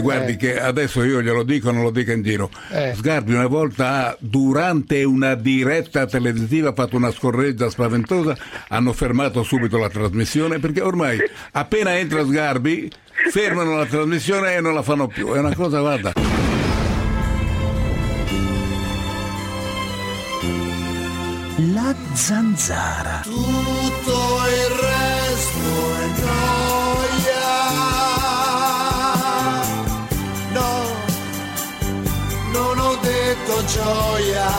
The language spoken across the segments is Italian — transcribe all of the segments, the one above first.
Guardi che adesso io glielo dico, non lo dica in giro. Eh. Sgarbi una volta durante una diretta televisiva ha fatto una scorreggia spaventosa, hanno fermato subito la trasmissione perché ormai appena entra Sgarbi fermano la trasmissione e non la fanno più. È una cosa, guarda. La zanzara. Gioia.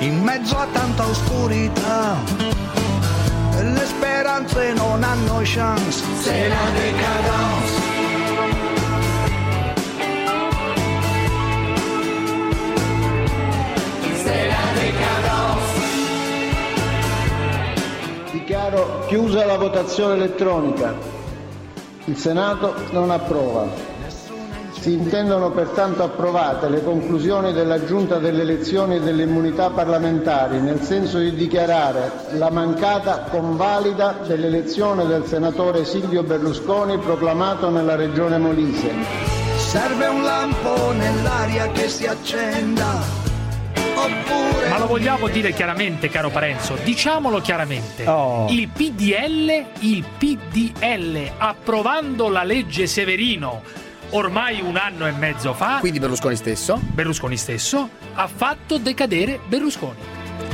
in mezzo a tanta oscurità le speranze non hanno chance C'est la décadence. Dichiaro chiusa la votazione elettronica. Il Senato non approva. Si intendono pertanto approvate le conclusioni della Giunta delle elezioni e delle immunità parlamentari nel senso di dichiarare la mancata convalida dell'elezione del senatore Silvio Berlusconi proclamato nella regione Molise. serve un lampo nell'aria che si accenda oppure Ma lo vogliamo dire chiaramente, caro Parenzo? Diciamolo chiaramente. Oh. Il PDL, il PDL, approvando la legge Severino ormai un anno e mezzo fa, Quindi Berlusconi stesso. Berlusconi stesso, ha fatto decadere Berlusconi.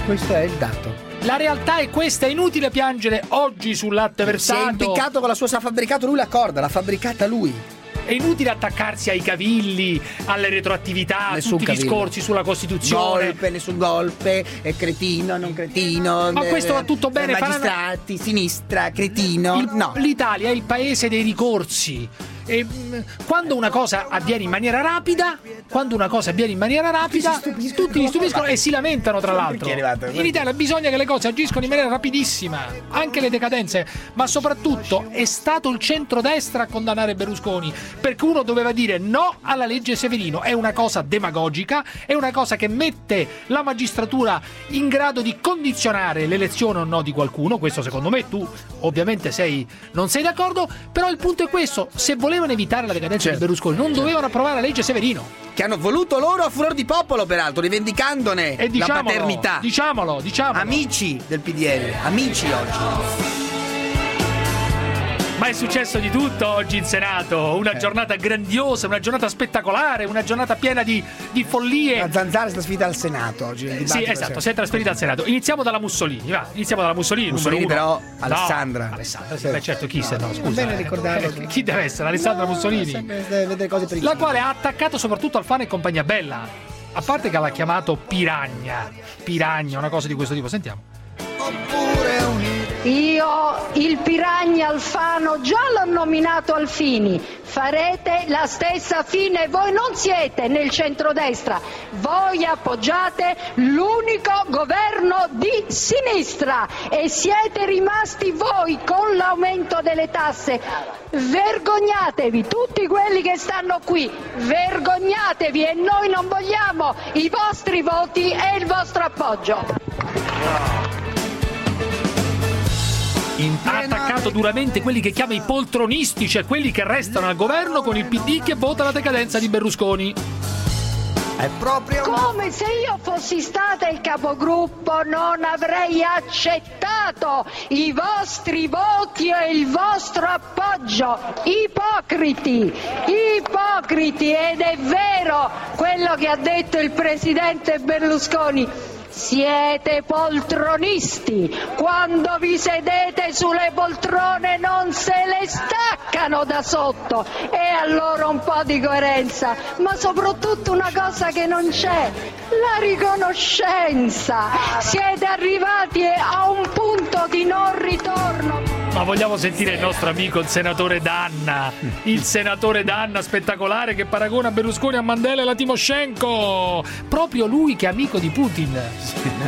Questo è il dato. La realtà è questa, è inutile piangere oggi sul latte Si è versato. impiccato con la sua, si ha fabbricato lui la corda, l'ha fabbricata lui. È inutile attaccarsi ai cavilli, alle retroattività, a tutti cavillo. discorsi sulla Costituzione. Golpe, nessun golpe, è cretino, non cretino. Ma eh, questo va tutto bene, eh, fa- Magistrati, sinistra, cretino. Il- no. L'Italia è il paese dei ricorsi. E, mh, quando una cosa avviene in maniera rapida, quando una cosa avviene in maniera rapida, tutti si stupiscono e si lamentano tra l'altro. In Italia bisogna che le cose agiscono in maniera rapidissima, anche le decadenze, ma soprattutto è stato il centrodestra a condannare Berlusconi, perché uno doveva dire no alla legge Severino, è una cosa demagogica, è una cosa che mette la magistratura in grado di condizionare l'elezione o no di qualcuno, questo secondo me tu ovviamente sei non sei d'accordo, però il punto è questo, se volevano evitare la decadenza Certo, di Berlusconi non dovevano approvare la legge Severino. Che hanno voluto loro a furor di popolo, peraltro, rivendicandone E la diciamolo, paternità. diciamolo, diciamolo. Amici del PDL, amici oggi. Ma è successo di tutto oggi in Senato, una Eh. giornata grandiosa, una giornata spettacolare, una giornata piena di, di follie. La zanzara è trasferita al Senato oggi. il Sì, esatto, si è trasferita al Senato. Iniziamo dalla Mussolini, va, iniziamo dalla Mussolini, Mussolini, però, Alessandra. No, Alessandra, sì, beh, certo, chi se no, scusa. bene eh. ricordarlo. Eh, Chi deve essere? Alessandra No, Mussolini. vedere cose per La quale ha attaccato soprattutto Alfano e compagnia bella. A parte che l'ha chiamato piragna. Piragna, una cosa di questo tipo. Sentiamo. Io il Piragna Alfano già l'ho nominato Alfini. Farete la stessa fine. Voi non siete nel centrodestra. Voi appoggiate l'unico governo di sinistra e siete rimasti voi con l'aumento delle tasse. Vergognatevi, tutti quelli che stanno qui, vergognatevi e noi non vogliamo i vostri voti e il vostro appoggio. Ha attaccato duramente quelli che chiama i poltronisti, cioè quelli che restano al governo con il PD che vota la decadenza di Berlusconi. è proprio Come se io fossi stata il capogruppo non avrei accettato i vostri voti e il vostro appoggio. Ipocriti, ipocriti ed è vero quello che ha detto il presidente Berlusconi. Siete poltronisti, quando vi sedete sulle poltrone non se le staccano da sotto e allora un po' di coerenza, ma soprattutto una cosa che non c'è, la riconoscenza. Siete arrivati a un punto di non ritorno. Ma vogliamo sentire il nostro amico, il senatore Danna. Il senatore Danna spettacolare che paragona Berlusconi a Mandela e la Timoshenko. Proprio lui che è amico di Putin.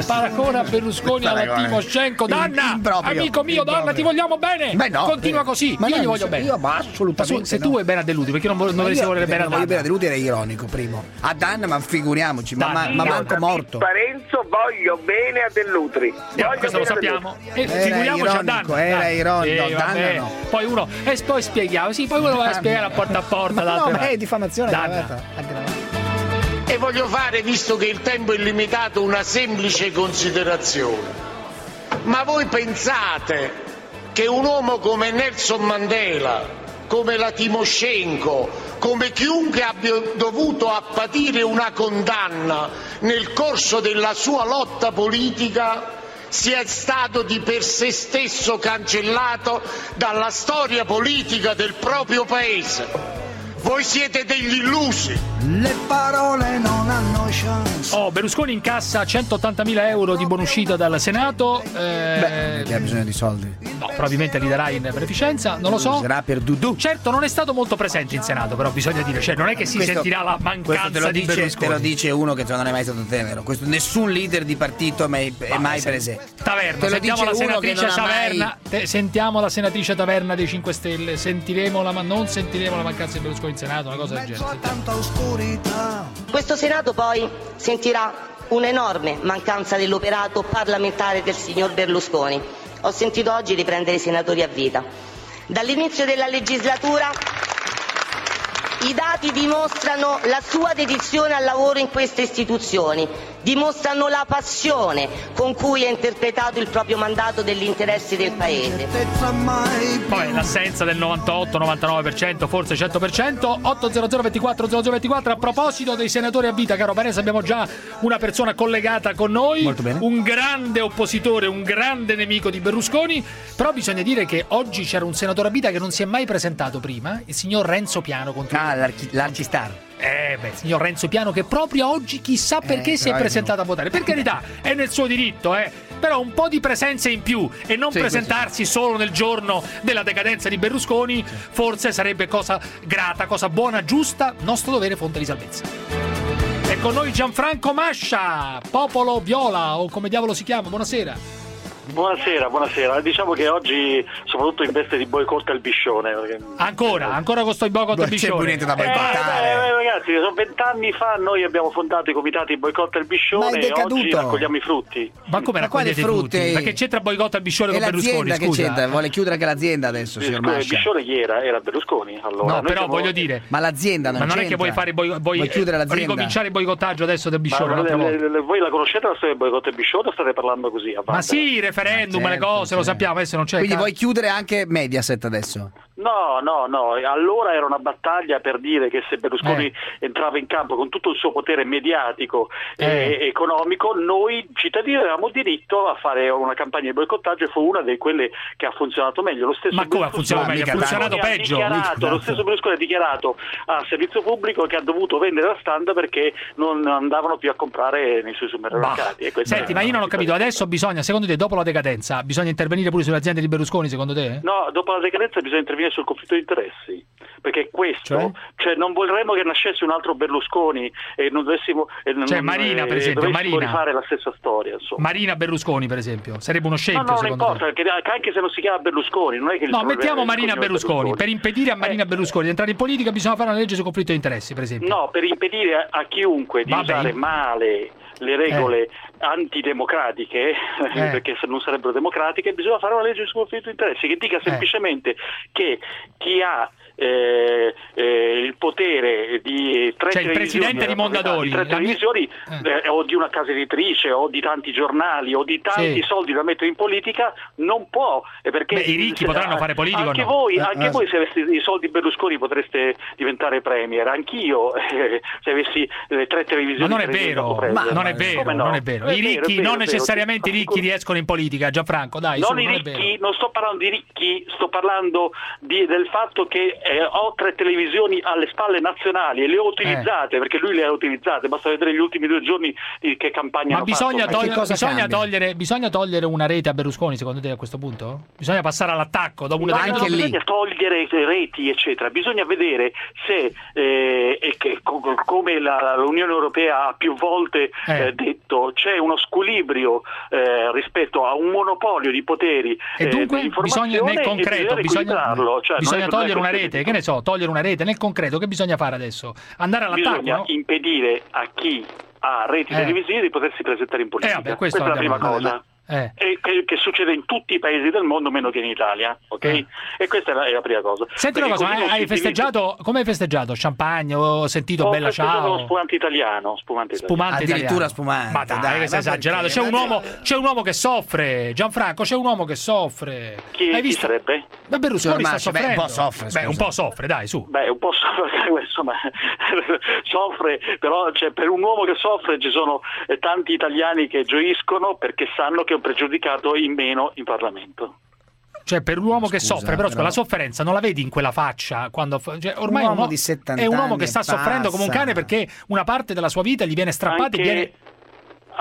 Paragona Berlusconi alla. Timoshenko. Danna! Improprio. Amico mio, Danna, ti vogliamo bene. Beh, no. Continua così. Ma io gli voglio bene. io ma assolutamente se no. tu vuoi bene a Deluti, perché non, dovresti volere bene a non voglio bene a Danna. Deluti era ironico, primo. A Dan, ma figuriamoci, ma, ma, ma manco morto. Parenzo voglio bene a Dell'Utri. Voglio questo lo sappiamo. E figuriamoci a ironico, Danna. era Dai. Ironico, Sì, Danna vabbè. no. Poi uno, e poi spieghiamo. Sì, poi uno va a spiegare a porta a porta. Ma no, l'altro ma è diffamazione aggravata. aggravata. E voglio fare, visto che il tempo è limitato, una semplice considerazione. Ma voi pensate che un uomo come Nelson Mandela, come la Timoshenko, come chiunque abbia dovuto appatire una condanna nel corso della sua lotta politica, sia stato di per sé stesso cancellato dalla storia politica del proprio paese? Voi siete degli illusi. Le parole non hanno chance. Oh, Berlusconi incassa 180.000 euro di buonuscita dal Senato. eh, Perché ha bisogno di soldi. no, probabilmente li darà in beneficenza, non lo so. Userà per Dudu. Certo, non è stato molto presente in Senato, però bisogna dire, cioè, non è che si Questo- sentirà la Questo mancanza te lo, di dice, Berlusconi. te lo dice uno che non è mai stato tenero. Questo, nessun leader di partito è mai, è mai presente. Taverna, Te lo sentiamo la senatrice mai- Taverna. te- sentiamo la senatrice Taverna dei 5 Stelle. Sentiremo la, ma non sentiremo la mancanza di Berlusconi in Senato, una cosa del genere. Questo Senato poi sentirà un'enorme mancanza dell'operato parlamentare del signor Berlusconi. Ho sentito oggi riprendere i senatori a vita. Dall'inizio della legislatura i dati dimostrano la sua dedizione al lavoro in queste istituzioni, dimostrano la passione con cui ha interpretato il proprio mandato dell'interesse del Paese. Poi l'assenza del 98-99%, forse 100%. 800 24 0024. A proposito dei senatori a vita, caro Vanessa, abbiamo già una persona collegata con noi. Molto bene. Un grande oppositore, un grande nemico di Berlusconi. Però bisogna dire che oggi c'era un senatore a vita che non si è mai presentato prima, il signor Renzo Piano. Contro Ah, l'archi- l'arcistar. Eh beh, signor Renzo Piano che proprio oggi chissà perché si è presentato a votare. Per carità, è nel suo diritto, eh. Però un po' di presenza in più e non Sì, presentarsi solo nel giorno della decadenza di Berlusconi, forse sarebbe cosa grata, cosa buona, giusta, nostro dovere fonte di salvezza. E con noi Gianfranco Mascia, Popolo Viola o come diavolo si chiama, buonasera. Buonasera, buonasera. Diciamo che oggi, soprattutto in veste di boicott al biscione. perché- Ancora, ancora con sto boicott Non al c'è più biscione. niente da Eh, beh, boicottare. eh, ragazzi, sono vent'anni fa noi abbiamo fondato i comitati boicott al Ma biscione e oggi raccogliamo i frutti. Ma come Ma quali raccogliete i frutti? frutti? Ma che c'entra boicott al biscione È con Berlusconi? l'azienda che Scusa. c'entra, vuole chiudere anche l'azienda adesso, signor Il Mascia. biscione chi era? Era Berlusconi. Allora, No, però siamo- voglio dire, Ma l'azienda non Ma non è che vuoi fare boi- vuoi, Vuoi chiudere eh, l'azienda? ricominciare il boicottaggio adesso del Ma biscione un'altra le- volta? le- le- voi la conoscete la storia del boicott al biscione o state parlando così? a Ma sì, il referendum, le certo, cose, lo certo. sappiamo, adesso non c'è. Quindi vuoi chiudere anche Mediaset adesso? No, no, no, allora era una battaglia per dire che se Berlusconi Eh. entrava in campo con tutto il suo potere mediatico Eh. e economico, noi cittadini avevamo diritto a fare una campagna di boicottaggio e fu una di quelle che ha funzionato meglio. Lo stesso Ma come ha funzionato meglio? Ha funzionato peggio. lo stesso Berlusconi ha dichiarato al servizio pubblico che ha dovuto vendere la stand perché non andavano più a comprare nei suoi supermercati. Senti, ma io non ho capito, adesso bisogna, secondo te, dopo la decadenza, bisogna intervenire pure sulle aziende di Berlusconi, secondo te? No, dopo la decadenza bisogna intervenire sul conflitto di interessi, perché questo, Cioè? cioè, non vorremmo che nascesse un altro Berlusconi e non dovessimo, e non- Cioè, Marina, per e esempio, Marina. rifare la stessa storia. Insomma. Marina Berlusconi, per esempio, sarebbe uno No, scempio, no, non secondo importa, perché anche se non si chiama Berlusconi, non è che No, mettiamo Marina cognome Berlusconi. Per impedire a Marina Eh, Berlusconi di entrare in politica bisogna fare una legge sul conflitto di interessi, per esempio. No, per impedire a, a chiunque di Vabbè. usare male le regole antidemocratiche, Eh. perché se non sarebbero democratiche, bisogna fare una legge sul conflitto di interessi che Eh. dica semplicemente che chi ha eh, eh, il potere di tre Cioè, televisioni, presidente di Mondadori, di tre la mia- televisioni Eh. eh, o di una casa editrice o di tanti giornali o di tanti Sì. soldi da mettere in politica non può eh, perché Beh, i ricchi se- potranno fare politica anche no? voi, Eh, anche eh. voi se aveste i soldi Berlusconi potreste diventare premier anch'io eh, se avessi le tre televisioni Ma non è vero, ma non è vero, no? non è vero. I ricchi, vero, non necessariamente i ricchi riescono in politica, Gianfranco, dai, su, non i non ricchi, non sto parlando di ricchi, sto parlando di- del fatto che eh, ho tre televisioni alle spalle nazionali e le ho utilizzate perché lui le ha utilizzate. Basta vedere gli ultimi due giorni di che campagna Ma bisogna, fatto. togli- bisogna togliere, bisogna togliere una rete a Berlusconi, secondo te, a questo punto? Bisogna passare all'attacco dopo una Ma non bisogna togliere reti, eccetera, bisogna vedere se, eh, e che, co- come la- l'Unione Europea ha più volte Eh. eh, detto, c'è uno squilibrio eh, rispetto a un monopolio di poteri E eh, dunque bisogna nel concreto bisogna, cioè, bisogna togliere una questione rete, che ne so, togliere una rete nel concreto, che bisogna fare adesso? Andare all'attacco? Bisogna no? impedire a chi ha reti Eh. televisive di potersi presentare in politica. Eh, vabbè, Questa è la prima cosa. Eh. E che, che succede in tutti i paesi del mondo, meno che in Italia, ok? E questa è la, è la prima cosa. Senti una cosa, hai si festeggiato, come hai festeggiato? Champagne, ho sentito Ho bella ciao. lo spumante italiano, spumante italiano. Spumante Addirittura italiano. spumante, Ma dai, dai, che sei ma esagerato. C'è un, Ma- uomo, c'è un uomo che soffre. Gianfranco, c'è un uomo che soffre. Chi, Hai chi visto? sarebbe? Beh, Berlusconi sta Giormacci, beh, soffrendo. un po' soffre, Beh, un po' soffre, dai, su. Beh, un po' soffre, insomma, soffre, però cioè, per un uomo che soffre ci sono eh, tanti italiani che gioiscono perché sanno che pregiudicato in meno in Parlamento. Cioè, per un uomo che Scusa, soffre, però, però- la sofferenza non la vedi in quella faccia. Quando, cioè, ormai Un è uomo di 70 è un uomo anni che sta e soffrendo come un cane perché una parte della sua vita gli viene strappata e Anche, viene.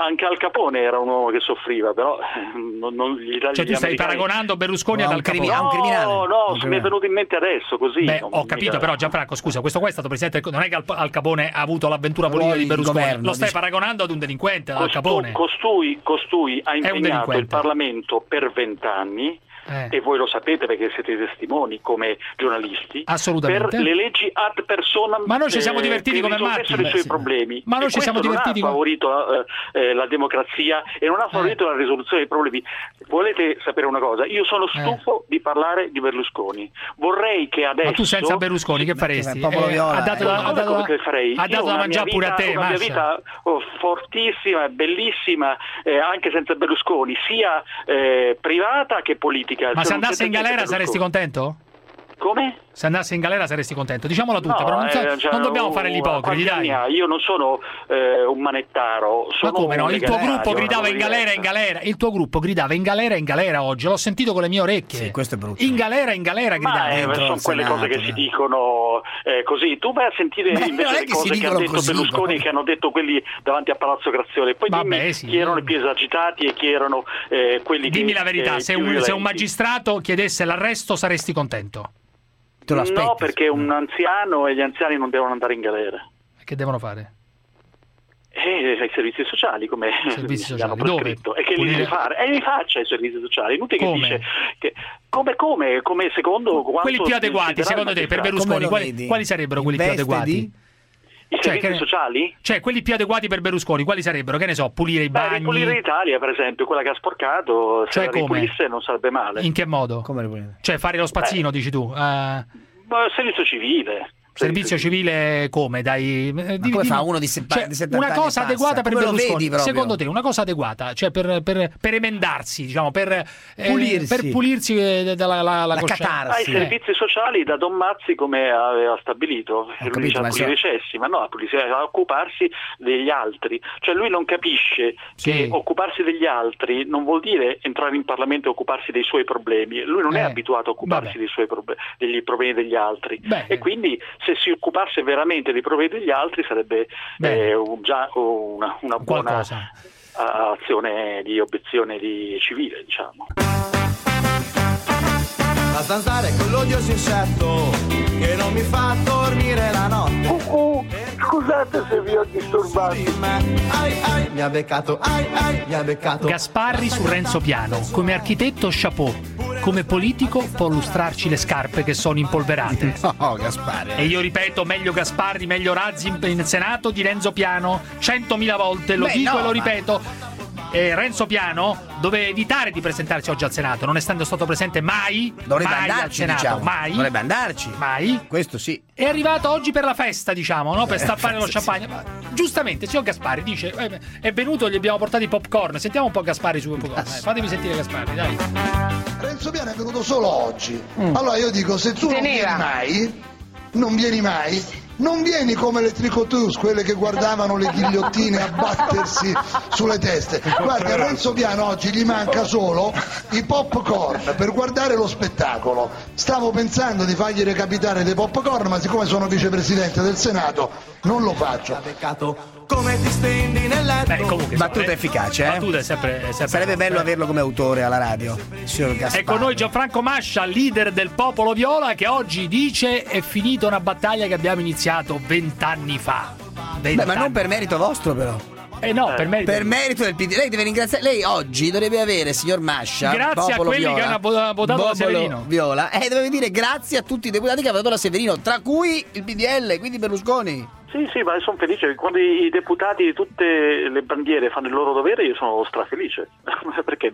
Anche Al Capone era un uomo che soffriva, però eh, non, non gli italiani. Cioè, tu stai americani- paragonando Berlusconi No, ad un Al Capone. a un criminale. No, no, mi è venuto in mente adesso così. Beh, ho capito, mica- però Gianfranco, scusa, questo qua è stato presidente Non è che Al, Capone ha avuto l'avventura politica di Berlusconi, governo, lo stai dici- paragonando ad un delinquente, Al Capone. costui, costui ha impegnato il Parlamento per vent'anni. Eh. E voi lo sapete perché siete testimoni come giornalisti. Per le leggi ad personam. Ma noi ci siamo eh, divertiti che come matti. i suoi sì. problemi. Ma noi E ci siamo divertiti Non ha favorito eh, eh, la democrazia e non ha favorito la risoluzione dei problemi. Volete sapere una cosa? Io sono stufo di parlare di Berlusconi. Vorrei che adesso. Eh. Ma tu senza Berlusconi che faresti? Eh, ha dato, eh. da- Come- ha dato, che farei? ha dato una mangiare pure a te, una mia vita oh, fortissima, bellissima, eh, anche senza Berlusconi, sia eh, privata che politica. Ma Cioè, se andasse in galera saresti contento? Come? Se andassi in galera saresti contento. Diciamola tutta, No, però non, so- eh, cioè, non dobbiamo fare uh, gli ipocriti, quanti dai. ha? Io non sono eh, un manettaro, Ma sono come no? Il tuo gruppo gridava in galera, in galera. Il tuo gruppo gridava in galera, in galera oggi. L'ho sentito con le mie orecchie. Sì, questo è brutto. In galera, in galera Ma gridava. eh, sono quelle cose che si dicono eh, così. Tu vai a sentire Beh, invece le cose che ha detto così, Berlusconi che hanno detto quelli davanti a Palazzo Grazione. Poi Vabbè, dimmi sì. chi erano i più esagitati e chi erano eh, quelli che Dimmi la verità, se, più un, se un violenti. magistrato chiedesse l'arresto saresti contento? Te lo aspetti? No, perché è un anziano e gli anziani non devono andare in galera. Che devono fare? Eh, ai servizi sociali, come Servizi hanno sociali, dove? prescritto. E che li Pulire- deve fare? E li faccia i servizi sociali. Inutile Come? che dice che come, come, come secondo quanto Quelli più adeguati, secondo te, per. Berlusconi, quali, quali sarebbero quelli più adeguati? di? I Cioè, servizi che- sociali? Cioè, quelli più adeguati per Berlusconi, quali sarebbero? Che ne so, pulire i Beh, bagni? ripulire l'Italia, per esempio, quella che ha sporcato, se Cioè, la come? ripulisse non sarebbe male. In che modo? Cioè, fare lo spazzino, dici tu? Eh, Ma servizio civile. Servizio civile come? Dai, eh, dimmi- come fa uno di se- cioè, di 70 una anni cosa passa? adeguata per Berlusconi. Secondo te, una cosa adeguata, cioè per, per- per emendarsi, diciamo, per eh, Pulirsi. per pulirsi eh, dalla la, la La catarsi. I Sì. servizi sociali da Don Mazzi come aveva stabilito, lui capito, dice a ma pulire i cessi, ma no, a, pulire- a occuparsi degli altri. Cioè lui non capisce Sì. che occuparsi degli altri non vuol dire entrare in Parlamento e occuparsi dei suoi problemi. Lui non Eh, è abituato a occuparsi vabbè. dei suoi proble- degli problemi degli altri. Beh. E quindi se si occupasse veramente dei problemi degli altri sarebbe eh, un- già una, una buona azione di obiezione di civile, diciamo. La zanzara è quell'odioso insetto che non mi fa dormire la notte. scusate se vi ho disturbato. Ai ai, mi ha beccato, ai ai, mi ha beccato. Gasparri su Renzo Piano. Come architetto, chapeau. Come politico, può lustrarci le scarpe che sono impolverate. No, Gaspare. E io ripeto, meglio Gasparri, meglio Razzi in, in Senato di Renzo Piano, centomila volte, lo Beh, dico no, e lo ma- ripeto. E Renzo Piano doveva evitare di presentarsi oggi al Senato, non essendo stato presente mai, Dovrebbe mai al andarci, Senato, diciamo. mai, Dovrebbe andarci. mai. Questo sì. È arrivato oggi per la festa, diciamo, no? per stappare lo champagne. Ma, giustamente, signor Gasparri dice: eh, è venuto, gli abbiamo portato i popcorn. Sentiamo un po' Gasparri su popcorn. Eh, fatemi sentire Gasparri, dai. Renzo Piano è venuto solo oggi. Mm. Allora io dico, se tu non vieni mai, non vieni mai, non vieni come le tricotteuse, quelle che guardavano le ghigliottine abbattersi sulle teste. Guarda, a Renzo Piano oggi gli manca solo i popcorn per guardare lo spettacolo. Stavo pensando di fargli recapitare dei popcorn, ma siccome sono vicepresidente del Senato non lo faccio. Come ti stendi nel letto. Beh, comunque, Battuta efficace, eh? Battuta è sempre, è sempre Sarebbe bello averlo come autore alla radio. Signor Gasparri. È con noi Gianfranco Mascia, leader del popolo viola, che oggi dice è finita una battaglia che abbiamo iniziato vent'anni fa. Beh, ma non per merito vostro, però. Eh no, per merito. Per merito del PD. Lei deve ringraziare. Lei oggi dovrebbe avere, signor Mascia. Grazie a quelli che Viola, hanno vo- votato la Popolo Severino. Viola. Eh, dovrebbe dire grazie a tutti i deputati che hanno votato la Severino, tra cui il PDL, quindi Berlusconi. Sì, sì, ma sono felice. Quando i deputati di tutte le bandiere fanno il loro dovere, io sono strafelice. Perché,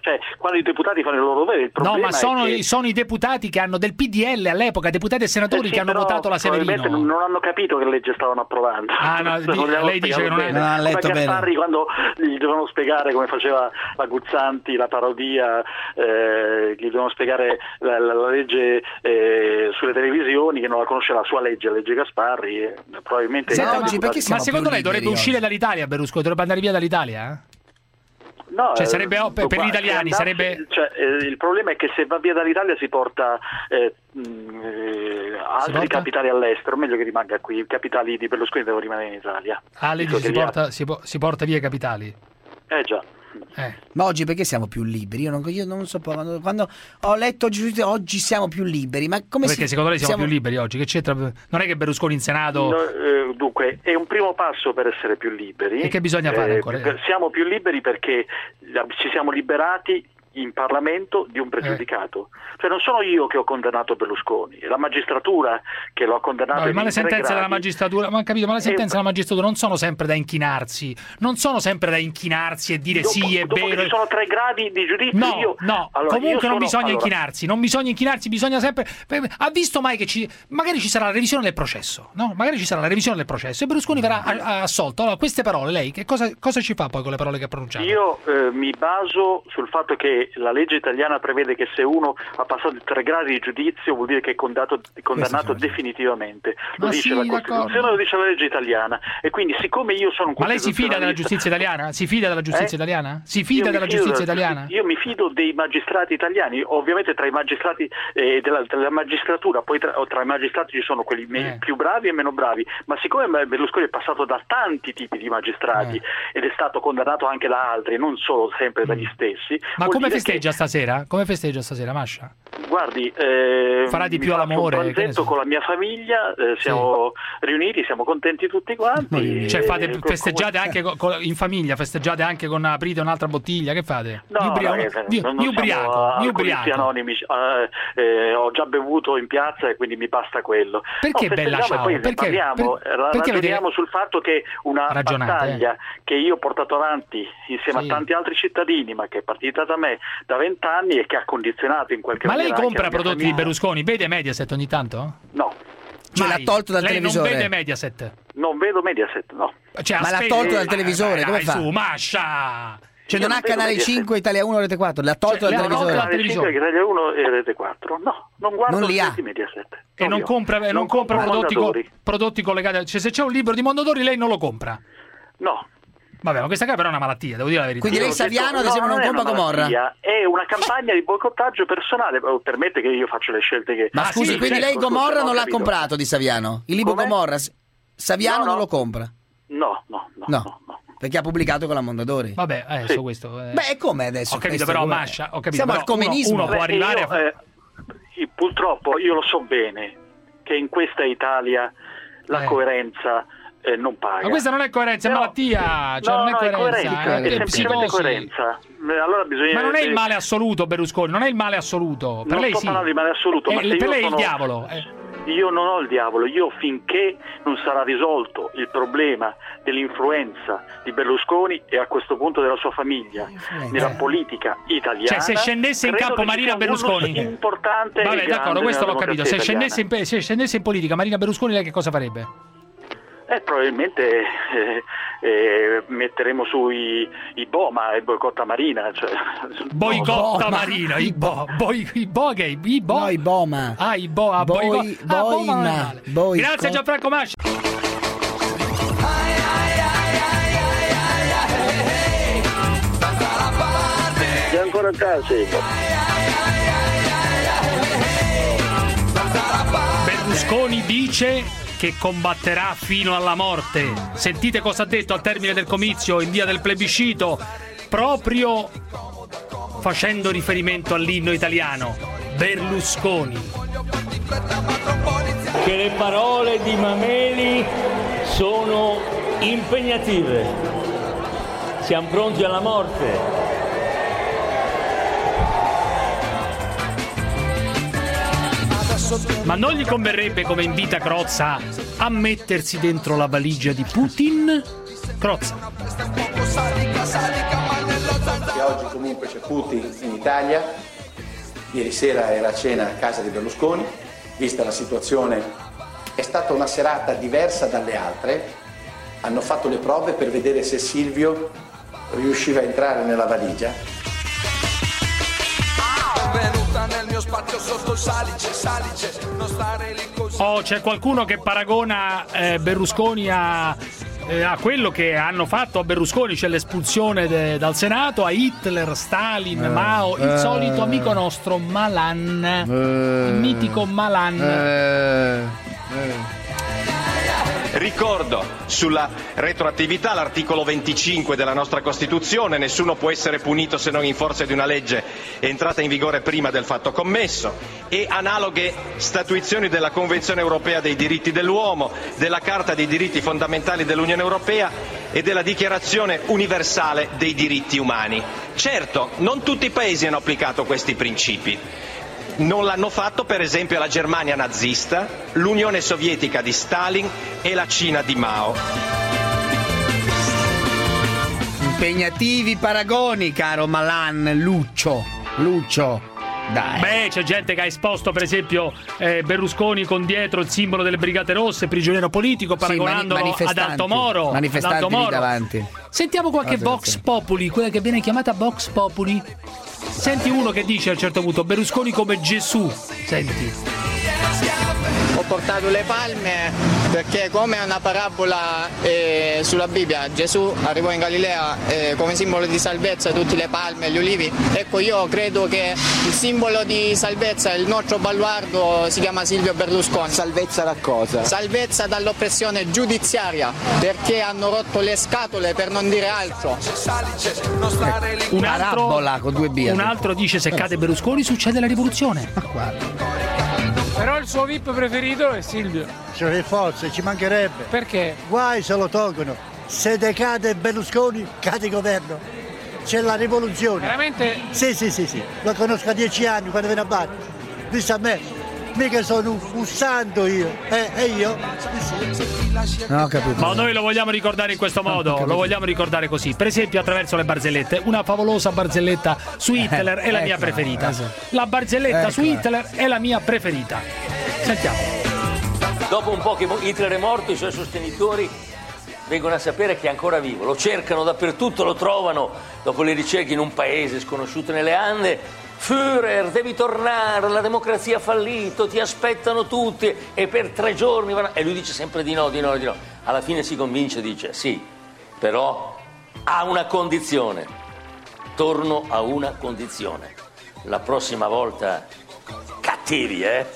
cioè, quando i deputati fanno il loro dovere, il problema No, ma sono, è che... i, sono i deputati che hanno del PDL all'epoca, deputati e senatori Eh sì, che hanno però votato la Severino. non hanno capito che legge stavano approvando. Ah, no, di- lei dice che non ha- bene. non ha letto Come bene. Gasparri quando gli dovevano spiegare come faceva la Guzzanti, la parodia, eh, gli dovevano spiegare la, la- la legge eh, sulle televisioni, che non la conosce la sua legge, la legge Gasparri. eh, probabilmente Senta, i ma- deputati- ma secondo lei dovrebbe uscire dall'italia Berlusconi? Dovrebbe andare via dall'Italia? No, Cioè, eh, sarebbe oh, per- per gli italiani, se sarebbe- cioè, eh, il problema è che se va via dall'Italia si porta eh, mh, eh, altri porta? capitali all'estero, meglio che rimanga qui. I capitali di Berlusconi devono rimanere in Italia. Ah, lei dice si porta, si, po- si porta via i capitali. Eh già. Ma oggi perché siamo più liberi? Io non, io non so, quando, quando ho letto oggi, oggi siamo più liberi, ma come Perché si, secondo lei siamo, più liberi oggi? Che c'entra? Non è che Berlusconi in Senato. No, eh, dunque, è un primo passo per essere più liberi. E che bisogna fare ancora? per- siamo più liberi perché ci siamo liberati in Parlamento di un pregiudicato. Cioè non sono io che ho condannato Berlusconi, è la magistratura che lo ha condannato in ma le sentenze della magistratura, ma ho capito, ma le Eh, sentenze della magistratura non sono sempre da inchinarsi, non sono sempre da inchinarsi e dire Dopo- sì, è dopo vero. ci sono tre gradi di giudizio. No, io- no, allora, comunque non sono- bisogna allora, inchinarsi, non bisogna inchinarsi, bisogna sempre... Ha visto mai che ci... magari ci sarà la revisione del processo, no? Magari ci sarà la revisione del processo e Berlusconi verrà a- assolto. Allora, queste parole, lei che cosa, cosa ci fa poi con le parole che ha pronunciato? Io eh, mi baso sul fatto che la legge italiana prevede che se uno ha passato i tre gradi di giudizio vuol dire che è condato- condannato definitivamente. Lo Ma dice sì, la d'accordo. Costituzione, lo dice la legge italiana. E quindi siccome io sono un Ma lei si fida della giustizia italiana? Si fida della giustizia Eh? italiana? Si fida della giustizia della- italiana? Io mi fido dei magistrati italiani, ovviamente tra i magistrati eh, della, della magistratura, poi tra, tra i magistrati ci sono quelli me- Eh. più bravi e meno bravi, ma siccome Berlusconi è passato da tanti tipi di magistrati Eh. ed è stato condannato anche da altri, non solo sempre dagli stessi, Mm. Ma vuol come festeggia stasera? Come festeggia stasera, Mascia? guardi, eh, Farà di più all'amore, Un pranzetto con la mia famiglia, eh, siamo riuniti, siamo contenti tutti quanti. Cioè fate, Eh, festeggiate anche co- co- in famiglia, festeggiate anche con aprite un'altra bottiglia, che fate? No, mi ubriaco, no, eh, mi- non- mi ubriaco, mi ubriaco. anonimi, eh, eh, ho già bevuto in piazza e quindi mi basta quello. Perché No, Bella e Ciao? Poi Perché- parliamo, per- ra- perché ragioniamo sul fatto che una Ragionate, battaglia che io ho portato avanti insieme Sì. a tanti altri cittadini, ma che è partita da me da vent'anni e che ha condizionato in qualche Ma lei maniera compra prodotti di famiglia. Berlusconi? Vede Mediaset ogni tanto? No, Cioè, l'ha tolto dal lei televisore. non vede Mediaset? non vedo Mediaset, no. Cioè, Ma l'ha tolto dal Eh, televisore, dai, come dai, fa? su, Mascia! Cioè, Io non ha non vedo canale Mediaset. 5, Italia 1, Rete 4, l'ha tolto Cioè, dal ha televisore. dal Canale 5, televisore. Italia 1 e Rete 4. No, non guardo Non li ha. di Mediaset. E non Proprio. compra, e non Non compra prodotti, co- prodotti collegati. Cioè, se c'è un libro di Mondadori, lei non lo compra. No. Vabbè, ma questa qua però è una malattia, devo dire la verità. Quindi lei Saviano, ad no, esempio, non è compra una Gomorra? È una campagna di boicottaggio personale. oh, Permette che io faccia le scelte che. Ma Ah, scusi, sì, quindi certo, lei Gomorra non l'ha capito. comprato di Saviano? Il libro Come? Gomorra, Saviano No, no. non lo compra? No, no, no. No, perché ha pubblicato con la Mondadori. Vabbè, adesso Sì. questo. eh. Beh, è come adesso? Ho capito, però, Mascia, ho capito, Siamo però al comunismo. uno- uno può Beh, arrivare io, a- eh, purtroppo io lo so bene che in questa Italia la Eh. coerenza eh, non paga. Ma questa non è coerenza, è Però- malattia. Cioè, no, non è no, coerenza, coerenza, è- è è semplicemente psicosi. coerenza. Eh, Allora bisogna Ma non è il eh, male assoluto, Berlusconi, non è il male assoluto. Per non lei sto sì. parlando di male assoluto, Eh, ma per lei è il sono- diavolo. eh. Io non ho il diavolo, io finché non sarà risolto il problema dell'influenza di Berlusconi e a questo punto della sua famiglia nella politica italiana. Cioè, se scendesse in campo Marina Berlusconi. importante Vabbè, d'accordo, questo l'ho capito. Se scendesse, in, se scendesse in politica Marina Berlusconi, lei che cosa farebbe? Eh, probabilmente eh, eh, metteremo su i, i Boma e boicotta Marina. Cioè, Boicotta Boma. Marina, i bo, boi, i bo, che i, i bo. No, i Boma. Ah, i bo, ah, Boi- boico- ah, Boina. Boico- Grazie Gianfranco Masci. Sei ancora a casa? Berlusconi dice che combatterà fino alla morte. Sentite cosa ha detto al termine del comizio in via del plebiscito, proprio facendo riferimento all'inno italiano. Berlusconi. che le parole di Mameli sono impegnative. Siamo pronti alla morte. Ma non gli converrebbe, come invita Crozza, a mettersi dentro la valigia di Putin? Crozza. che oggi comunque c'è Putin in Italia, ieri sera era a cena a casa di Berlusconi, vista la situazione è stata una serata diversa dalle altre, hanno fatto le prove per vedere se Silvio riusciva a entrare nella valigia. Sotto salice, salice, non stare lì così. Oh, c'è qualcuno che paragona eh, Berlusconi a, eh, a quello che hanno fatto a Berlusconi, cioè l'espulsione de- dal Senato, a Hitler, Stalin, Eh, Mao, il eh. solito amico nostro Malan, Eh. il mitico Malan. Ricordo sulla retroattività l'articolo 25 della nostra Costituzione, nessuno può essere punito se non in forza di una legge entrata in vigore prima del fatto commesso e analoghe statuizioni della Convenzione europea dei diritti dell'uomo, della Carta dei diritti fondamentali dell'Unione europea e della Dichiarazione universale dei diritti umani. Certo, non tutti i paesi hanno applicato questi principi. Non l'hanno fatto per esempio la Germania nazista, l'Unione Sovietica di Stalin e la Cina di Mao. Impegnativi paragoni, caro Malan, Luccio. Lucio. Dai. Beh, c'è gente che ha esposto, per esempio, eh, Berlusconi con dietro il simbolo delle Brigate Rosse, prigioniero politico, Sì, paragonandolo ad manifestanti. Alto Moro. ad Manifestanti Alto Moro. davanti. Sentiamo qualche Guarda, Vox sì. Populi, quella che viene chiamata Vox Populi. Senti uno che dice a un certo punto Berlusconi come Gesù. Senti. Portato le palme perché come è una parabola eh, sulla Bibbia, Gesù arrivò in Galilea eh, come simbolo di salvezza tutte le palme e gli ulivi. Ecco io credo che il simbolo di salvezza, il nostro baluardo si chiama Silvio Berlusconi. Salvezza da cosa? Salvezza dall'oppressione giudiziaria perché hanno rotto le scatole per non dire altro. Un altro, Parabola con due B. un altro dice se cade Berlusconi succede la rivoluzione. Però il suo VIP preferito è Silvio. Cioè, per forza, ci mancherebbe. Perché? Guai se lo tolgono. Se decade Berlusconi, cade il governo. C'è la rivoluzione. Veramente? Sì, sì, sì, sì. Lo conosco da dieci anni quando viene a battere. Visto a me. Mica sono un, un santo io. Eh, e io? No, ho capito. Ma noi lo vogliamo ricordare in questo modo, lo vogliamo ricordare così. Per esempio attraverso le barzellette. Una favolosa barzelletta su Hitler è la mia eccola, preferita. esatto. La barzelletta su Eccola. Hitler è la mia preferita. Sentiamo. Dopo un po' che Hitler è morto, i suoi sostenitori vengono a sapere che è ancora vivo. Lo cercano dappertutto, lo trovano dopo le ricerche in un paese sconosciuto nelle Ande. Führer, devi tornare, la democrazia ha fallito, ti aspettano tutti e per tre giorni vanno... E lui dice sempre di no, di no, di no. Alla fine si convince e dice sì, però ha una condizione. Torno a una condizione. La prossima volta cattivi, eh?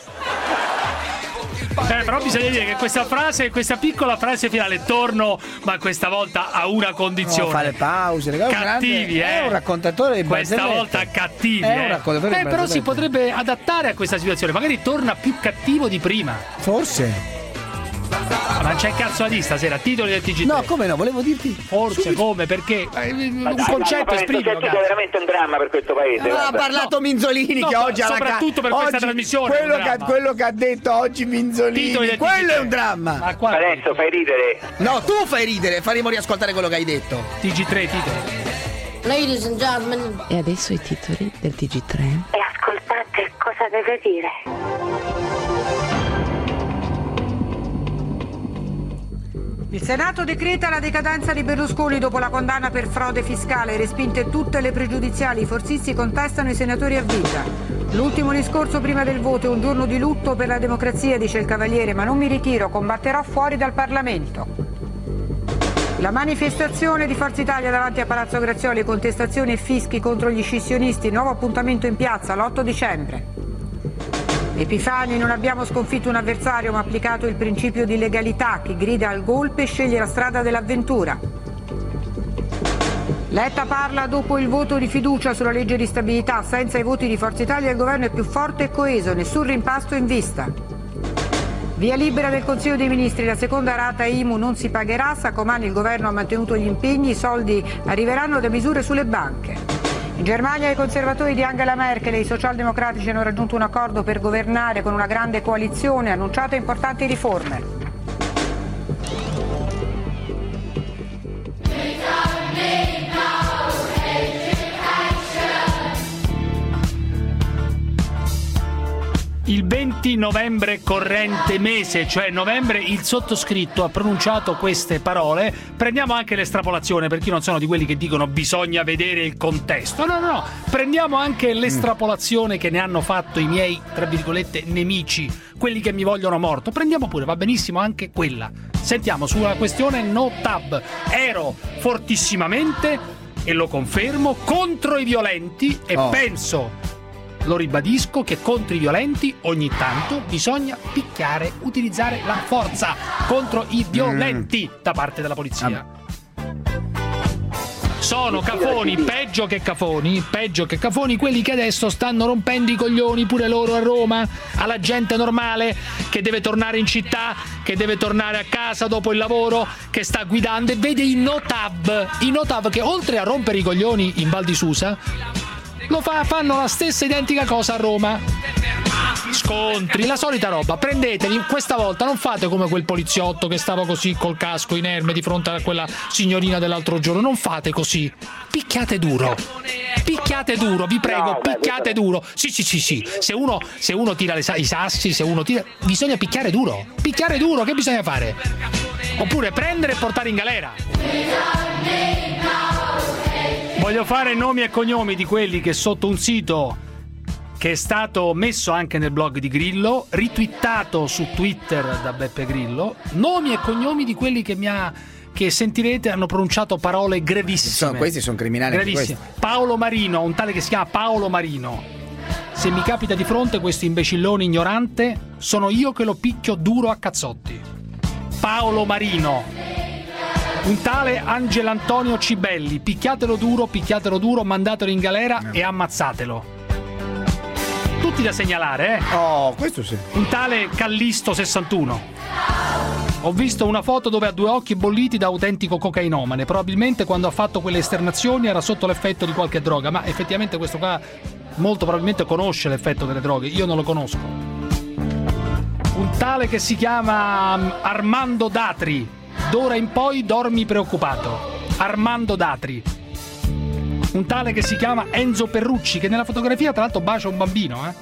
Eh, però bisogna dire che questa frase, questa piccola frase finale, torno, ma questa volta a una condizione. No, fare pause, ragazzi. Cattivi, grande- eh. È un raccontatore di Questa volta cattivi, È un eh. Eh, però si potrebbe adattare a questa situazione, magari torna più cattivo di prima. Forse. Ma non c'è cazzo di stasera, titoli del TG3. No, come no, volevo dirti. Forse, come, perché eh, un dai, concetto sei tutto veramente un dramma per questo paese. Ah, ha parlato Minzolini No, che oggi ha soprattutto per questa oggi trasmissione è Quello che, quello che ha detto oggi Minzolini, quello TG3. è un dramma. Ma qua Parenzo, fai ridere. No, tu fai ridere, faremo riascoltare quello che hai detto. TG3 titoli. Ladies and gentlemen. E adesso i titoli del TG3. E ascoltate cosa deve dire. Il Senato decreta la decadenza di Berlusconi dopo la condanna per frode fiscale, respinte tutte le pregiudiziali, i forzisti contestano i senatori a vita. L'ultimo discorso prima del voto è un giorno di lutto per la democrazia, dice il Cavaliere, ma non mi ritiro, combatterò fuori dal Parlamento. La manifestazione di Forza Italia davanti a Palazzo Grazioli, contestazioni e fischi contro gli scissionisti, nuovo appuntamento in piazza l'8 dicembre. Epifani, non abbiamo sconfitto un avversario ma applicato il principio di legalità. Chi grida al golpe sceglie la strada dell'avventura. Letta parla dopo il voto di fiducia sulla legge di stabilità. Senza i voti di Forza Italia il governo è più forte e coeso, nessun rimpasto in vista. Via libera del Consiglio dei Ministri, la seconda rata IMU non si pagherà, Sacomani il governo ha mantenuto gli impegni, i soldi arriveranno da misure sulle banche. In Germania i conservatori di Angela Merkel e i socialdemocratici hanno raggiunto un accordo per governare con una grande coalizione, annunciato importanti riforme. Il 20 novembre corrente mese, cioè novembre, il sottoscritto ha pronunciato queste parole. Prendiamo anche l'estrapolazione, perché io non sono di quelli che dicono bisogna vedere il contesto. No, no, no. Prendiamo anche l'estrapolazione che ne hanno fatto i miei, tra virgolette, nemici, quelli che mi vogliono morto. Prendiamo pure, va benissimo anche quella. Sentiamo sulla questione no tab. Ero fortissimamente, e lo confermo, contro i violenti e Oh. penso lo ribadisco che contro i violenti ogni tanto bisogna picchiare, utilizzare la forza contro i violenti da parte della polizia. Sono cafoni, peggio che cafoni, peggio che cafoni, quelli che adesso stanno rompendo i coglioni pure loro a Roma, alla gente normale che deve tornare in città, che deve tornare a casa dopo il lavoro, che sta guidando. E vede i notab, i notab che oltre a rompere i coglioni in Val di Susa, lo fa- fanno la stessa identica cosa a Roma. Scontri, la solita roba. Prendeteli, questa volta non fate come quel poliziotto che stava così col casco inerme di fronte a quella signorina dell'altro giorno. Non fate così. Picchiate duro. Picchiate duro, vi prego, No, beh, picchiate duro. Sì, sì, sì, sì. Se uno, se uno tira le i sassi, se uno tira. Bisogna picchiare duro. Picchiare duro, che bisogna fare? Oppure prendere e portare in galera. Voglio fare nomi e cognomi di quelli che sotto un sito che è stato messo anche nel blog di Grillo, ritwittato su Twitter da Beppe Grillo, nomi e cognomi di quelli che mi ha che sentirete hanno pronunciato parole gravissime. Sono- questi sono criminali anche Gravissime. Paolo Marino, un tale che si chiama Paolo Marino. Se mi capita di fronte questo imbecillone ignorante, sono io che lo picchio duro a cazzotti. Paolo Marino. Un tale Angelantonio Cibelli, picchiatelo duro, picchiatelo duro, mandatelo in galera e ammazzatelo. Tutti da segnalare, eh? Oh, questo sì. Un tale Callisto 61. Ho visto una foto dove ha due occhi bolliti da autentico cocainomane. Probabilmente quando ha fatto quelle esternazioni era sotto l'effetto di qualche droga, ma effettivamente questo qua molto probabilmente conosce l'effetto delle droghe. Io non lo conosco. Un tale che si chiama mm, Armando Datri. D'ora in poi dormi preoccupato. Armando Datri. Un tale che si chiama Enzo Perrucci, che nella fotografia tra l'altro bacia un bambino, eh?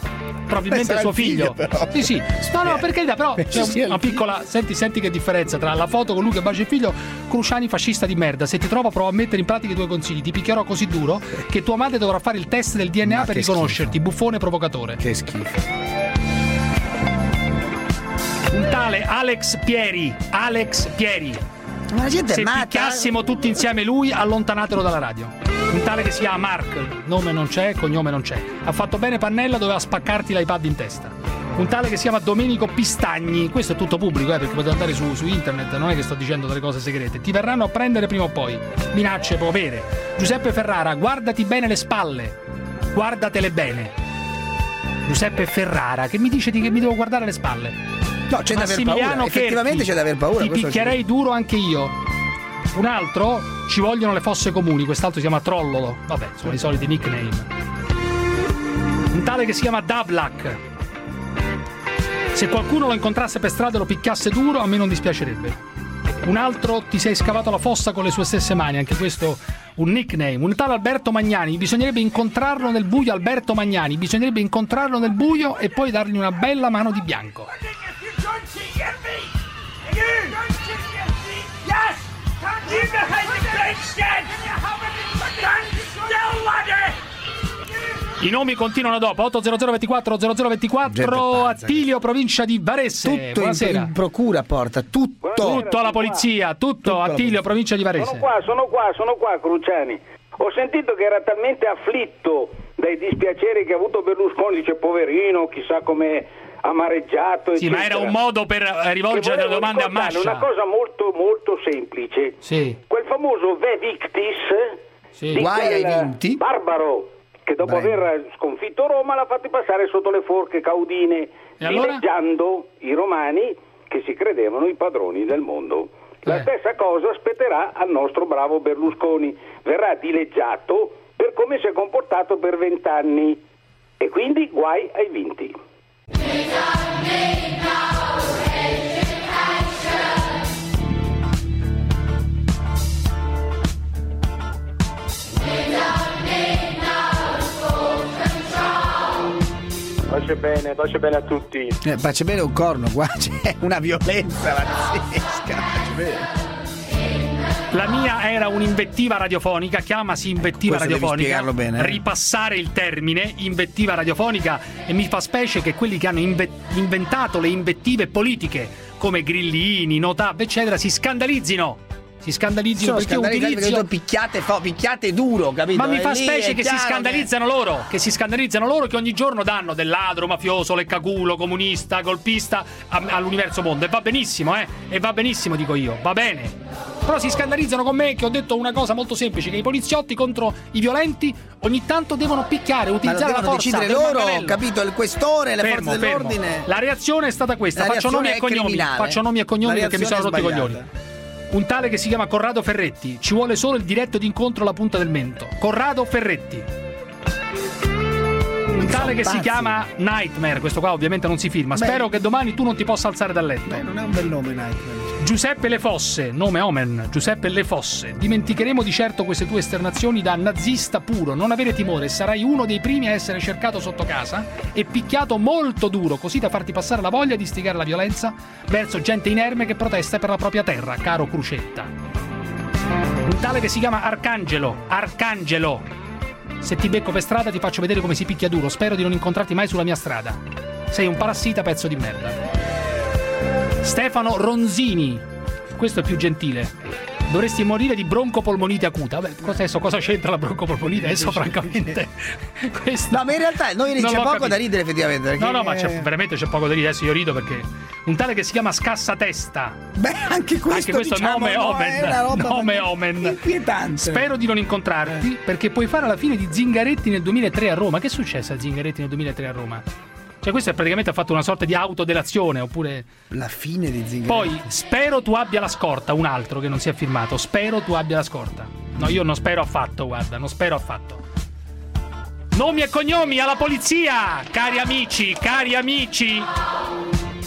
Probabilmente suo figlio, figlio. Sì, sì. No, no, per carità, però c'è una piccola. Senti, senti che differenza tra la foto con lui che bacia il figlio, Cruciani fascista di merda. Se ti trovo, prova a mettere in pratica i tuoi consigli. Ti picchierò così duro che tua madre dovrà fare il test del DNA Ma per riconoscerti, buffone provocatore. Che schifo. Un tale Alex Pieri. Alex Pieri. Ma la gente Se è matta. picchiassimo tutti insieme lui, allontanatelo dalla radio. Un tale che si chiama Mark, nome non c'è, cognome non c'è. Ha fatto bene Pannella, doveva spaccarti l'iPad in testa. Un tale che si chiama Domenico Pistagni, questo è tutto pubblico, eh, perché potete andare su, su internet, non è che sto dicendo delle cose segrete. Ti verranno a prendere prima o poi. Minacce povere. Giuseppe Ferrara, guardati bene le spalle. Guardatele bene. Giuseppe Ferrara, che mi dice di che mi devo guardare le spalle. No, c'è da aver paura. Effettivamente c'è da aver paura. Ti picchierei duro anche io. Un altro, ci vogliono le fosse comuni, quest'altro si chiama Trollolo. Vabbè, sono i soliti nickname. Un tale che si chiama Davlak. Se qualcuno lo incontrasse per strada e lo picchiasse duro, a me non dispiacerebbe. Un altro ti sei scavato la fossa con le sue stesse mani, anche questo un nickname. Un tale Alberto Magnani, bisognerebbe incontrarlo nel buio Alberto Magnani, bisognerebbe incontrarlo nel buio e poi dargli una bella mano di bianco. I nomi continuano dopo 800 24 0024 Attilio, provincia di Varese. Tutto in, Buonasera. in procura porta, tutto. Tutto alla polizia, tutto Attilio, provincia di Sono Varese. qua, sono qua, sono qua, Cruciani. Ho sentito che era talmente afflitto dai dispiaceri che ha avuto Berlusconi, dice poverino, chissà come amareggiato. Sì, ma era un modo per eh, rivolgere le domande a Mascia. Una cosa molto molto semplice. Sì. Quel famoso Ve Victis Sì. di Guai ai quel vinti. barbaro che dopo Bravo. aver sconfitto Roma l'ha fatti passare sotto le forche caudine, E allora? dileggiando i romani che si credevano i padroni del mondo. La Eh. stessa cosa spetterà al nostro bravo Berlusconi, verrà dileggiato per come si è comportato per vent'anni e quindi guai ai vinti. Pace bene, pace bene a tutti. Eh, pace bene un corno, qua c'è una violenza pazzesca. Pace bene. La mia era un'invettiva radiofonica, chiamasi invettiva Questo radiofonica. spiegarlo bene, eh. Ripassare il termine invettiva radiofonica e mi fa specie che quelli che hanno inve- inventato le invettive politiche come Grillini, Notab, eccetera, si scandalizzino. Si scandalizzino Sono perché utilizzo perché picchiate, fo- picchiate duro, capito? Ma mi E fa specie che si scandalizzano loro, che si scandalizzano loro che ogni giorno danno del ladro, mafioso, leccaculo, comunista, golpista a- all'universo mondo. E va benissimo, eh? E va benissimo, dico io, va bene. Però si scandalizzano con me che ho detto una cosa molto semplice, che i poliziotti contro i violenti ogni tanto devono picchiare, utilizzare la forza decidere loro, manganello. capito? Il questore, le Fermo, forze fermo. dell'ordine. La reazione è stata questa. Faccio nomi reazione e è cognomi. Faccio nomi e cognomi perché mi sono rotto i coglioni. Un tale che si chiama Corrado Ferretti. Ci vuole solo il diretto d'incontro alla punta del mento. Corrado Ferretti. Un tale che si chiama Nightmare. Questo qua ovviamente non si firma. Spero che domani tu non ti possa alzare dal letto. Beh, non è un bel nome, Nightmare. Giuseppe Le Fosse, nome Omen, Giuseppe Le Fosse. Dimenticheremo di certo queste tue esternazioni da nazista puro. Non avere timore, sarai uno dei primi a essere cercato sotto casa e picchiato molto duro, così da farti passare la voglia di istigare la violenza verso gente inerme che protesta per la propria terra, caro Crucetta. Un tale che si chiama Arcangelo. Arcangelo. Se ti becco per strada ti faccio vedere come si picchia duro. Spero di non incontrarti mai sulla mia strada. Sei un parassita pezzo di merda. Stefano Ronzini. Questo è più gentile. Dovresti morire di broncopolmonite acuta. Beh, adesso cosa c'entra la broncopolmonite? Adesso, francamente. Questo... No, ma in realtà noi c'è poco capito. da ridere, effettivamente. perché- No, no, ma c'è, veramente c'è poco da ridere. Adesso io rido perché. Un tale che si chiama Scassatesta. Beh, anche questo, Anche questo diciamo, nome no, Omen. è una roba Nome Omen. inquietante. Spero di non incontrarti perché puoi fare la fine di Zingaretti nel 2003 a Roma. Che è successo a Zingaretti nel 2003 a Roma? Cioè, questo è praticamente ha fatto una sorta di autodelazione oppure. La fine di Zingaretti. Poi spero tu abbia la scorta, un altro che non si è firmato. Spero tu abbia la scorta. No, io non spero affatto, guarda, non spero affatto. Nomi e cognomi alla polizia, cari amici, cari amici.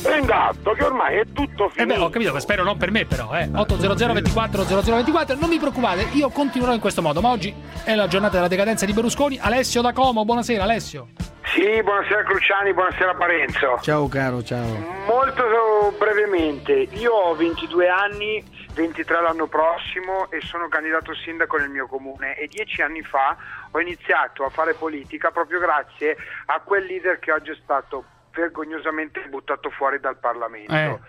Prendatto che ormai è tutto Eh beh, ho capito, spero non per me però, eh. 800 24 0024, non vi preoccupate, io continuerò in questo modo, ma oggi è la giornata della decadenza di Berlusconi. Alessio da Como, buonasera Alessio. Sì, buonasera Cruciani, buonasera Parenzo. Ciao caro, ciao. Molto brevemente, io ho 22 anni, 23 l'anno prossimo e sono candidato sindaco nel mio comune e dieci anni fa ho iniziato a fare politica proprio grazie a quel leader che oggi è stato vergognosamente buttato fuori dal Parlamento. Eh.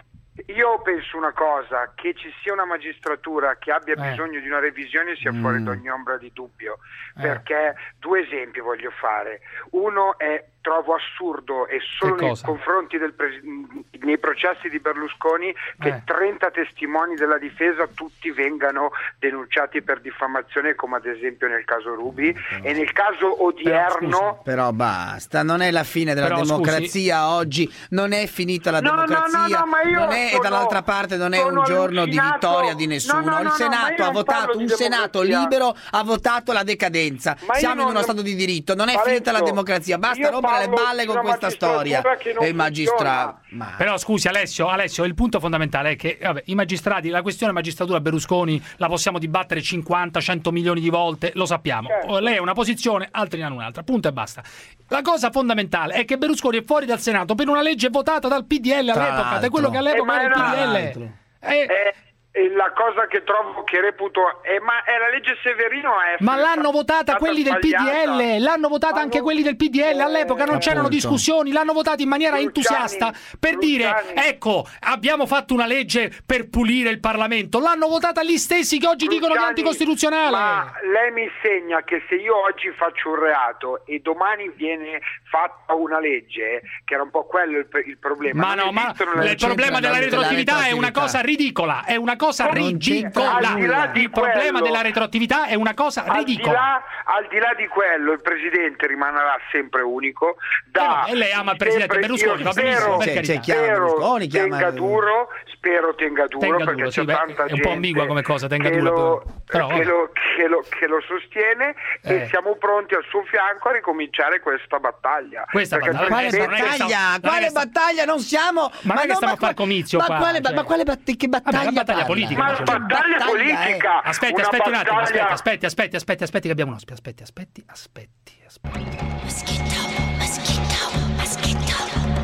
Io penso una cosa, che ci sia una magistratura che abbia Eh. bisogno di una revisione sia fuori Mm. da ogni ombra di dubbio, Eh. perché due esempi voglio fare. Uno è trovo assurdo e solo nei confronti del pres- nei processi di Berlusconi che Eh. 30 testimoni della difesa tutti vengano denunciati per diffamazione come ad esempio nel caso Rubi e nel caso odierno Però basta, non è la fine della Però, scusi- democrazia oggi, non è finita la No, no, no, democrazia, no, ma io non è, e sono- dall'altra parte non è un giorno di allucinato. vittoria di nessuno. No, no, no, Il no, Senato ha non votato, un di Senato libero ha votato la decadenza. Ma Siamo in non- uno Stato di diritto, non è Parenzo, finita la democrazia, basta io rompere le balle con questa storia. E il magistrato... Però scusi Alessio, Alessio, il punto fondamentale è che vabbè, i magistrati, la questione magistratura Berlusconi la possiamo dibattere 50, 100 milioni di volte, lo sappiamo. Certo. Lei ha una posizione, altri ne hanno un'altra, punto e basta. La cosa fondamentale è che Berlusconi è fuori dal Senato per una legge votata dal PDL all'epoca, è quello che all'epoca Eh, ma era il PDL. Eh, E la cosa che trovo che reputo è ma è la legge Severino è Ma l'hanno votata quelli del. PDL, l'hanno votata anche quelli del PDL, all'epoca non c'erano appunto. discussioni, l'hanno votata in maniera entusiasta per dire ecco, abbiamo fatto una legge per pulire il Parlamento, l'hanno votata gli stessi che oggi dicono che è anticostituzionale. Ma lei mi insegna che se io oggi faccio un reato e domani viene fatta una legge, che era un po' quello il, il problema. Ma non no, ma il problema della retroattività è una cosa ridicola, è una cosa ridicola. Al di là di Il problema quello- della retroattività è una cosa Al di, ridicola. là, al di là di quello, il presidente rimarrà sempre unico. Da, Eh, e lei ama il presidente Berlusconi, va benissimo, spero- per carità. C'è- chiama spero Berlusconi, chiama- tenga duro, spero tenga duro, Tenga perché duro, c'è sì, beh, tanta è un po' ambigua come cosa, tenga che duro, lo, però, che lo- che lo- che lo sostiene Eh. e siamo pronti al suo fianco a ricominciare questa battaglia. Questa Perché battaglia- Quale non battaglia? non Quale battaglia? Non siamo. Ma non è che no, stiamo a far comizio ma qua, cioè. ma quale battaglia? Che battaglia? La battaglia parla? politica, Ma battaglia battaglia è? politica. Aspetti, una aspetti un attimo, battaglia- aspetti, aspetti, aspetti, aspetti, aspetti, che abbiamo un ospite. Aspetti, aspetti, aspetti, aspetti.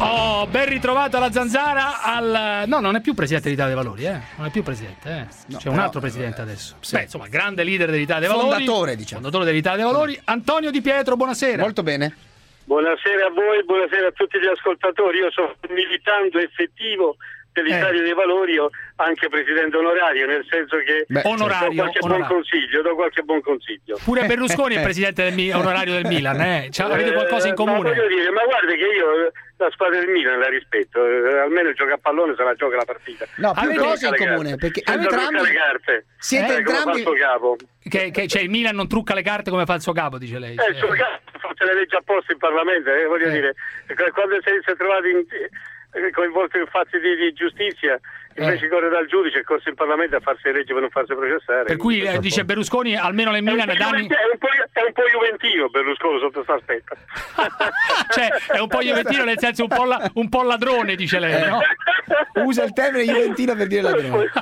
Oh, ben ritrovato alla zanzara al... No, non è più presidente dell'Italia dei Valori, eh. Non è più presidente, eh. C'è un però- altro presidente adesso. Beh, insomma, grande leader dell'Italia dei Valori. Fondatore, diciamo. Fondatore dell'Italia dei Valori. Antonio Di Pietro, buonasera. Molto bene. Buonasera a voi, buonasera a tutti gli ascoltatori. Io sono un militante effettivo dell'Italia dei Valori, anche presidente onorario, nel senso che Beh, onorario, do qualche onorario. buon consiglio, do qualche buon consiglio. Pure Berlusconi è presidente del Mi- onorario del Milan, eh. Cioè, avete qualcosa in Eh, Ma comune? voglio dire, ma guarda che io eh, la squadra del Milan la rispetto, eh, almeno gioca a pallone se la gioca la partita. No, più cose in comune, perché Senza entrambi- le carte. siete Eh, come entrambi- fa il suo capo. Che, che- cioè, il Milan non trucca le carte come fa il suo capo, dice lei. Eh, il suo capo fa le leggi apposta in Parlamento, eh, voglio dire, eh, quando si è trovato in, eh, coinvolto in fatti di, di giustizia, invece di correre dal giudice, è corso in Parlamento a farsi le leggi per non farsi processare. Per cui eh, dice Berlusconi, almeno nel Milan è, da anni... un po', è un po' juventino Berlusconi sotto questo aspetto. cioè, è un po' juventino nel senso un po', la- un po' ladrone, dice lei, no? Usa il termine juventino per dire ladrone.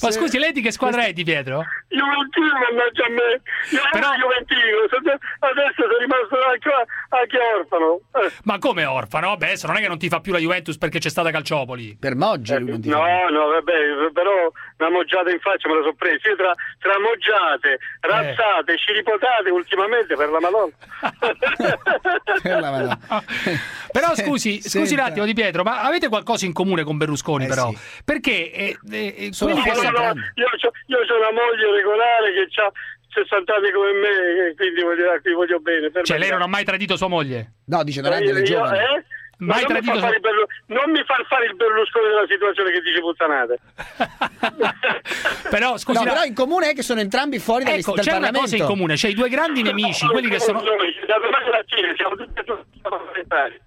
Ma scusi, lei di che squadra è Di Pietro? Juventino, mannaggia a me, io ero Però- Juventino, se- adesso sono rimasto anche, anche orfano. Eh. Ma come orfano? Vabbè, adesso non è che non ti fa più la Juventus perché c'è stata Calciopoli. Per Moggi lui non ti fa. No, no, vabbè, però una moggiata in faccia me la sono presa. Io tra, tra moggiate, razzate, sciripotate ultimamente per la Madonna. Per la Madonna. Però scusi, scusi un senta. attimo Di Pietro, ma avete qualcosa in comune con Berlusconi però? Perché eh, eh, eh, Sono sono- entrambi. io, c'ho, io c'ho una moglie regolare che ha 60 anni come me, quindi voglio, voglio bene. Cioè, me. lei non ha mai tradito sua moglie? No, dice Donatello è io- giovane. eh? Ma Mai non, mi tradito far fare il Berlu- non mi far fare il Berlusconi della situazione che dice puttanate. Però scusi, no, la- però in comune è che sono entrambi fuori dal, ecco, dal c'è una Parlamento. cosa in comune, c'è i due grandi nemici, quelli che sono... Da domani mattina siamo tutti e due parlamentari.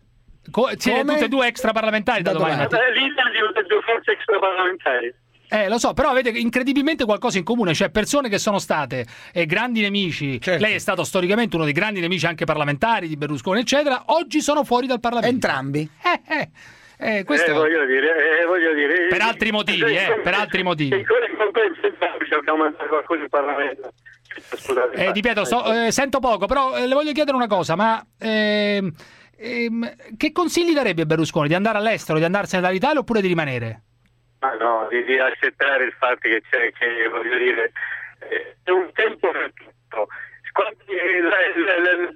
co- siete tutti e due extraparlamentari da, Da domani domani. Eh, L'Italia di due forze extraparlamentari. Eh, lo so, però avete incredibilmente qualcosa in comune, cioè persone che sono state eh, grandi nemici. Certo. Lei è stato storicamente uno dei grandi nemici anche parlamentari di Berlusconi, eccetera. Oggi sono fuori dal Parlamento. Entrambi. Eh, eh, eh, questo Eh, voglio dire, eh, voglio dire. Per altri motivi, eh, per altri motivi. In compenso entrambi ci abbiamo mandato qualcosa in Parlamento. Scusate. Eh, Di Pietro, sto- eh, sento poco, però eh, le voglio chiedere una cosa, ma ehm, ehm, che consigli darebbe Berlusconi? Di andare all'estero, di andarsene dall'Italia oppure di rimanere? Ma no, di, di accettare il fatto che c'è, che voglio dire, eh, è un tempo per tutto. Quando, eh, la- la- la-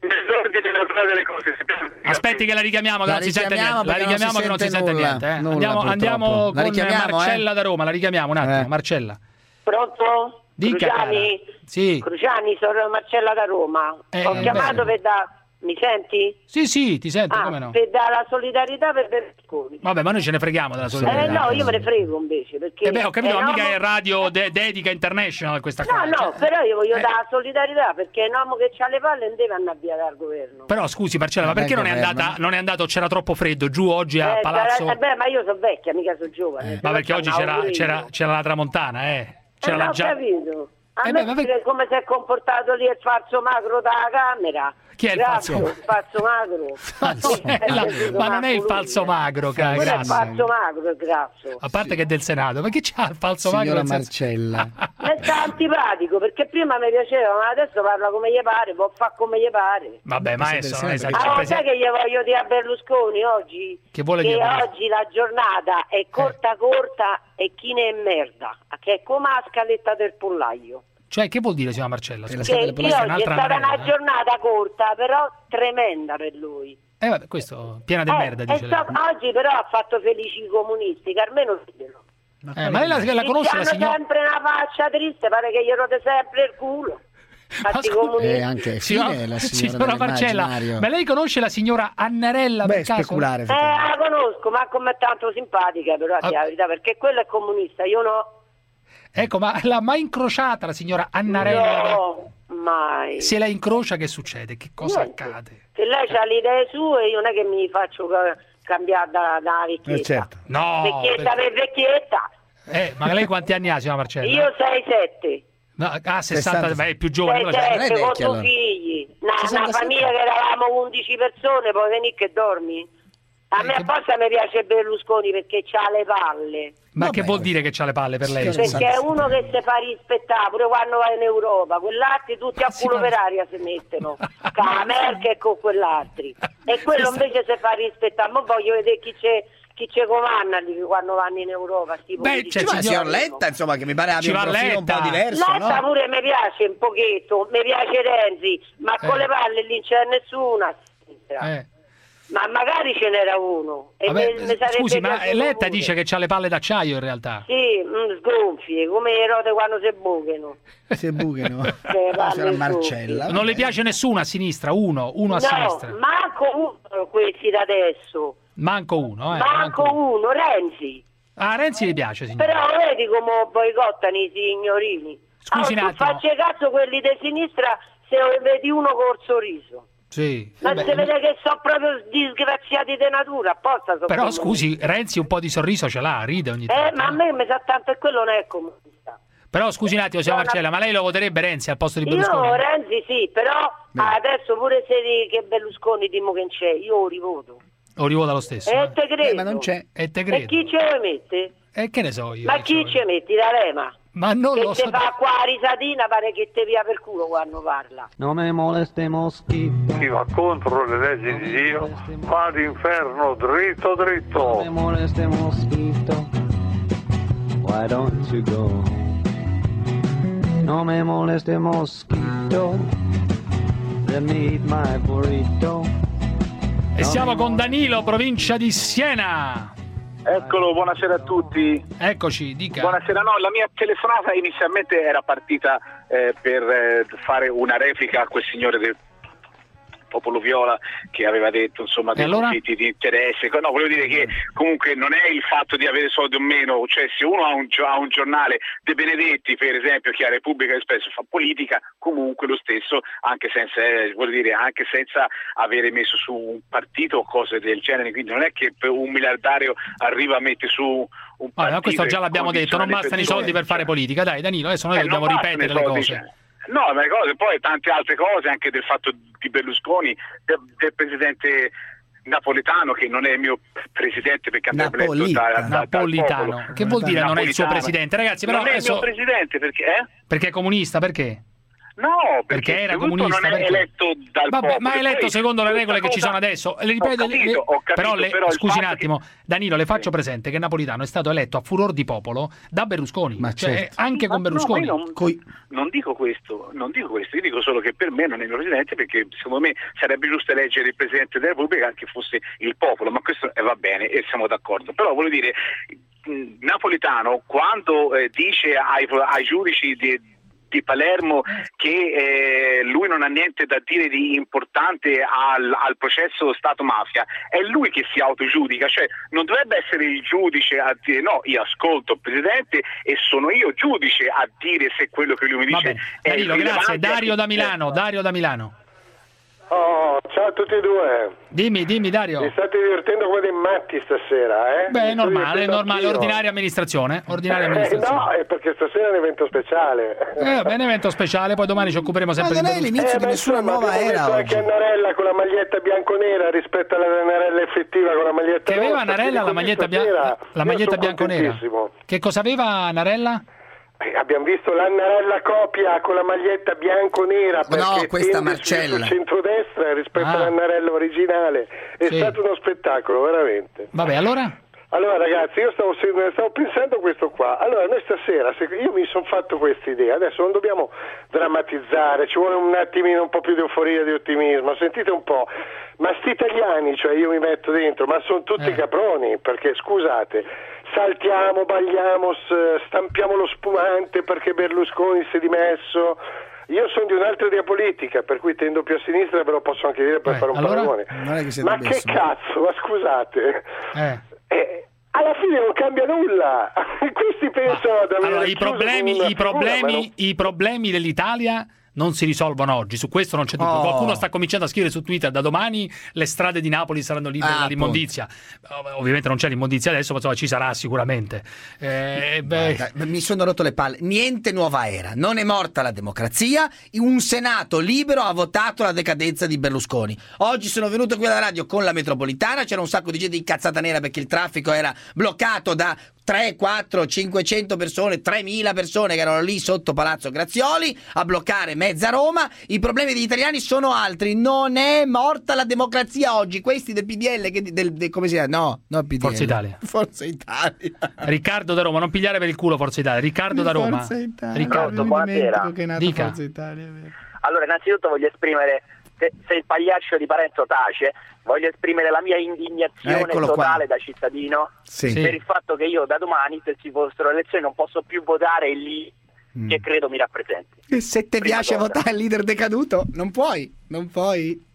nell'ordine naturale delle cose si. Aspetti che la richiamiamo, che La non si sente niente. La richiamiamo che non si sente niente. eh. nulla, Andiamo, purtroppo. andiamo La con richiamiamo, Marcella eh? da Roma, la richiamiamo un attimo. Eh. Marcella. Pronto? Dica, Cruciani? cara. Sì. Cruciani, sono Marcella da Roma. Eh, Ho chiamato bene. per da... Mi senti? Sì, sì, ti sento, Ah, come no? per dare la solidarietà per Berlusconi. Vabbè, ma noi ce ne freghiamo della Eh solidarietà. no, io me ne frego invece, perché... Eh beh, ho capito, ma un mica è Radio De- Dedica International questa cosa. No, no, cioè- però io voglio Eh. dare la solidarietà perché è un uomo che ha le palle non deve andare via dal governo. Però scusi Marcella, ma Vabbè, perché non è, andata, non è andato, c'era troppo freddo, giù oggi a Eh, Palazzo... eh, beh, ma io sono vecchia, mica sono giovane. Ma no perché oggi c'era, la tramontana, eh? C'era Eh, la no, ho gia- capito. A Eh me beh, come si è comportato lì il falso macro dalla Camera. Chi è il Grazie, falso- Il falso macro. Falso- Sì, eh, la- ma non è il falso magro, cara, Quello è il grazie. falso macro, il grasso. A parte che è del Senato, ma chi c'ha il falso Signora magro? senso- Marcella. sta antipatico perché prima mi piaceva, ma adesso parla come gli pare, può fare come gli pare. Vabbè, maestro, non è Ah, esagerato. lo sai che gli voglio dire a Berlusconi oggi? Che vuole dire a Berlusconi? oggi la giornata è corta corta e chi ne è merda, che è come la scaletta del pollaio. Cioè, che vuol dire, signora Marcella? Che, Scusi. che oggi è stata una giornata corta, però tremenda per lui. Eh, vabbè, questo, piena di Eh, merda, dice lei. so- oggi però ha fatto felici i comunisti, che almeno ditelo. Eh, ma lei la, la conosce la Hanno signora? sempre una faccia triste, pare che gli rode sempre il culo. Fatti comunisti. E anche Signora, la signora Marcella, ma lei conosce la signora Annarella Beh, per caso? speculare. Eh, la conosco, ma come tanto simpatica però, a dire la verità, perché quello è comunista, io no. Ecco, ma l'ha mai incrociata la signora Annarella? No, mai. Se la incrocia che succede? Che cosa Niente. accade? Se lei ha le idee sue, io non è che mi faccio ca- cambiare da, da vecchietta. Eh, certo. No, Vecchietta per vecchietta. Eh, ma lei quanti anni ha, signora Marcella? Io 6-7. No, ah, 60, beh, è più giovane. cioè, 6-7 con due figli. Una, una 67. famiglia che eravamo 11 persone, poi venì che dormi. A Eh, me apposta mi piace Berlusconi perché c'ha le palle. Ma che vuol dire che c'ha le palle per lei? Perché è uno che si fa rispettare pure quando va in Europa, quell'altri tutti a culo per aria si mettono, con Merkel e con quell'altri. E quello invece si fa rispettare. Ma voglio vedere chi c'è chi ci comanda lì quando vanno in Europa. Beh, c'è il signor Letta, insomma, che mi pare abbia Ci un va profilo un po' Letta. diverso, Letta no? pure mi piace un pochetto, mi piace Renzi, ma con Eh. le palle lì non c'è nessuno a sinistra. Eh. Ma magari ce n'era uno. E Vabbè, sarebbe scusi, ma Letta pure. dice che ha le palle d'acciaio in realtà. Sì, mm, sgonfie, come le rote quando si buchino. Se buchino. Eh, va, Signora le Marcella. Non le piace nessuno a sinistra, uno, uno a no, sinistra. manco uno questi da adesso. Manco uno, eh. manco uno, Renzi. Ah, Renzi le piace, signora. Però vedi come boicottano i signorini. Scusi un Ah, tu attimo. facci caso quelli di sinistra se vedi uno col sorriso. Sì. Ma Vabbè, si vede che sono proprio disgraziati di natura, apposta sono Però scusi, Renzi un po' di sorriso ce l'ha, ride ogni Eh, tanto. ma a me mi sa tanto che quello non è comunista. Però scusi un attimo, signora No, no. Marcella, ma lei lo voterebbe Renzi al posto di Berlusconi? Io Renzi sì, però adesso pure se di- che Berlusconi dimo che c'è, io lo rivoto. O rivota lo stesso? E te credo. ma non c'è. E te E credo. chi ce lo mette? E che ne so io? Ma chi ce metti da Rema? Ma non che lo te so. fa qua la risatina pare che te via per culo quando parla. Non me moleste moschito. Chi va contro le leggi di Dio va all'inferno dritto dritto. Non me moleste moschito. Why don't you go? No me moleste mosquito. Let me eat my burrito. E siamo con Danilo, provincia di Siena. Eccolo, buonasera a tutti. Eccoci, dica. Buonasera, no, la mia telefonata inizialmente era partita eh, per eh, fare una replica a quel signore del popolo viola che aveva detto insomma dei allora? conflitti di interesse. No, volevo dire che comunque non è il fatto di avere soldi o meno, cioè se uno ha un, ha un giornale De Benedetti, per esempio, che ha Repubblica Espresso fa politica, comunque lo stesso, anche senza, eh, dire, anche senza avere messo su un partito o cose del genere. Quindi non è che un miliardario arriva a mettere su un partito. ma questo già l'abbiamo detto, non bastano i soldi per fare politica. Dai, Danilo, adesso noi Eh, dobbiamo ripetere le cose. cioè. No, ma le cose, poi tante altre cose, anche del fatto di Berlusconi, del, del presidente napoletano, che non è il mio presidente perché andrebbe eletto da, da- Napolitano. Che vuol dire non è il suo Napolitano. presidente? Ragazzi, però non è il adesso- mio presidente perché... Eh? Perché è comunista, perché? No, Perché era innanzitutto comunista, non è perché? eletto dal Vabbè, popolo. ma è eletto secondo le regole che ci cosa- sono adesso. Le Ho ripete- capito, le- ho capito, però, le- però scusi un attimo, Danilo, le faccio presente che Napolitano è stato eletto a furor di popolo da Berlusconi. cioè, certo. anche Ma con no, Berlusconi. ma io non, non dico questo, non dico questo, io dico solo che per me non è il mio presidente perché secondo me sarebbe giusto eleggere il presidente della Repubblica che fosse il popolo, ma questo eh, va bene e siamo d'accordo. Però voglio dire, Napolitano quando eh, dice ai, ai giudici di, di Palermo che eh, lui non ha niente da dire di importante al, al processo Stato-mafia, è lui che si autogiudica, cioè non dovrebbe essere il giudice a dire no, io ascolto il Presidente e sono io giudice a dire se quello che lui mi dice è Danilo, grazie. Dario da Milano, Dario da Milano. Oh, ciao a tutti e due. Dimmi, dimmi Dario. Vi state divertendo come dei matti stasera, eh? Beh, è Mi normale, è normale, anch'io. ordinaria amministrazione. Ordinaria Eh, amministrazione. no, è perché stasera è un evento speciale. Eh, bene, evento speciale, poi domani ci occuperemo sempre di Berlusconi. Eh, ma insomma, abbiamo messo anche Annarella con la maglietta bianco-nera rispetto alla Annarella effettiva con la maglietta Che aveva rossa, Narella la maglietta, stasera bia- la maglietta bianconera. Che cosa aveva Narella? Eh, Abbiamo visto l'Annarella copia con la maglietta bianco-nera no, perché questa Marcella. centrodestra rispetto Ah. all'Annarella originale. È Sì. stato uno spettacolo, veramente. Vabbè, allora? Allora ragazzi, io stavo, stavo pensando questo qua. Allora, noi stasera, se- io mi sono fatto questa idea, adesso non dobbiamo drammatizzare, ci vuole un attimino un po' più di euforia, di ottimismo. Sentite un po', ma sti italiani, cioè io mi metto dentro, ma sono tutti caproni, perché scusate, saltiamo, bagliamo, stampiamo lo spumante perché Berlusconi si è dimesso. Io sono di un'altra idea politica, per cui tendo più a sinistra, ve lo posso anche dire per fare un allora? paragone. Non che Ma che cazzo, ma scusate. Eh. Eh, alla fine non cambia nulla. Questi pensano ad avere Allora, i problemi, una i, figura, ma problemi, i problemi dell'Italia non si risolvono oggi, su questo non c'è dubbio. Oh. Qualcuno sta cominciando a scrivere su Twitter da domani le strade di Napoli saranno libere Ah, dall'immondizia. Ov- Ovviamente non c'è l'immondizia adesso, ma insomma ci sarà sicuramente. Eh, Guarda, mi sono rotto le palle. Niente nuova era. Non è morta la democrazia. Un Senato libero ha votato la decadenza di Berlusconi. Oggi sono venuto qui alla radio con la metropolitana. C'era un sacco di gente incazzata nera perché il traffico era bloccato da 3, 4, 500 persone, 3000 persone che erano lì sotto Palazzo Grazioli a bloccare mezza Roma. I problemi degli italiani sono altri. Non è morta la democrazia oggi. Questi del PDL, che, del, del- come si chiama? No, no, PDL. Forza Italia. Forza Italia. Riccardo da Roma, non pigliare per il culo Forza Italia. Riccardo da Roma. Forza Italia. Riccardo, Mi buonasera. che è nata Dica. Forza Italia. Allora, innanzitutto voglio esprimere, se, se il pagliaccio di Parenzo tace, voglio esprimere la mia indignazione Eccolo qua. totale da cittadino Sì. per il fatto che io da domani, se ci fossero elezioni, non posso più votare lì Mm. che credo mi rappresenti. E se ti piace cosa. votare il leader decaduto, non puoi, non puoi.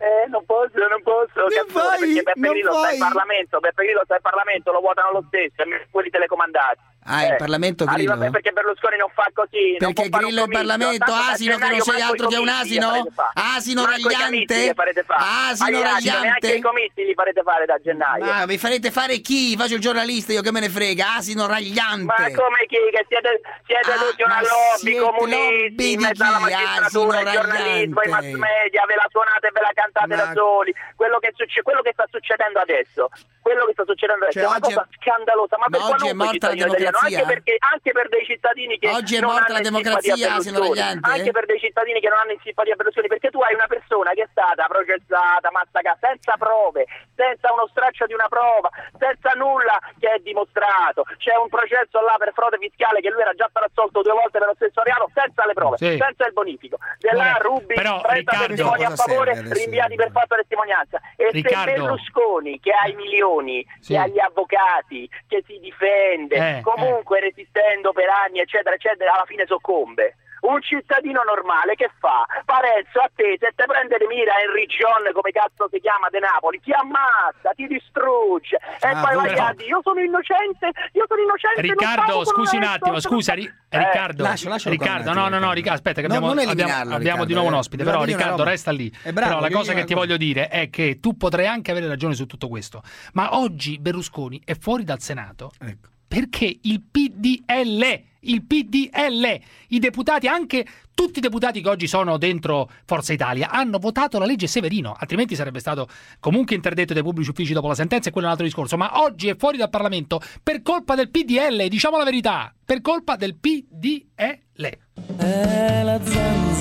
Eh, non posso, non posso, Non cazzo, puoi, perché Beppe non Grillo sta puoi. in Parlamento, Beppe Grillo sta in Parlamento, lo votano lo stesso, e quelli telecomandati. Ah, in Parlamento arriva Grillo? perché Berlusconi non fa così. Perché Grillo in comizio, Parlamento, asino che non sei altro i che un asino? Asino Manco i ragliante? Asino ragazzi, Neanche ragliante? i comizi li farete fare da gennaio. Ma vi farete fare chi? Faccio il giornalista, io che me ne frega, asino ragliante. Ma come chi? Che siete, siete Ah, tutti una lobby lobby in mezzo alla magistratura, Asino giornalismo, ai mass ragliante. media, ve la suonate e ve la cantate Ma- da soli. Quello che, succe- quello che sta succedendo adesso, quello che sta succedendo adesso Cioè, è una oggi è- cosa scandalosa, ma, ma per oggi è morta la cittadino italiano, anche, democrazia? perché, anche per dei cittadini che Oggi è non morta hanno la in democrazia, Ragliante? anche per dei cittadini che non hanno in simpatia Berlusconi, perché tu hai una persona che è stata processata, massacrata, senza prove, senza uno straccio di una prova, senza nulla che è dimostrato. C'è un processo là per frode fiscale che lui era già stato assolto due volte per lo stesso reato, senza le prove, Sì. senza il bonifico. De là Rubi, però, 30 Riccardo- testimoni a favore, rinviati per fatto testimonianza. E Riccardo- se Berlusconi, che ha i milioni, Sì. che ha gli avvocati, che si difende, Eh, comunque resistendo per anni, eccetera, eccetera, alla fine soccombe. Un cittadino normale che fa? Parenzo a te, se te prende di mira Henry John, come cazzo si chiama, De Napoli, ti ammazza, ti distrugge e Ah, poi vai a dire io sono innocente, io sono innocente. Riccardo, scusi un attimo, persona- scusa, Ri- Eh, Riccardo, qua un Riccardo, no, no, no, Riccardo. Aspetta, che No, abbiamo, non abbiamo- abbiamo di nuovo un eh. ospite, però Riccardo resta lì. Bravo, però la cosa che ti voglio dire è che tu potrai anche avere ragione su tutto questo, ma oggi Berlusconi è fuori dal Senato Ecco. Perché il PDL, il PDL, i deputati, anche tutti i deputati che oggi sono dentro Forza Italia, hanno votato la legge Severino, altrimenti sarebbe stato comunque interdetto dai pubblici uffici dopo la sentenza e quello è un altro discorso, ma oggi è fuori dal Parlamento per colpa del PDL, diciamo la verità, per colpa del PDL.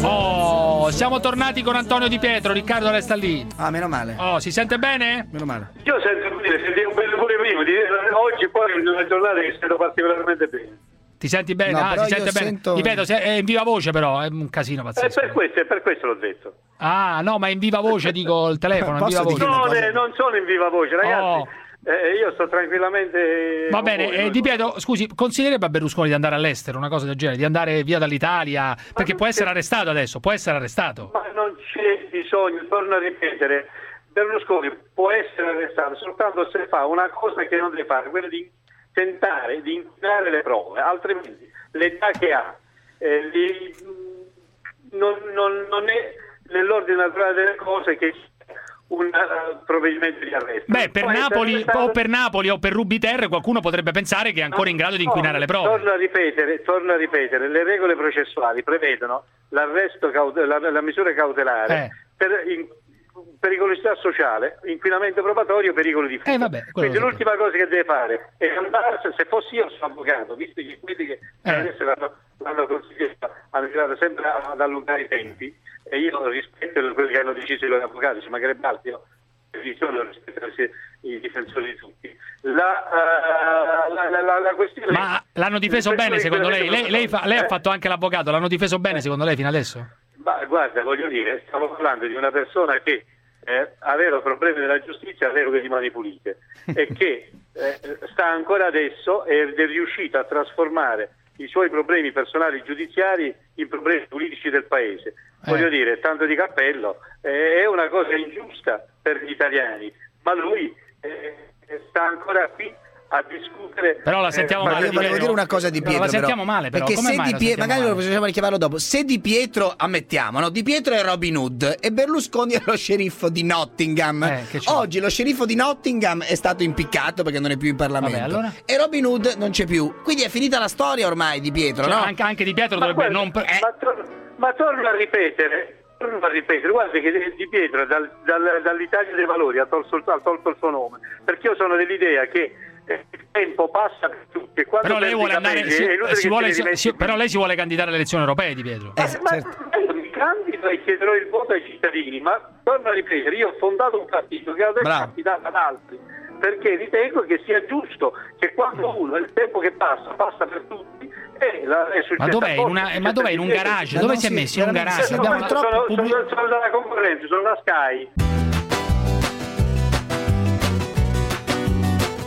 Oh, siamo tornati con Antonio Di Pietro, Riccardo resta lì. Ah, meno male. Oh, si sente bene? Meno male. Io sento dire, sentivo bene pure prima, di- oggi poi è una giornata che sento particolarmente bene. Ti senti bene? No, ah, si sente bene. sento- Ripeto, è in viva voce però, è un casino È pazzesco. per questo, è per questo l'ho detto. Ah, no, ma in viva voce dico il telefono, in viva voce. No, eh, non sono in viva voce, ragazzi. Oh. Eh, io sto tranquillamente. Va bene, voi, eh, Di Pietro, scusi, consiglierebbe a Berlusconi di andare all'estero, una cosa del genere, di andare via dall'Italia, perché può essere arrestato adesso, può essere arrestato. Ma non c'è bisogno, torno a ripetere. Berlusconi può essere arrestato soltanto se fa una cosa che non deve fare, quella di tentare di inquinare le prove, altrimenti l'età che ha eh, li- non, non- non è nell'ordine naturale delle cose che un eh, provvedimento di arresto. Beh, per Napoli, arrestato- o per Napoli o per Rubiter qualcuno potrebbe pensare che è ancora in grado di inquinare No, le prove. Torno a ripetere, torno a ripetere, le regole processuali prevedono l'arresto la, la misura cautelare Eh. per in- pericolosità sociale, inquinamento probatorio, pericolo di fuga. Eh, vabbè, quello Quindi l'ultima cosa che deve fare è andare, se fossi io sono avvocato, visto che quelli che Eh. adesso l'hanno, l'hanno consigliato hanno tirato sempre ad allungare i tempi e io rispetto quelli che hanno deciso i loro avvocati, ci mancherebbe altro, i difensori di tutti. La, eh, la, la- la- questione Ma l'hanno difeso bene secondo quello lei? Lei, lei fa- lei ha Eh? fatto anche l'avvocato, l'hanno difeso bene secondo lei fino adesso? Ma guarda, voglio dire, stiamo parlando di una persona che eh, aveva problemi nella giustizia, aveva le mani pulite e che eh, sta ancora adesso ed è riuscita a trasformare i suoi problemi personali giudiziari in problemi politici del paese. Voglio dire, tanto di cappello, eh, è una cosa ingiusta per gli italiani, ma lui eh, sta ancora qui a discutere. Però la sentiamo eh, Ma male, io volevo Pietro. dire una cosa di Però la Pietro. sentiamo male, però. Perché Come se mai Di la Pietro, sentiamo magari lo male? possiamo richiamarlo dopo. Se Di Pietro, ammettiamo, no? Di Pietro è Robin Hood e Berlusconi è lo sceriffo di Nottingham. Eh? Oggi lo sceriffo di Nottingham è stato impiccato perché non è più in Parlamento. Vabbè, allora? E Robin Hood non c'è più. Quindi è finita la storia ormai di Pietro, Cioè, no? anche, anche Di Pietro Ma dovrebbe guarda, non... pre- ma, tor- ma torno a ripetere, torno a ripetere, guarda che Di Pietro dal- dal- dall'Italia dei Valori ha tolto, ha tolto il suo nome, perché io sono dell'idea che eh, il tempo passa per tutti e quando Però lei andare... si- è eh, si vuole- si- però lei si vuole candidare alle elezioni europee, Di Pietro. ma, ma io mi candido e chiederò il voto ai cittadini, ma torno a ripetere, io ho fondato un partito che adesso è Bravo. affidato ad altri, perché ritengo che sia giusto che quando uno, il tempo che passa, passa per tutti, e la, è Ma dov'è? In una- ma dov'è? In un garage? Dove si è messo? In un garage? Sono, Abbiamo- sono, sono, sono dalla concorrenza, sono da Sky.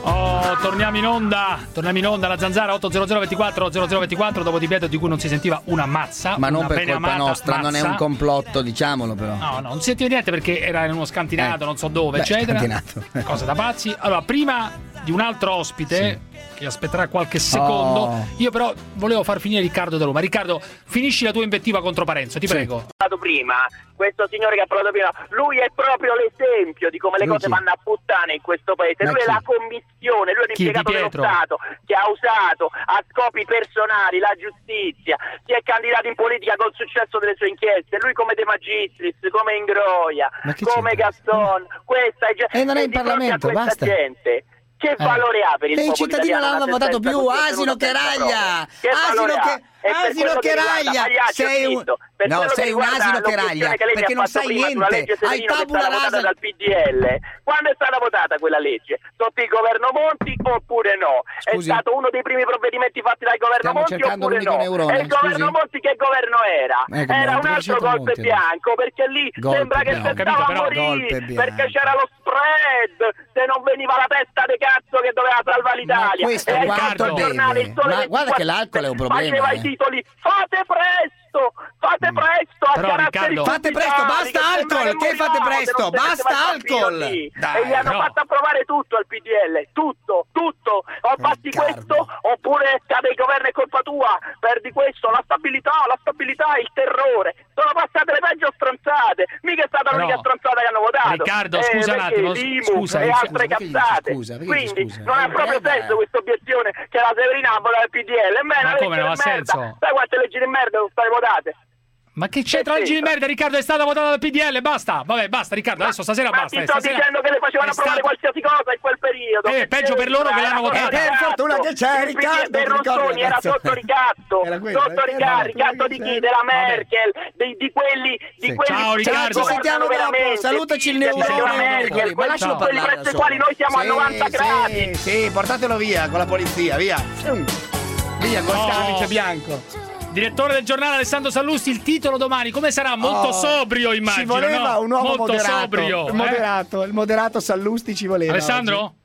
Oh, torniamo in onda. Torniamo in onda. La zanzara 80024 0024 dopo Di Pietro di cui non si sentiva una mazza. Ma non per colpa nostra, non è mazza. un complotto, diciamolo però. No, no, non si sentiva niente perché era in uno scantinato, Eh. non so dove, Beh, eccetera. scantinato. Cosa da pazzi. Allora, prima di un altro ospite che aspetterà qualche secondo, Oh. io però volevo far finire Riccardo da Roma. Riccardo, finisci la tua invettiva contro Parenzo, ti prego. parlato prima, questo signore che ha parlato prima, lui è proprio l'esempio di come le Lui cose chi? vanno a puttane in questo paese. Ma lui chi? è la commissione, lui è l'impiegato dello? Stato che ha usato a scopi personali la giustizia, si è candidato in politica col successo delle sue inchieste, lui come De Magistris, come Ingroia, come Gaston, questa è gente. Eh, non è e in Parlamento, a questa basta. gente. Che valore ha per il E i popolo cittadini italiano non l'hanno votato più, asino che raglia! Che Asino che, asino che raglia! Sei un... No, sei un asino che raglia, perché non sai prima niente. Hai è tabula rasa. dal PDL. Quando è stata votata quella legge? Sotto il governo Monti oppure no? Scusi. È stato uno dei primi provvedimenti fatti dal governo Stiamo Monti oppure no? neurone, e il governo scusi. Monti che governo era? Eh, come era un altro golpe Monti, bianco perché lì Golpe sembra che si stava a morire perché c'era lo spread se non veniva la testa di cazzo che doveva salvare l'Italia. questo E hai quanto deve? Ma guarda 24 che l'alcol è un problema, eh. Titoli, fate presto, fate presto a Però, Riccardo- Fate presto, basta che alcol, che che fate presto, basta alcol. Dai, e gli hanno però- fatto approvare tutto al PDL, tutto, tutto. O fatti Riccardo. questo oppure cade il governo è colpa tua, perdi questo, la stabilità, la stabilità, il terrore. Sono passate le peggio stronzate, mica è stata l'unica stronzata che hanno votato. Riccardo, Eh, scusa un attimo, l'IMU scusa, e altre scusa, cazzate. scusa? Quindi scusa? non ha Eh, proprio beh, senso questa obiezione che la Severina ha votato il PDL. E me Ma come non ha merda. senso? Sai quante leggi di merda sono state votate? Ma che c'entra Che legge di c'entra? merda, Riccardo? È stata votata dal PDL, basta. Vabbè, basta, Riccardo. Adesso stasera Ma basta. ti eh, sto stasera- dicendo che le facevano è approvare stato- qualsiasi cosa in quel periodo. Eh, peggio per loro che l'hanno sotto Eh, per fortuna che c'è, Il Riccardo, Berlusconi ricordi, era ragazzo? sotto ricatto, Era quello, sotto eh, ricatto, ricatto di chi? Della Merkel, di, di quelli, di Sì. quelli Ciao, Riccardo. Ci sentiamo dopo, salutaci il neurone, Merkel, ma quelli, lascialo quelli parlare presso i quali noi siamo a Sì, 90 sì, gradi. Sì, portatelo via con la polizia, via. Via col camice bianco. Direttore del giornale Alessandro Sallusti, il titolo domani come sarà? Molto Oh, sobrio, immagino. Ci voleva no? un uomo Molto moderato. sobrio. il eh? moderato, il moderato Sallusti ci voleva. Alessandro? oggi.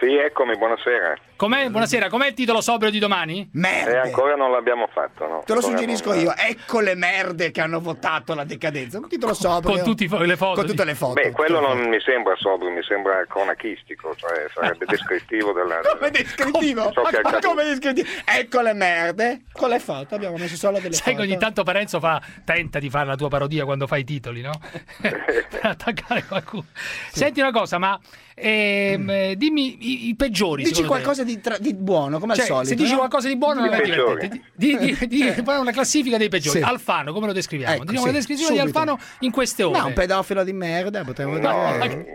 Sì, eccomi, buonasera. Com'è? Buonasera, com'è il titolo sobrio di domani? E Merde. ancora non l'abbiamo fatto, no? Te lo Ancora suggerisco non- io. Ecco le merde che hanno votato la decadenza. Un titolo sobrio. Con tutte le foto. Con tutte le foto. Beh, quello non mi sembra sobrio, mi sembra cronachistico, cioè sarebbe descrittivo della... Come descrittivo? Ma accaduto. come descrittivo? Ecco le merde. Con le foto. Abbiamo messo solo delle Sai foto. che ogni tanto Parenzo fa, tenta di fare la tua parodia quando fai i titoli, no? per attaccare qualcuno. Senti una cosa, ma ehm, eh, dimmi i, i peggiori. Dici qualcosa di, tra- di buono, come Cioè, al solito. se dici no? qualcosa di buono non I è peggiori. divertente. Di, di, di- poi una classifica dei peggiori. Sì. Alfano, come lo descriviamo? Ecco, Diciamo sì, la descrizione subito. di Alfano in queste ore. No, un pedofilo di merda, potremmo No, dire.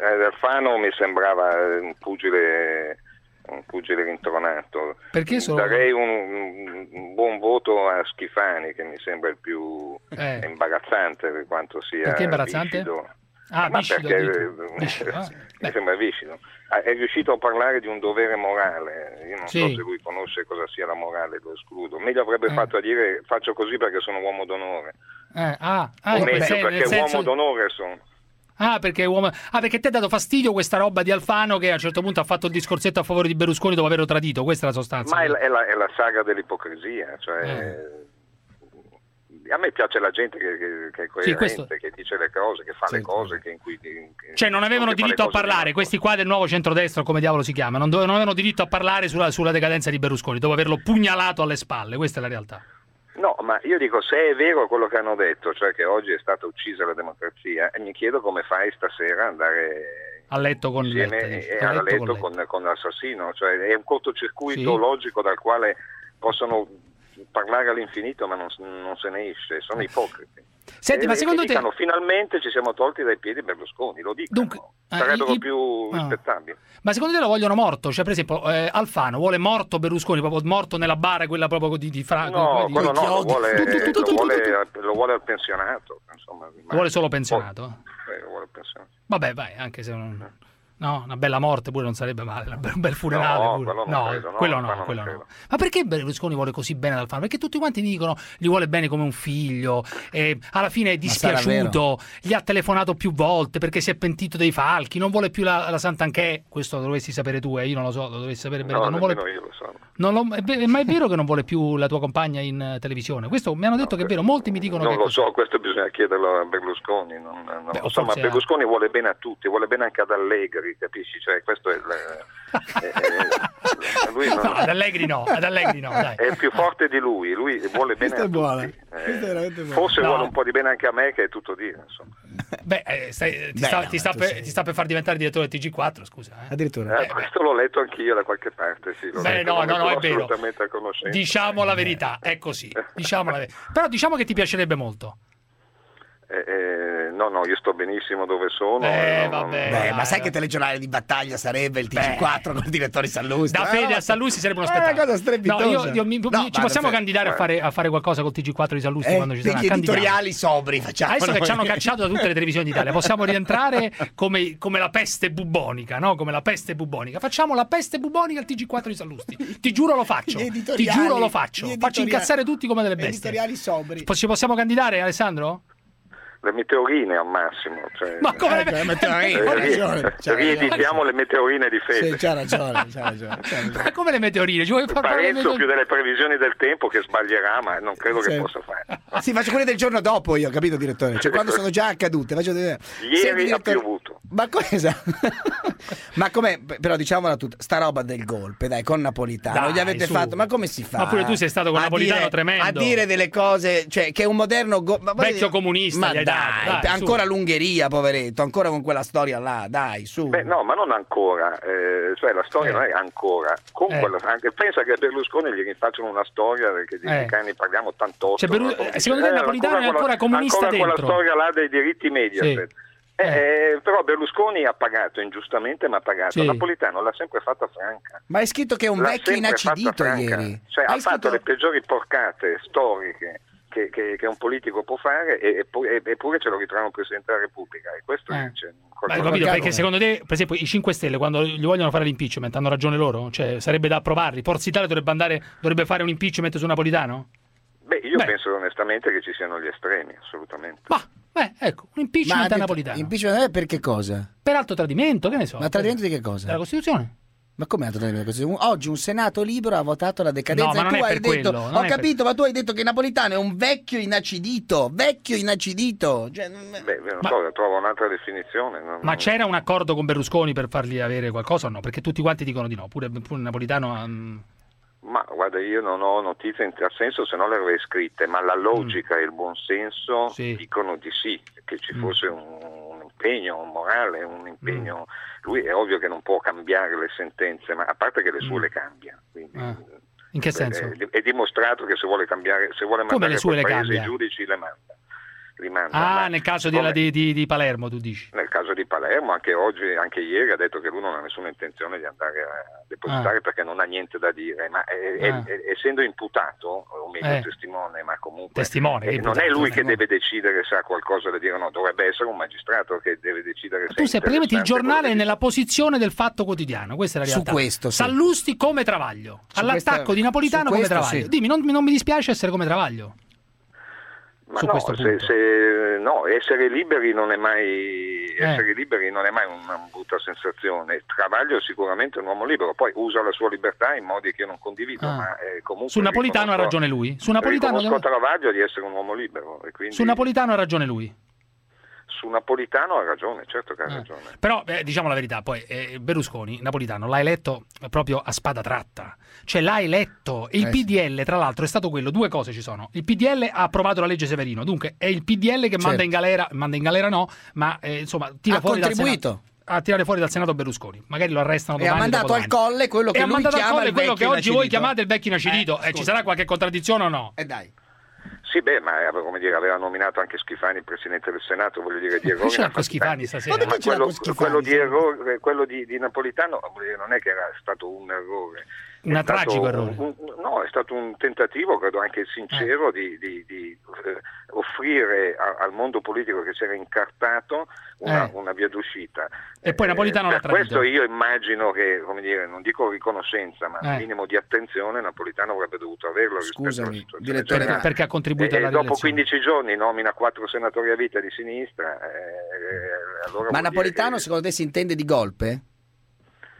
eh, Alfano mi sembrava un pugile, un pugile rintronato. Perché solo- Darei un, un buon voto a Schifani, che mi sembra il più Eh. imbarazzante per quanto sia Perché imbarazzante? viscido. Ah, Ma viscido, perché addirittura. eh, Viscido, ah. mi sembra viscido. Ah, È riuscito a parlare di un dovere morale. Io non Sì. so se lui conosce cosa sia la morale, lo escludo. Meglio avrebbe Eh. fatto a dire faccio così perché sono uomo d'onore. Eh, ah, ah, o meglio sen- perché senso- uomo d'onore sono. Ah, perché uomo... ah, perché ti ha dato fastidio questa roba di Alfano che a un certo punto ha fatto il discorsetto a favore di Berlusconi dopo averlo tradito. Questa è la sostanza. Ma è la, è la- è la saga dell'ipocrisia. Cioè, Eh. A me piace la gente che, che- che è Sì, coerente, questo- che dice le cose, che fa le cose, che in cui... che- Cioè, non avevano diritto a parlare, questi qua del nuovo centrodestra, come diavolo si chiama, non, dove- non avevano diritto a parlare sulla, sulla decadenza di Berlusconi, dopo averlo pugnalato alle spalle. Questa è la realtà. No, ma io dico, se è vero quello che hanno detto, cioè che oggi è stata uccisa la democrazia, e mi chiedo come fai stasera ad andare A letto con Letta, e a letto letto con con, con l'assassino, cioè è un cortocircuito Sì. logico dal quale possono parlare all'infinito ma non, non se ne esce, sono ipocriti. Senti, E- ma secondo te- dicano, finalmente ci siamo tolti dai piedi Berlusconi, lo dicono, ah, sarebbero i- più ah. rispettabili. Ma secondo te lo vogliono morto? Cioè, per esempio, eh, Alfano vuole morto Berlusconi, proprio morto nella bara, quella proprio di, di Fra- No, di- quello no, lo vuole, lo vuole- lo vuole al pensionato. Insomma, Lo vuole solo pensionato? Eh, lo vuole pensionato. Vabbè, vai, anche se non... No, una bella morte pure non sarebbe male, un bel- un bel funerale No, pure. quello non no, credo, no, quello ma no, non quello credo. no. Ma perché Berlusconi vuole così bene ad Alfano? Perché tutti quanti dicono gli vuole bene come un figlio, e alla fine è dispiaciuto, gli ha telefonato più volte perché si è pentito dei falchi, non vuole più la, la Sant'Anché, questo lo dovresti sapere tu, eh, io non lo so, lo dovresti sapere bene No, non vuole io lo so. non lo- è ve- ma è vero che non vuole più la tua compagna in eh, televisione? Questo mi hanno detto che è vero, molti mi dicono Non che è lo così. so, questo bisogna chiederlo a Berlusconi. Non, non Beh, lo so, ma Berlusconi vuole bene a tutti, vuole bene anche ad Allegri, capisci? Cioè, questo è il- eh, eh, lui non- No, ad Allegri no, ad Allegri no, dai. è più forte di lui, lui vuole bene Questa a buona. tutti. Eh, forse No. vuole un po' di bene anche a me, che è tutto dire. Insomma. Beh, eh, stai- ti, Beh, sta, no, ti sta per, sei- ti sta per far diventare direttore del TG4, scusa. eh. Addirittura. Eh, questo l'ho letto anch'io da qualche parte, sì. Beh, no, no, no, è vero. Diciamo la verità, è così. Diciamo la ver- Però diciamo che ti piacerebbe molto. Eh, eh, no, no, io sto benissimo dove sono. Eh, non- non- vabbè. Beh, ma sai che telegiornale di battaglia sarebbe il TG4 con il direttore Sallusti? Da Eh, Fede no, a Sallusti sarebbe uno spettacolo. cosa strepitosa. No, io- io mi- No, ci possiamo Fe- candidare a fare, a fare qualcosa col TG4 di Sallusti Eh, quando ci sarà. degli editoriali sobri facciamo. Adesso che ci hanno cacciato da tutte le televisioni d'Italia, possiamo rientrare come, come la peste bubonica, no? Come la peste bubonica. Facciamo la peste bubonica al TG4 di Sallusti. Ti giuro lo faccio. Ti giuro lo faccio. Faccio incazzare tutti come delle bestie. Editoriali sobri. Ci possiamo candidare, Alessandro? Le meteorine al massimo. Cioè, Ma come Ecco, le- meteorine, eh, ha c'ha rieditiamo le meteorine di Fede. Sì, c'ha ragione, c'ha ragione. c'ha ragione. Ma come le meteorine? Ci vuoi far Parenzo meteorine? più delle previsioni del tempo che sbaglierà, ma non credo Sì. che possa fare. Sì, faccio quelle del giorno dopo io, capito direttore? Cioè quando sono già accadute, faccio vedere. Ieri Senti, ha direttore, piovuto. Ma cosa? ma come però diciamola tutta, sta roba del golpe, dai, con Napolitano, Dai, gli avete su. fatto, ma come si fa? Ma pure tu sei stato con A Napolitano dire- tremendo. A dire delle cose, cioè che è un moderno go- Vecchio comunista Ma gli hai dai, dai, su. ancora l'Ungheria, poveretto, ancora con quella storia là, dai, su. Beh, no, ma non ancora, eh, cioè la storia Eh. non è ancora. Con Eh. quella- anche, pensa che a Berlusconi gli rifacciano una storia che di Eh. anni parliamo tant'otto. Cioè, Berlu- eh, secondo te Napolitano è ancora comunista ancora dentro? quella storia là dei diritti media. Sì. Eh, però Berlusconi ha pagato ingiustamente, ma ha pagato. Sì. Napolitano l'ha sempre fatta franca. Ma è scritto che è un L'ha vecchio inacidito ieri. Cioè, Hai ha fatto scritto- le peggiori porcate storiche che, che- che un politico può fare e, eppure, eppure ce lo ritroviamo Presidente della Repubblica. E questo Eh. dice Ma qualcosa hai capito? Perché secondo te, per esempio, i 5 Stelle quando gli vogliono fare l'impeachment hanno ragione loro? Cioè, sarebbe da approvarli. Forza Italia dovrebbe andare, dovrebbe fare un impeachment su Napolitano? Beh, io Beh. penso onestamente che ci siano gli estremi, assolutamente. Beh, ecco, un Ma impeachment a Napolitano. Impeachment è per che cosa? per alto tradimento, che ne so. Ma tradimento di che cosa? Della Costituzione. Ma come altro tradimento? Oggi un Senato libero ha votato la decadenza No, ma non tu è hai per detto, quello, non ho è per- capito, ma tu hai detto che Napolitano è un vecchio inacidito, vecchio inacidito. Cioè, non- Beh, non Ma- so, trovo un'altra definizione. non- Ma c'era un accordo con Berlusconi per fargli avere qualcosa o no? Perché tutti quanti dicono di no, pure, pure Napolitano... mm, Ma guarda, io non ho notizie in tal senso, se no le avrei scritte, ma la logica e il buonsenso Mm. Sì. Mm. dicono di sì, che ci fosse un, un impegno morale, un impegno... Mm. Lui è ovvio che non può cambiare le sentenze, ma a parte che le sue le cambia. Quindi, Mm. Ah. In che senso? È, è dimostrato che se vuole cambiare, se vuole Come mandare le sue le paese cambia? i giudici le manda. Li manda. Ah, Ma nel caso di, siccome- di- di- di Palermo, tu dici. nel caso di Palermo, anche oggi, anche ieri, ha detto che lui non ha nessuna intenzione di andare a depositare Ah. perché non ha niente da dire, ma è- è- Ah. è- essendo imputato, o meglio Eh. testimone, ma comunque Testimone, eh, non è lui che testimone. deve decidere se ha qualcosa da dire o no, dovrebbe essere un magistrato che deve decidere se Tu sei praticamente il giornale nella posizione del fatto quotidiano, questa è la Su realtà. questo, sì. Sallusti come Travaglio, Su all'attacco di Napolitano su come Travaglio. sì. Dimmi, non, non mi dispiace essere come Travaglio. Ma su no, questo punto. se- no, essere liberi non è mai Eh. essere liberi non è mai una brutta sensazione. Travaglio è sicuramente un uomo libero, poi usa la sua libertà in modi che io non condivido, Ah. ma eh, comunque Su Napolitano ha ragione lui. Su Napolitano, riconosco a Travaglio di essere un uomo libero quindi su Napolitano ha ragione lui. Su Napolitano ha ragione, certo che ha Ah. ragione. Però eh, diciamo la verità, poi eh, Berlusconi, Napolitano, l'ha eletto proprio a spada tratta. Cioè l'ha eletto e il Eh sì. PDL, tra l'altro, è stato quello, due cose ci sono. Il PDL ha approvato la legge Severino, dunque è il PDL che manda Certo. in galera, manda in galera no, ma eh, insomma tira Ha fuori dal. Senato. A tirare fuori dal Senato Berlusconi, magari lo arrestano E domani. ha mandato dopo al colle quello che e ha lui mandato al chiama colle quello che oggi voi chiamate il vecchio inacidito. Eh, ci sarà qualche contraddizione o no? Eh dai. Sì, beh, ma eh, come dire, aveva nominato anche Schifani presidente del Senato, voglio dire, di errori. ce l'ha ne ha con fatti Schifani stasera? Ma Ma quello, Schifani, quello di, sì. errore- quello di, di Napolitano dire, non è che era stato un errore. Un tragico errore. un- no, è stato un tentativo, credo anche sincero, di, di- di, eh, offrire a- al mondo politico che si era incartato una, Eh. una via d'uscita. E poi Napolitano l'ha per questo tradito. io immagino che, come dire, non dico riconoscenza, ma Eh. un minimo di attenzione Napolitano avrebbe dovuto averlo Scusami, direttore, generale. Perché ha contribuito alla dopo rielezione. 15 giorni nomina quattro senatori a vita di sinistra. eh, allora Ma Napolitano che- secondo te si intende di golpe?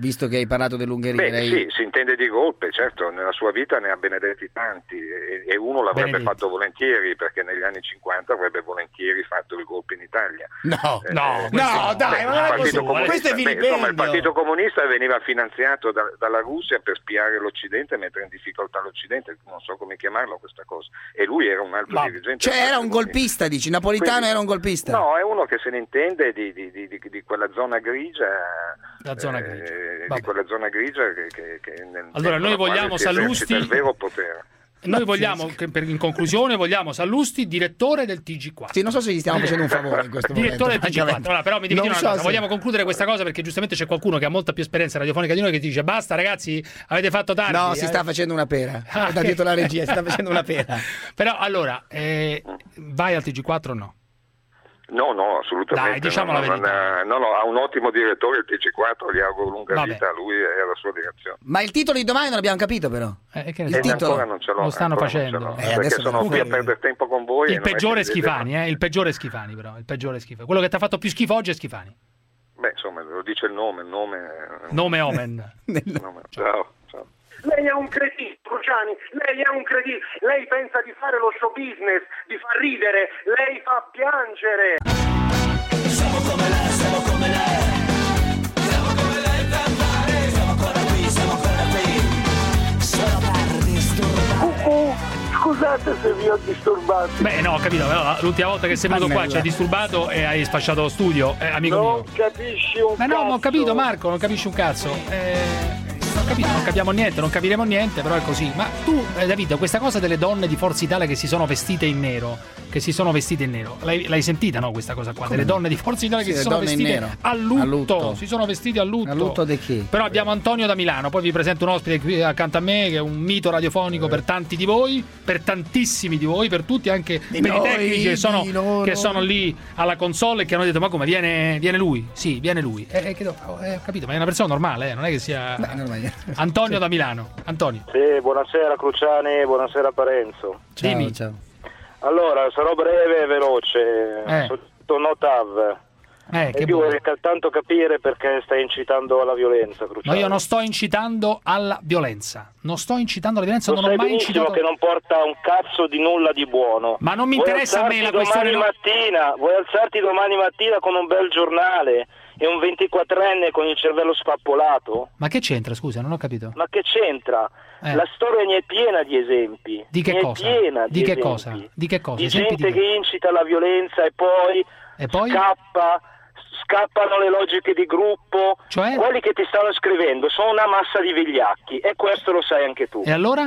Visto che hai parlato dell'Ungheria, Beh, lei- sì, si intende di golpe, certo, nella sua vita ne ha benedetti tanti e, e uno l'avrebbe Benedetti. fatto volentieri perché negli anni 50 avrebbe volentieri fatto il golpe in Italia. No, Eh, no, eh, no, dai, ma non il è. Comunista- Questo è beh, insomma, il Partito Comunista veniva finanziato da- dalla Russia per spiare l'Occidente e mettere in difficoltà l'Occidente, non so come chiamarlo questa cosa. E lui era un alto Ma- dirigente. Cioè era un golpista, dici? Napolitano Quindi- era un golpista? No, è uno che se ne intende di, di- di- di- di quella zona grigia. La zona eh, di quella zona grigia che, che- che nel- Allora, noi vogliamo Sallusti- il vero potere. Noi vogliamo, in conclusione, vogliamo Sallusti, direttore del TG4. Sì, non so se gli stiamo facendo un favore in questo momento. Direttore del TG4. francamente. Allora, però mi devi Non dire una so cosa. se- Vogliamo concludere questa cosa perché giustamente c'è qualcuno che ha molta più esperienza radiofonica di noi che ti dice basta ragazzi, avete fatto tardi. No, si eh." sta facendo una pera. Ah, da dietro la regia, si sta facendo una pera. Però allora, eh, vai al TG4 o no? No, no, assolutamente. Dai, diciamo no, la no, verità. No, no, ha un ottimo direttore, il TC4, gli auguro lunga Vabbè. vita a lui e alla sua direzione. Ma il titolo di domani non abbiamo capito però. Eh, che ne Il so. E titolo. ancora non ce l'ho. Lo stanno facendo. Eh, adesso sono qui a perdere tempo con voi. Il che peggiore è Schifani, eh? Il peggiore è Schifani, però. Il peggiore è Schifani. Quello che ti ha fatto più schifo oggi è Schifani. Beh, insomma, lo dice il nome, il nome... Nome Omen. il nome. Ciao, ciao. Lei è un cretino, Cruciani, lei è un cretino, lei pensa di fare lo show business, di far ridere, lei fa piangere. Siamo come lei, siamo come lei. Siamo come lei per fare. Siamo ancora qui, siamo ancora qui. Solo per disturbare. Scusate se vi ho disturbato. Beh, no, ho capito. Però l'ultima volta che sei venuto qua ci hai disturbato e hai sfasciato lo studio, eh, amico Non mio. capisci un Ma no, ma ho cazzo. capito, Marco, non capisci un cazzo. Eh, non capito, non capiamo niente, non capiremo niente, però è così. Ma tu, eh, David, questa cosa delle donne di Forza Italia che si sono vestite in nero, che si sono vestite in nero, l'hai, l'hai sentita, no, questa cosa qua? Come Delle donne di Forza Italia Sì, che si sono vestite nero. a lutto, A lutto. si sono vestite a lutto. A lutto di chi? Però abbiamo Antonio da Milano, poi vi presento un ospite qui accanto a me che è un mito radiofonico Eh. per tanti di voi, per tantissimi di voi, per tutti, anche Di per i noi, tecnici che sono, loro. che sono lì alla console e che hanno detto ma come viene, viene lui? Sì, viene lui. Eh, eh, che do- eh, ho capito, ma è una persona normale, eh, non è che sia... Antonio da Milano. Antonio, Sì, buonasera Cruciani, buonasera Parenzo. Ciao, dimmi. ciao. Allora, sarò breve e veloce. Eh. Sotto notav. Eh, e vorrei soltanto capire perché stai incitando alla violenza, No, Cruciani. io non sto incitando alla violenza. Non sto incitando alla violenza, Lo non ho mai incitato. che non porta un cazzo di nulla di buono. Ma non mi Vuoi interessa a me la questione domani no- mattina, vuoi alzarti domani mattina con un bel giornale e un 24enne con il cervello spappolato? Ma che c'entra, scusa, non ho capito. Ma che c'entra? Eh. La storia ne è piena di esempi. Di che cosa? Di, Di che cosa? Di che cosa? Di Esempi gente che incita alla violenza e poi, E poi? scappa, scappano le logiche di gruppo, Cioè? quelli che ti stanno scrivendo sono una massa di vigliacchi e questo lo sai anche tu. E allora?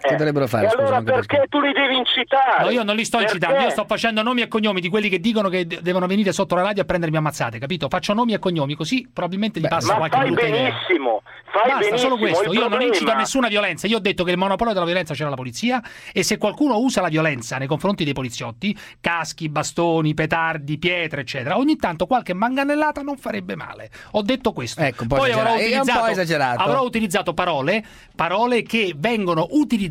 Eh, dovrebbero fare, E scusa, allora perché tu li devi incitare? No, io non li sto Perché? incitando, io sto facendo nomi e cognomi di quelli che dicono che de- devono venire sotto la radio a prendermi ammazzate, capito? Faccio nomi e cognomi, così probabilmente gli passa Ma qualche fai brutta idea. benissimo, fai Basta, benissimo. solo questo. Io non incito a nessuna violenza. Io ho detto che il monopolio della violenza c'era la polizia e se qualcuno usa la violenza nei confronti dei poliziotti, caschi, bastoni, petardi, pietre, eccetera, ogni tanto qualche manganellata non farebbe male. Ho detto questo. Ecco, un po' Poi avrò po' utilizzato, esagerato. avrò utilizzato parole, parole che vengono utilizzate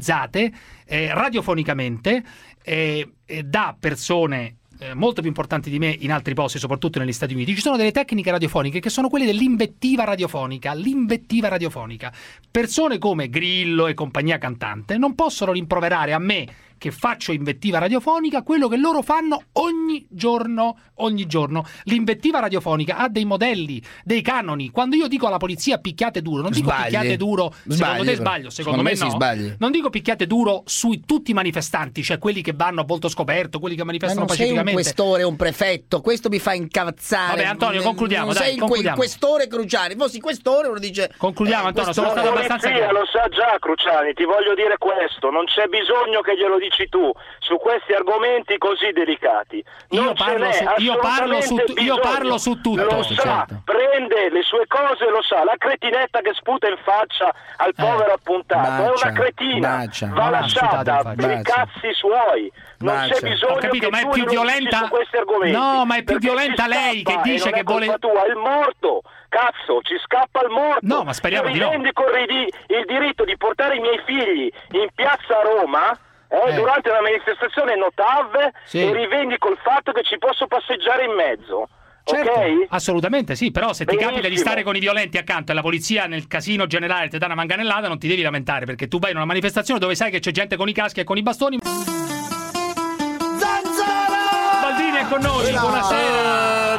eh, radiofonicamente eh, eh, da persone eh, molto più importanti di me in altri posti, soprattutto negli Stati Uniti. Ci sono delle tecniche radiofoniche che sono quelle dell'invettiva radiofonica. L'invettiva radiofonica. Persone come Grillo e compagnia cantante non possono rimproverare a me che faccio invettiva radiofonica quello che loro fanno ogni giorno, ogni giorno. L'invettiva radiofonica ha dei modelli, dei canoni. Quando io dico alla polizia picchiate duro, non dico Sbagli. picchiate duro, secondo Sbagli, te però. sbaglio, secondo, Secondo me, me no. sbagli. Non dico picchiate duro su tutti i manifestanti, cioè quelli che vanno a volto scoperto, quelli che Ma manifestano non sei un pacificamente. questore, un prefetto, questo mi fa incazzare. Vabbè, Antonio, concludiamo, Non dai, sei concludiamo. questore Cruciani. Fossi questore, uno dice. Concludiamo, eh, Antonio, questore- sono stato abbastanza polizia lo sa già Cruciani, ti voglio dire questo, non c'è bisogno che glielo dici tu su questi argomenti così delicati. Non Io parlo su- io parlo su io parlo su tutto. Lo sa, certo. prende le sue cose, lo sa, la cretinetta che sputa in faccia al povero appuntato è Eh, bacia, una cretina, bacia. va lasciata per i cazzi suoi. Non Bacia. c'è bisogno Ho capito, che ma è più violenta- su questi argomenti. No, ma è più violenta lei che dice che è vuole- tua, è il morto. Cazzo, ci scappa il morto. No, ma speriamo di no. rivendico il ridi- il diritto di portare i miei figli in piazza Roma eh, Eh. durante una manifestazione Notav Sì. e rivendico il fatto che ci posso passeggiare in mezzo. Certo, Ok? assolutamente sì, però se ti Benissimo. capita di stare con i violenti accanto e la polizia nel casino generale ti dà una manganellata, non ti devi lamentare perché tu vai in una manifestazione dove sai che c'è gente con i caschi e con i bastoni. Baldini è con noi, buonasera.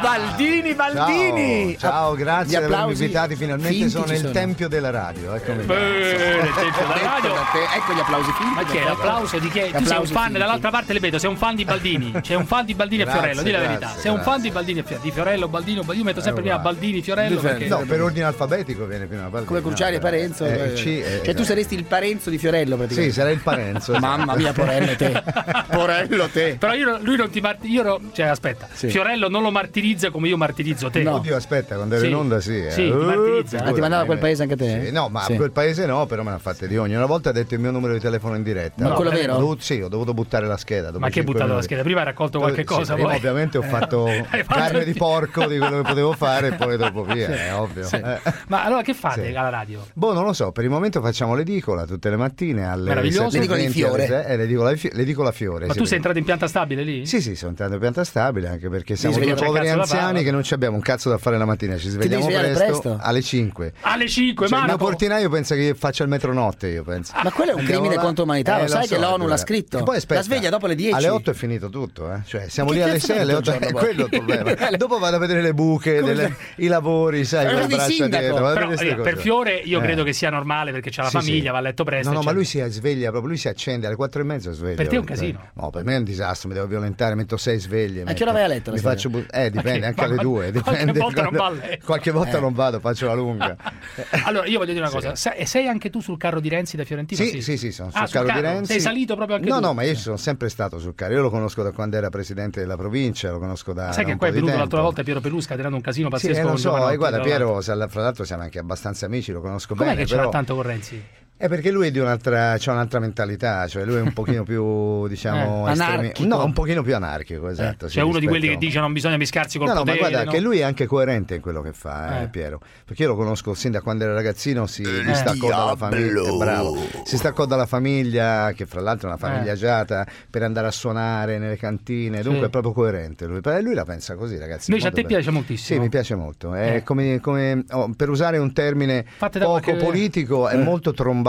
Baldini, Baldini. Ciao, ciao, grazie di avermi applausi invitati. Finalmente sono nel sono. tempio della radio. Eccomi. Radio. Ecco gli applausi finti. Ma che è l'applauso di chi? è? Tu sei un fan, finti. dall'altra parte ripeto, sei un fan di Baldini. C'è un fan di Baldini Grazie, e Fiorello, di la grazie, verità. Sei un fan di Baldini e Fiorello. Di Fiorello, Baldino, Baldino. Io metto sempre Eh, prima. Baldini, Fiorello. Perché... No, per ordine alfabetico viene prima Baldini. Come Cruciani e Parenzo. eh, eh, eh, cioè tu saresti il Parenzo di Fiorello praticamente. Sì, sarei il Parenzo. Mamma mia, porello te. Porello te. Però io, lui non ti no- cioè, aspetta. Fiorello non lo martirizza come io martirizzo te. Oddio, aspetta, quando ero Sì. in onda sì. eh. Sì, ti Uh, martirizza. Ah, ti mandava a quel paese anche te? Sì, no, ma Sì. a quel paese no, però me ne ha fatte di ogni. Una volta ha detto il mio numero di telefono in diretta. Ma quello vero? Dovuto- sì, ho dovuto buttare la scheda. dopo Ma che cinque buttato la minuti. scheda? Prima hai raccolto qualche Sì, cosa, prima poi. ovviamente ho fatto Hai carne di porco di quello che potevo fare e poi dopo via, Sì. è ovvio. Sì. Eh. Ma allora che fate Sì. alla radio? Boh, non lo so, per il momento facciamo l'edicola tutte le mattine alle Meraviglioso. 7:20 L'edicola di Fiore. eh, l'edicola, di Fi- l'edicola Fiore. Ma tu sei entrato in pianta stabile lì? Sì, sì, sono entrato in pianta stabile anche perché siamo due poveri cazzo anziani che non ci abbiamo un cazzo da fare la mattina, ci svegliamo presto, presto? alle 5. Alle 5, Cioè, il mio Marco. portinaio pensa che io faccia il metronotte, io penso. Ma quello è un Andiamo crimine là- contro l'umanità, lo Eh, sai so, che l'ONU l'ha scritto? E poi aspetta, La sveglia dopo le 10. Alle 8 è finito tutto, eh. Cioè, siamo Che lì alle cazzo 6 alle fai 8 tutto il è quello il problema. Dopo vado a vedere le buche, delle- i lavori, sai, Ma con le braccia dietro. Però, per. Fiore io Eh. credo che sia normale perché c'ha la famiglia, va a letto presto. No, no, ma lui si sveglia proprio, lui si accende alle 4 e mezza sveglia. Per te è un casino. No, per me è un disastro, mi devo violentare, metto 6 sveglie. A che ora vai a letto Mi faccio bu- eh, dipende, Ok, anche ma- alle 2, qualche dipende. volta non quando- va a letto. Qualche volta Eh. non vado, faccio la lunga. Allora, io voglio dire una cosa, sei, sei anche tu sul carro di Renzi da Fiorentino? Sì, sì, sì, sono Ah, sul carro di carro. Renzi. Sei salito proprio anche no, tu? No, ma io sono sempre stato sul carro. Io lo conosco da quando era presidente della provincia, lo conosco da. Sai che qua è di venuto l'altra volta Piero Pelusca tirando un casino Sì, pazzesco eh, lo so, e guarda. Piero, fra l'altro siamo anche abbastanza amici, lo conosco Com'è bene. che ce però... l'ha tanto con Renzi? È perché lui è di un'altra, c'ha un'altra mentalità, cioè lui è un pochino più, diciamo, Eh, anarchico. No, un pochino più anarchico, esatto. sì, C'è uno di quelli che dice non bisogna miscarsi col No, no, ma potere. guarda no? che lui è anche coerente in quello che fa, eh, Eh. Piero. Perché io lo conosco sin da quando era ragazzino, si Eh. distaccò dalla famiglia. Bravo. Si staccò dalla famiglia, che fra l'altro è una famiglia Eh. agiata, per andare a suonare nelle cantine. Dunque Sì. è proprio coerente. Lui, lui la pensa così, ragazzi. Invece a molto te bene. piace moltissimo. Sì, mi piace molto. È Eh. come, come- oh, per usare un termine Fate poco qualche- politico, è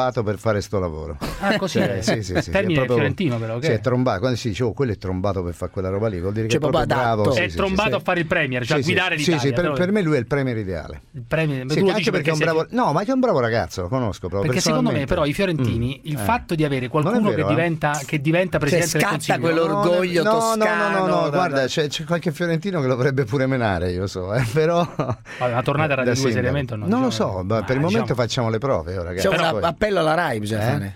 trombato per fare sto lavoro. Ah, così cioè, è. Sì, sì, sì, Termine proprio, fiorentino però. Che... Si è trombato, quando si dice oh, quello è trombato per fare quella roba lì, vuol dire cioè, che è proprio adatto. bravo. Sì, è sì, trombato a fare il premier, cioè a guidare sì, l'Italia. Sì, per, per, me lui è il premier ideale. Il premier, sì, anche perché, è un bravo... Sei... No, ma è un bravo ragazzo, lo conosco proprio. Perché secondo me però i fiorentini, mm, il eh. fatto di avere qualcuno che eh. diventa che diventa cioè, presidente del Consiglio... scatta quell'orgoglio toscano. No, no, no, guarda, c'è qualche fiorentino che lo vorrebbe pure menare, io so, eh, però... Ma tornata a Radio 2 seriamente o no? Non lo diciamo so, per il ah, momento diciamo- facciamo le prove, oh, ragazzi. Cioè, c'è appello alla RAI bisogna eh? fare.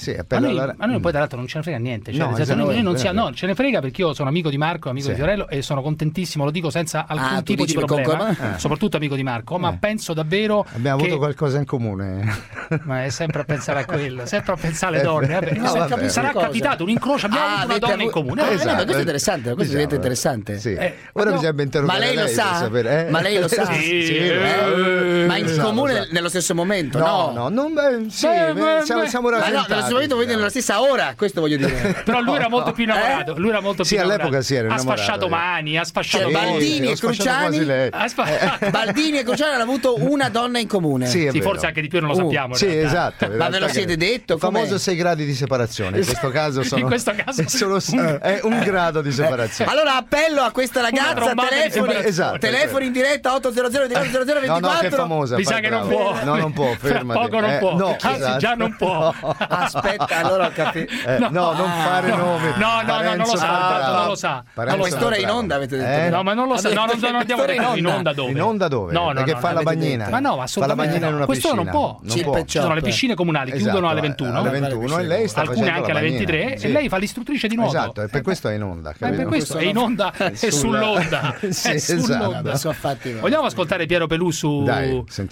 Sì, appena noi, alla... a noi mm. poi tra l'altro non ce ne frega niente. Cioè, no, noi, esatto. non sia, no, ce ne frega perché io sono amico di Marco, amico sì. di Fiorello e sono contentissimo, lo dico senza alcun ah, tipo di problema, eh. soprattutto amico di Marco, ma eh. penso davvero Abbiamo che... avuto qualcosa in comune. ma è sempre a pensare a quello, sempre a pensare eh, alle donne. Vabbè. No, vabbè. Sarà cosa. capitato un incrocio, abbiamo ah, avuto una donna avu... in comune. Ah, eh, esatto. questo è interessante, questo diciamo, interessante. Sì. Eh, Ora bisogna interrogare Ma lei lo sa? Eh. Ma lei lo sa? Ma in comune nello stesso momento, no? No, no, siamo rasentati momento voi nella stessa ora, questo voglio dire. Però lui era molto più innamorato. Lui era molto più sì, innamorato. all'epoca si era innamorato. Ha sfasciato eh. mani, ha sfasciato cioè, Baldini e Cruciani. Eh. Baldini e Cruciani hanno avuto una donna in comune. Sì, sì forse anche di più non lo uh. sappiamo. Uh, sì, esatto. Ma ve lo esatto. siete detto? Il famoso 6 gradi di separazione. In questo caso sono In questo caso è solo è un eh. grado di separazione. Allora appello a questa ragazza telefoni, esatto, telefoni in diretta 800 0024. No, no, che è famosa. Mi sa che non può. No, non può, fermati. Poco esatto. non può. Anzi, già non può. Ah, aspetta, allora ho capito. Eh, no. no, non fare nome. No, no, Parenzo, no, non lo sa, ah, non lo sa. Parenzo non quest'ora in onda avete detto. Eh? No, ma non lo sa, no, non, non andiamo in onda. in onda dove? In onda dove? No, no, Perché no, fa la bagnina. Detto. Ma no, assolutamente. Fa la bagnina in una Questo non può. Non può. Ci sono le piscine comunali, esatto, chiudono alle 21. Alle 21 e lei sta Alcune anche alle 23 e lei fa l'istruttrice di nuoto. Esatto, e per questo è in onda. Ma per questo è in onda e sull'onda. È sull'onda. Esatto. Vogliamo ascoltare Piero Pelù su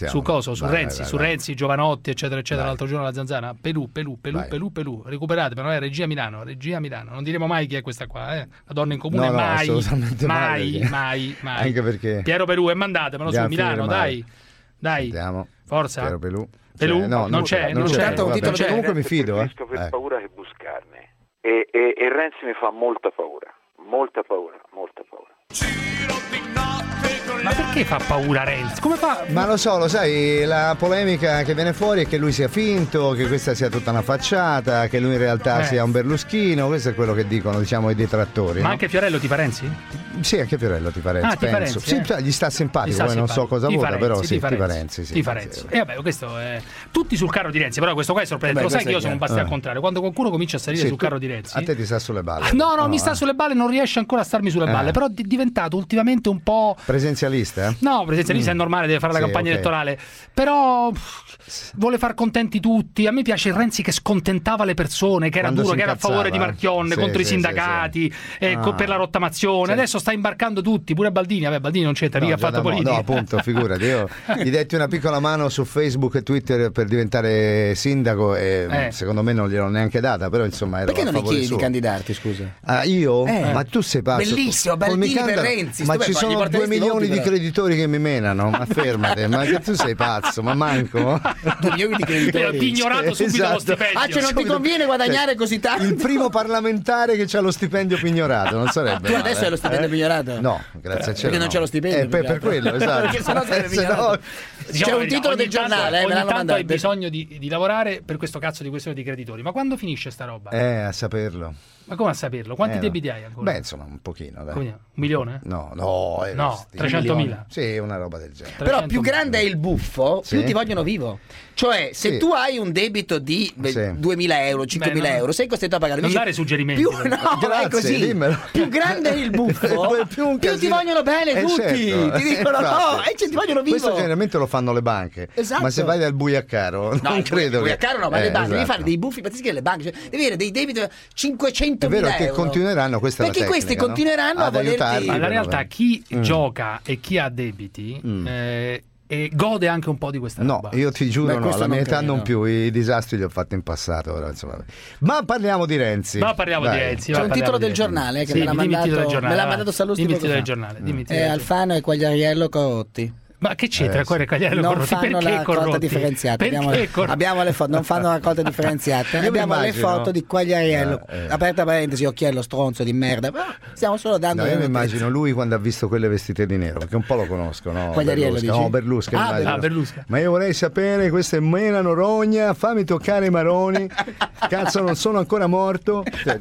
su cosa? Su Renzi, su Renzi, Giovanotti, eccetera, eccetera, l'altro giorno la Zanzana. Pelù, Pelù, Pelù. Pelù, Vai. Pelù, Pelù. Recuperate, però è Regia Milano, Regia Milano. Non diremo mai chi è questa qua, eh? La donna in comune, no, no, mai, mai, mai, mai, mai. Anche perché... Piero Pelù è mandatemelo su Milano, dai. Dai. Andiamo. Forza. Piero Pelù. Pelù, cioè, no, non, non c'è, non c'è. c'è. Tanto un cioè, comunque mi fido, eh. eh. paura che buscarne. E, e, e Renzi mi fa molta paura, molta paura, molta paura. Giro di notte ma perché fa paura Renzi? Come fa? Ma lo so, lo sai, la polemica che viene fuori è che lui sia finto, che questa sia tutta una facciata, che lui in realtà eh. sia un berluschino, questo è quello che dicono, diciamo, i detrattori. Ma no? anche Fiorello ti fa Renzi? Sì, anche Fiorello ti fa Renzi, ah, penso. Ti Renzi, eh? Cioè, gli sta simpatico, gli sta poi non so cosa ti vota, Renzi, però sì, ti fa Renzi. Sì, ti fa Renzi. E vabbè, questo è... Tutti sul carro di Renzi, però questo qua è sorprendente. Eh beh, lo sai che io sono un bastio al eh. contrario. Quando qualcuno comincia a salire sì, sul carro di Renzi... A te ti sta sulle balle. No, no, mi sta sulle balle, non riesce ancora a starmi sulle eh. balle, però è diventato ultimamente un po'... Presenzialmente presidenzialista? Eh? No, presidenzialista mm. è normale, deve fare la campagna okay. elettorale. Però vuole far contenti tutti. A me piace il Renzi che scontentava le persone, che era Quando duro, che era a favore di Marchionne, sì, contro sì, i sindacati, eh, ah. per la rottamazione. Adesso sta imbarcando tutti, pure Baldini. Vabbè, Baldini non c'entra, no, mica ha fatto politica. Mo- no, appunto, figurati. Io gli detti una piccola mano su Facebook e Twitter per diventare sindaco e eh. secondo me non gliel'ho neanche data, però insomma Perché non mi chiedi suo. di candidarti, scusa? Ah, io? Eh. Ma tu sei pazzo. Bellissimo, Baldini per Renzi. Ma ci sono due milioni di i creditori che mi menano, ma fermate, ma che tu sei pazzo, ma manco. Due mi di creditori. Ti ignorato subito esatto. lo stipendio. Ah, cioè non ti conviene guadagnare cioè, così tanto? Il primo parlamentare che ha lo stipendio pignorato, non sarebbe. Tu male. adesso hai lo stipendio eh? pignorato? No, grazie a cielo. Perché no. non c'è lo stipendio? Eh, per, per, quello, esatto. Perché sennò sarebbe pignorato. Diciamo c'è un titolo del giornale, tanto, eh, ogni tanto hai bisogno di, di, lavorare per questo cazzo di questione di creditori, ma quando finisce sta roba? Eh, a saperlo. Ma come a saperlo? Quanti eh, debiti hai ancora? Beh, insomma, un pochino. Dai. Quindi, un milione? No, no. Eh, no, 300.000. Sì, una roba del genere. Però più grande è il buffo, sì. più ti vogliono vivo. Cioè, se sì. tu hai un debito di beh, sì. 2.000 euro, 5.000 Beh, no. euro, sei costretto a pagare. Non dare suggerimenti. Più, no, Grazie, è così. Dimmelo. Più grande è il buffo, più, più, ti vogliono bene eh, tutti. Certo. Ti dicono Infatti. no, esatto. e cioè, ti vogliono vivo. Questo generalmente lo fanno le banche. Esatto. Ma se esatto. vai dal buiaccaro, no, non credo. Buiaccaro no, ma le banche. Devi fare esatto. dei buffi pazzeschi alle banche. Cioè, devi avere dei debiti 500 100 È vero che euro. continueranno questa Perché tecnica, questi no? ad a aiutarli. Ma la realtà chi mm. gioca e chi ha debiti mm. eh, e gode anche un po' di questa no, roba. io ti giuro, Beh, no, alla mia età non più, i disastri li ho fatti in passato. Ora. Ma parliamo di Renzi. Ma parliamo Dai. di Renzi. C'è un titolo del giornale che sì, me, l'ha mandato, me l'ha mandato Sallusti. Dimmi il titolo del giornale. Eh, Alfano e Quagliariello corrotti. Ma che c'entra eh, Cuore Cagliari? Non corrotti? fanno Perché la raccolta differenziata. Abbiamo, cor- abbiamo, le foto, non fanno raccolta differenziata. abbiamo le foto di Quagliariello, eh, eh. aperta parentesi, occhiello stronzo di merda. Però stiamo solo dando. No, io mi immagino lui quando ha visto quelle vestite di nero, perché un po' lo conosco, no? Quagliariello dice. No, oh, Berlusca, ah, immagino. ah, Berlusca. Ma io vorrei sapere, questa è Mena Norogna, fammi toccare i maroni. Cazzo, non sono ancora morto. Cioè,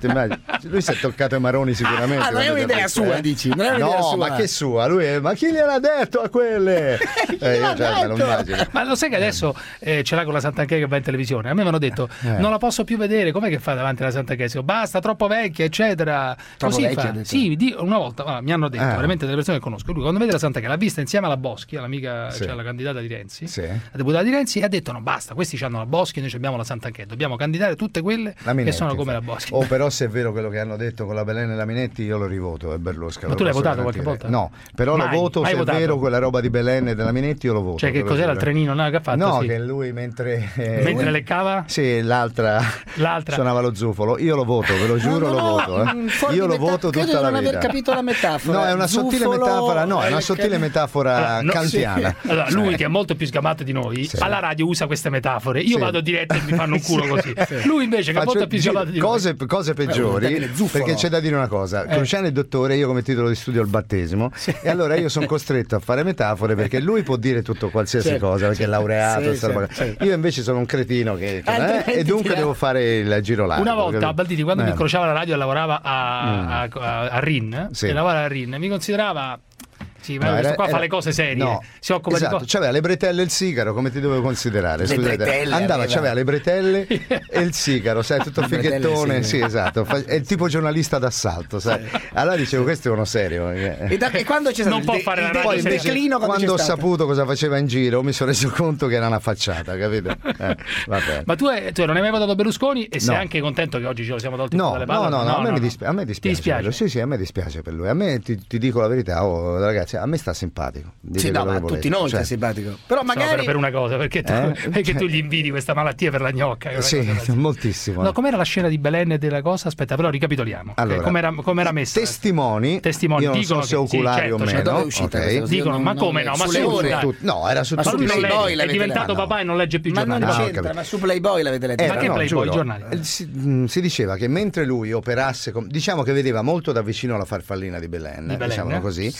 lui si è toccato i maroni sicuramente. Ah, non è un'idea sua, eh. dici? Non è un'idea no, sua. ma che sua? Lui è... ma chi gliel'ha detto a quelle? Eh, eh, io già me lo immagino. Ma lo sai che adesso eh, ce l'ha con la Sant'Anchè che va in televisione? A me mi hanno detto eh. non la posso più vedere, com'è che fa davanti alla Santa Sant'Anchè? Basta, troppo vecchia, eccetera. Troppo Così vecchia, fa. Sì, di, una volta ah, mi hanno detto, ah. veramente delle persone che conosco, lui quando vede la Santa Sant'Anchè l'ha vista insieme alla Boschi, all'amica, sì. cioè alla candidata di Renzi, sì. la deputata di Renzi, e ha detto no, basta, questi hanno la Boschi, noi abbiamo la Santa Sant'Anchè, dobbiamo candidare tutte quelle Minetti, che sono come la Boschi. Oh, però se è vero quello che hanno detto con la Belen e la Minetti, io lo rivoto, è Berlusconi. Ma tu l'hai votato qualche volta? No, però mai, lo voto se è vero quella roba di Belen N della Minetti io lo voto. Cioè che cos'era il trenino no, che ha fatto? No, sì. che lui mentre... Eh, mentre leccava? Sì, l'altra, l'altra, suonava lo zufolo. Io lo voto, ve lo giuro, no, no, lo voto. Eh. Mm, io lo metà... voto tutta la vita. non aver capito la metafora. No, è eh. una zufolo... sottile metafora, no, è eh, una sottile metafora allora, kantiana. Sì. Allora, lui che è molto più sgamato di noi, sì. alla radio usa queste metafore. Io vado diretto e mi fanno un culo così. Lui invece che è molto più sgamato di noi. Cose peggiori, perché c'è da dire una cosa. Eh. Cruciano il dottore, io come titolo di studio il battesimo. E allora io sono costretto a fare metafore perché perché lui può dire tutto qualsiasi certo, cosa, perché è laureato. Certo, certo. Io invece sono un cretino che, eh, eh, e dunque eh? devo fare il giro largo. Una volta, Baldini, quando mi eh. incrociava la radio e lavorava a, mm. a, a, a RIN, sì. e lavorava a RIN, mi considerava sì, ma no, questo era, qua era, fa le cose serie. No, si occupa esatto, di cose. C'aveva le bretelle e il sigaro, come ti dovevo considerare? Le Scusate. Bretelle, Andava, c'aveva le bretelle e il sigaro, sai, tutto le fighettone. Sì, esatto. È il tipo giornalista d'assalto, sai. Allora dicevo, questo è uno serio. Eh. E, da, e quando c'è stato non il, può fare il, de- il declino? Quando, ho saputo cosa faceva in giro, mi sono reso conto che era una facciata, capito? Eh, ma tu, hai, tu, non hai mai votato Berlusconi e no. sei anche contento che oggi ce lo siamo tolti no, dalle palle? No, no, no, a me, dispi- a me dispiace. Ti dispiace? Sì, sì, a me dispiace per lui. A me, ti, ti dico la verità, oh, ragazzi, a me sta simpatico. Sì, no, ma a volete. tutti noi cioè, sta simpatico. Però magari... Per, per, una cosa, perché tu, eh? perché tu gli invidi questa malattia per la gnocca. Sì, moltissimo. No, com'era la scena di Belen e della cosa? Aspetta, però ricapitoliamo. Allora, okay, com'era, com'era messa? Testimoni, testimoni io non dicono so se oculari sì, certo, o cioè, meno. Cioè, okay. Dicono, ma come no? Ma su Playboy. No, era su Playboy. È diventato papà e non legge più i giornali. Ma non c'entra, ma su Playboy l'avete letto. Ma eh, che Playboy, i giornali? Eh, mm, si diceva che mentre lui operasse, diciamo che vedeva molto da vicino la farfallina di Belen, diciamo così,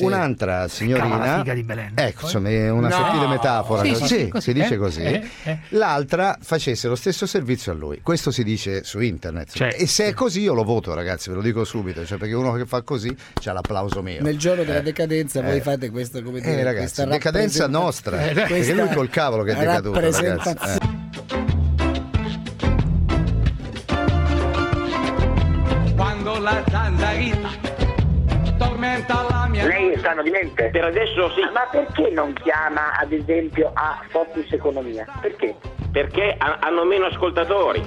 una un'altra signorina. La figa di Belen. Ecco, eh, insomma, è una no. sottile metafora. Sì, sì, sì così, si dice eh, così. Eh, eh. L'altra facesse lo stesso servizio a lui. Questo si dice su internet. Cioè, e se è così, io lo voto, ragazzi, ve lo dico subito. Cioè, perché uno che fa così c'ha l'applauso mio. Nel giorno della eh. decadenza, voi fate questo come dire. Eh, ragazzi, decadenza nostra. perché lui col cavolo che è decaduto, ragazzi. la zanzarita tormenta la California. Lei è sano di mente? Per adesso sì. Ma perché non chiama ad esempio a Focus Economia? Perché? Perché hanno meno ascoltatori.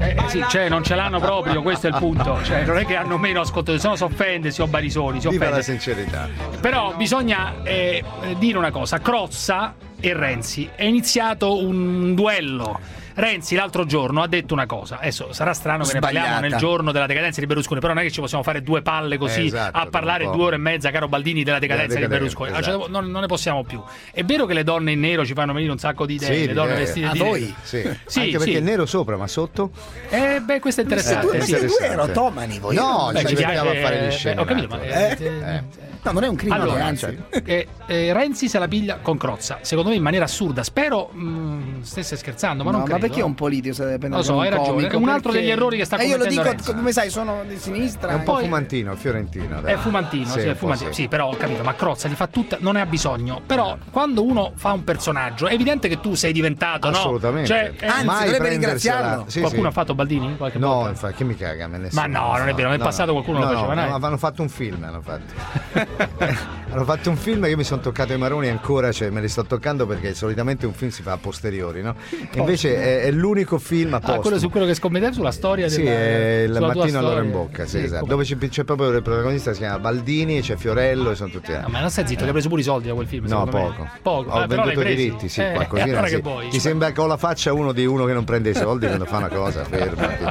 Eh, eh, sì, cioè, non ce l'hanno proprio, questo è il punto. Cioè, non è che hanno meno ascoltatori, se no si offende, si Barisoni, si offende. Viva la sincerità. Però bisogna eh, dire una cosa, Crozza e Renzi è iniziato un duello Renzi l'altro giorno ha detto una cosa. Adesso sarà strano Sbagliata. che ne parliamo nel giorno della decadenza di Berlusconi, però non è che ci possiamo fare due palle così esatto, a parlare due ore e mezza, caro Baldini, della decadenza, della decadenza di Berlusconi. Ah, esatto. Cioè, non, non, ne possiamo più. È vero che le donne in nero ci fanno venire un sacco di idee, sì, le donne vestite a di voi. Sì. sì, Anche sì. perché il nero sopra, ma sotto? Eh beh, questo è eh, interessante. Ma siete due erotomani voi. No, beh, ci mettiamo a fare gli scemi. Eh, ho capito, eh. ma No, non è un crimine, allora, anzi. Eh, eh, Renzi se la piglia con Crozza, secondo me in maniera assurda. Spero mh, stesse scherzando, ma no, non ma credo. Ma perché eh. un politico se deve Lo so, hai ragione, è un altro perché... degli errori che sta commettendo E io lo dico, Renzi. come sai, sono di sinistra. È un po' eh. fumantino, fiorentino. Dai. È fumantino, sì, sì è fumantino. Sì. sì. però ho capito, ma Crozza gli fa tutta, non ne ha bisogno. Però quando uno fa un personaggio, è evidente che tu sei diventato, Assolutamente. no? Assolutamente. Cioè, Anzi, dovrebbe ringraziarlo. Sì, qualcuno ha fatto Baldini? Qualche no, infatti, che mi caga, me ne Ma no, non è vero, nel passato qualcuno lo faceva, Ma hanno fatto un film, hanno fatto. Hanno fatto un film Io mi sono toccato i maroni ancora, cioè me li sto toccando perché solitamente un film si fa a posteriori, no? Invece è, è, l'unico film a posteriori. Ah, quello su quello che scommettevo sulla storia sì, della, è il mattino all'ora in bocca, sì, sì, esatto. Dove c'è, c'è, proprio il protagonista si chiama Baldini, c'è Fiorello e sono tutti ah, là. No, ma non stai zitto, eh. hai preso pure i soldi da quel film? No, poco. Me. Poco. Ho ah, venduto i diritti, sì, eh, qualcosina. Eh, allora sì. Poi, Ti sembra che ho la faccia uno di uno che non prende i soldi quando fa una cosa, fermati.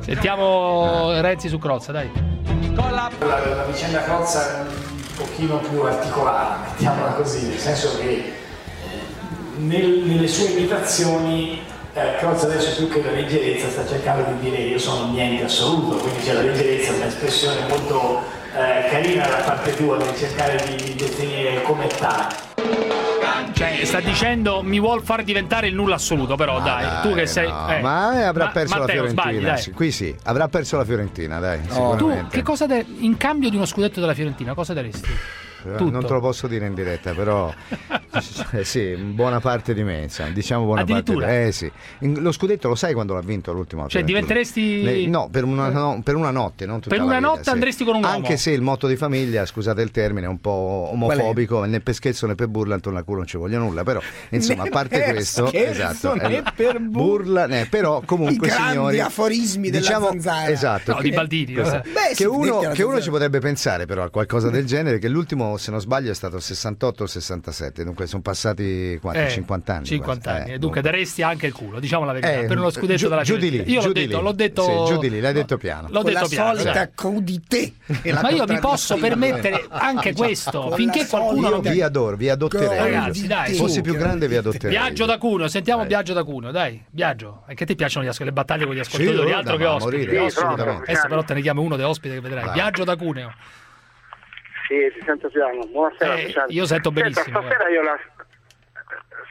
Sentiamo Renzi su Crozza, dai. Con la, la vicenda Crozza pochino più articolata, mettiamola così, nel senso che nel- nelle sue imitazioni eh, adesso più che la leggerezza sta cercando di dire io sono niente assoluto, quindi c'è la leggerezza, un'espressione molto eh, carina da parte tua nel cercare di, di definire come tale. Cioè, sta dicendo mi vuol far diventare il nulla assoluto, però dai, tu che sei. No, eh. ma avrà Ma- perso Matteo, la Fiorentina. sbagli, dai. Qui sì, avrà perso la Fiorentina, dai, Tu sicuramente. che cosa de- in cambio di uno scudetto della Fiorentina, cosa daresti? Eh, tutto. Non te lo posso dire in diretta, però eh, sì, buona parte di me, insomma, diciamo buona parte. Addirittura? Eh sì. Lo scudetto lo sai quando l'ha vinto l'ultima volta? Cioè, diventeresti- Le- no, per una, no, per una notte, non tutta Per una vita, notte sì. andresti con un uomo. Anche se il motto di famiglia, scusate il termine, è un po' omofobico, né per scherzo né per burla, intorno al culo non ci voglio nulla, però insomma, a parte questo, scherzo, esatto, né eh, per burla, né, però comunque I signori, aforismi della diciamo, zanzara. Esatto, No, che- di Baldini, vabbè. Beh, che, uno, che uno ci potrebbe pensare però a qualcosa del genere, che l'ultimo, se non sbaglio, è stato il 68 o il 67, dunque sono passati quanti? Eh, 50 anni. 50 quasi. anni. Eh, E dunque daresti anche il culo, diciamo la verità, eh, per uno scudetto giù- della giù di lì, Io giù l'ho di detto, lì. l'ho detto Sì, giù di lì, l'hai detto piano. L'ho Con detto la piano. solita dai. crudité. Ma io mi posso permettere anche questo, finché qualcuno non vi adoro, vi adotterei. Ragazzi, dai, Fossi più grande vi adotterei. Viaggio da Cuneo, sentiamo Viaggio da Cuneo, dai, Viaggio. E che ti piacciono le battaglie con gli ascoltatori, altro che ospiti. Adesso però te ne chiamo uno dei ospiti che vedrai. Viaggio da Cuneo. Sì, ti sento piano. Buonasera. Eh, io sento Senta, benissimo, stasera io la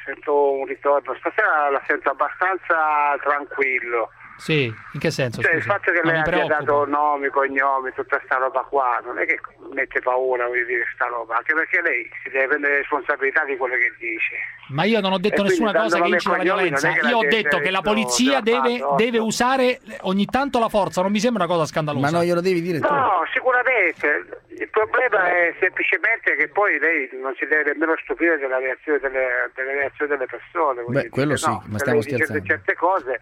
sento un ritorno. Stasera la sento abbastanza tranquillo. Sì, in che senso? Cioè, il fatto che Non lei mi abbia dato nomi, cognomi, tutta sta roba qua, non è che mette paura, voglio dire, sta roba, anche perché lei si deve prendere responsabilità di quello che dice. Ma io non ho detto E nessuna cosa che incita alla violenza. Io ho detto che la polizia deve, deve usare ogni tanto la forza, non mi sembra una cosa scandalosa. Ma non glielo devi dire tu. No, sicuramente. Il problema è semplicemente che poi lei non si deve nemmeno stupire della reazione delle, delle reazioni delle persone. voglio Beh, quello dire, sì, no, ma stiamo scherzando. certe cose,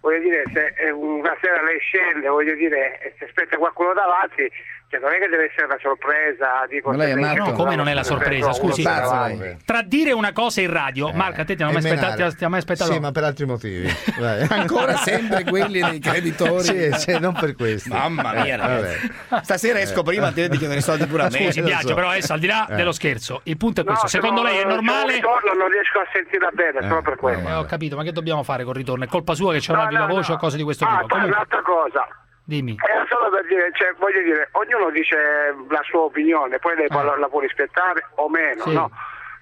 voglio dire, se una sera lei scende, voglio dire, e si aspetta qualcuno davanti, cioè non è che deve essere una sorpresa. Dico, Ma lei è matto? No, come non è la sorpresa? Scusi, Pazzo, tra dire una cosa in radio, Marco, a te ti hanno mai aspettato? Ti ha mai aspettato? Sì, ma per altri motivi. Vai. Ancora sempre quelli dei creditori. Sì, sì, non per questo. Mamma mia, Eh, ragazzi. vabbè. Stasera esco prima te di chiedere soldi pure a me. Scusi, Biagio, so. però adesso al di là Eh. dello scherzo, il punto è No, questo. se Secondo no, lei è normale? ritorno non riesco a sentirla bene, solo per quello. Eh, ho capito, ma che dobbiamo fare col ritorno? È colpa sua che c'è una No, viva no, voce no. o cose di questo Ah, tipo? poi Comunque, un'altra cosa. Dimmi. Era solo per dire, cioè, voglio dire, ognuno dice la sua opinione, poi lei la, la può rispettare o meno, Sì. no?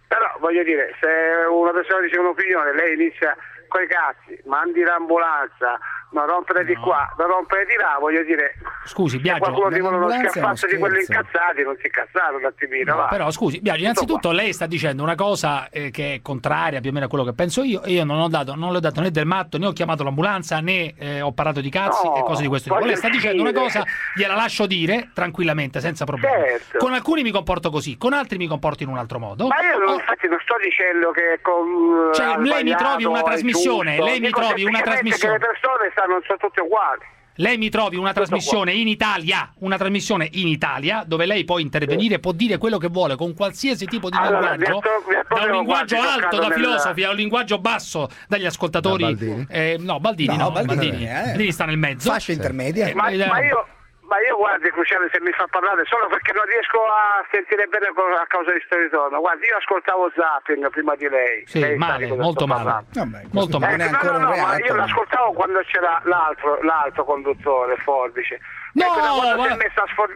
Però voglio dire, se una persona dice un'opinione, lei inizia coi cazzi, mandi l'ambulanza, non rompere di qua, non rompere di là, voglio dire, Scusi, se Biagio. qualcuno ti vuole è uno schiaffazo di quelli incazzati, non si incazzare un attimino, va. Però scusi, Biagio, innanzitutto lei sta dicendo una cosa eh, che è contraria più o meno a quello che penso io io non ho dato, non le ho dato né del matto, né ho chiamato l'ambulanza, né eh, ho parlato di cazzi No, e cose di questo tipo. Lei sta dicendo una dire. cosa, gliela lascio dire tranquillamente, senza problemi. Certo. Con alcuni mi comporto così, con altri mi comporto in un altro modo. Ma io non, Oh, infatti non sto dicendo che con Cioè, ha lei mi trovi una è trasmissione, lei mi trovi una trasmissione. che le persone stanno, sono tutte uguali. Lei mi trovi una trasmissione in Italia, una trasmissione in Italia, dove lei può intervenire, può dire quello che vuole con qualsiasi tipo di Allora, linguaggio, da un linguaggio alto da nel- filosofi a un linguaggio basso dagli ascoltatori. Da Baldini? Eh, no, Baldini No, no, Baldini, Baldini, eh. Baldini sta nel mezzo. Fascia intermedia. Eh, Ma, ma io, ma io guardi Cruciale se mi fa parlare solo perché non riesco a sentire bene a causa di sto ritorno. Guardi, io ascoltavo Zapping prima di lei. Sì, Lei male, molto male. parlando. Vabbè, Molto questo male. Eh, no, no, no, ma io l'ascoltavo quando c'era l'altro, l'altro conduttore, Forbice. No, Ecco, quando ma- si è messo a sfor-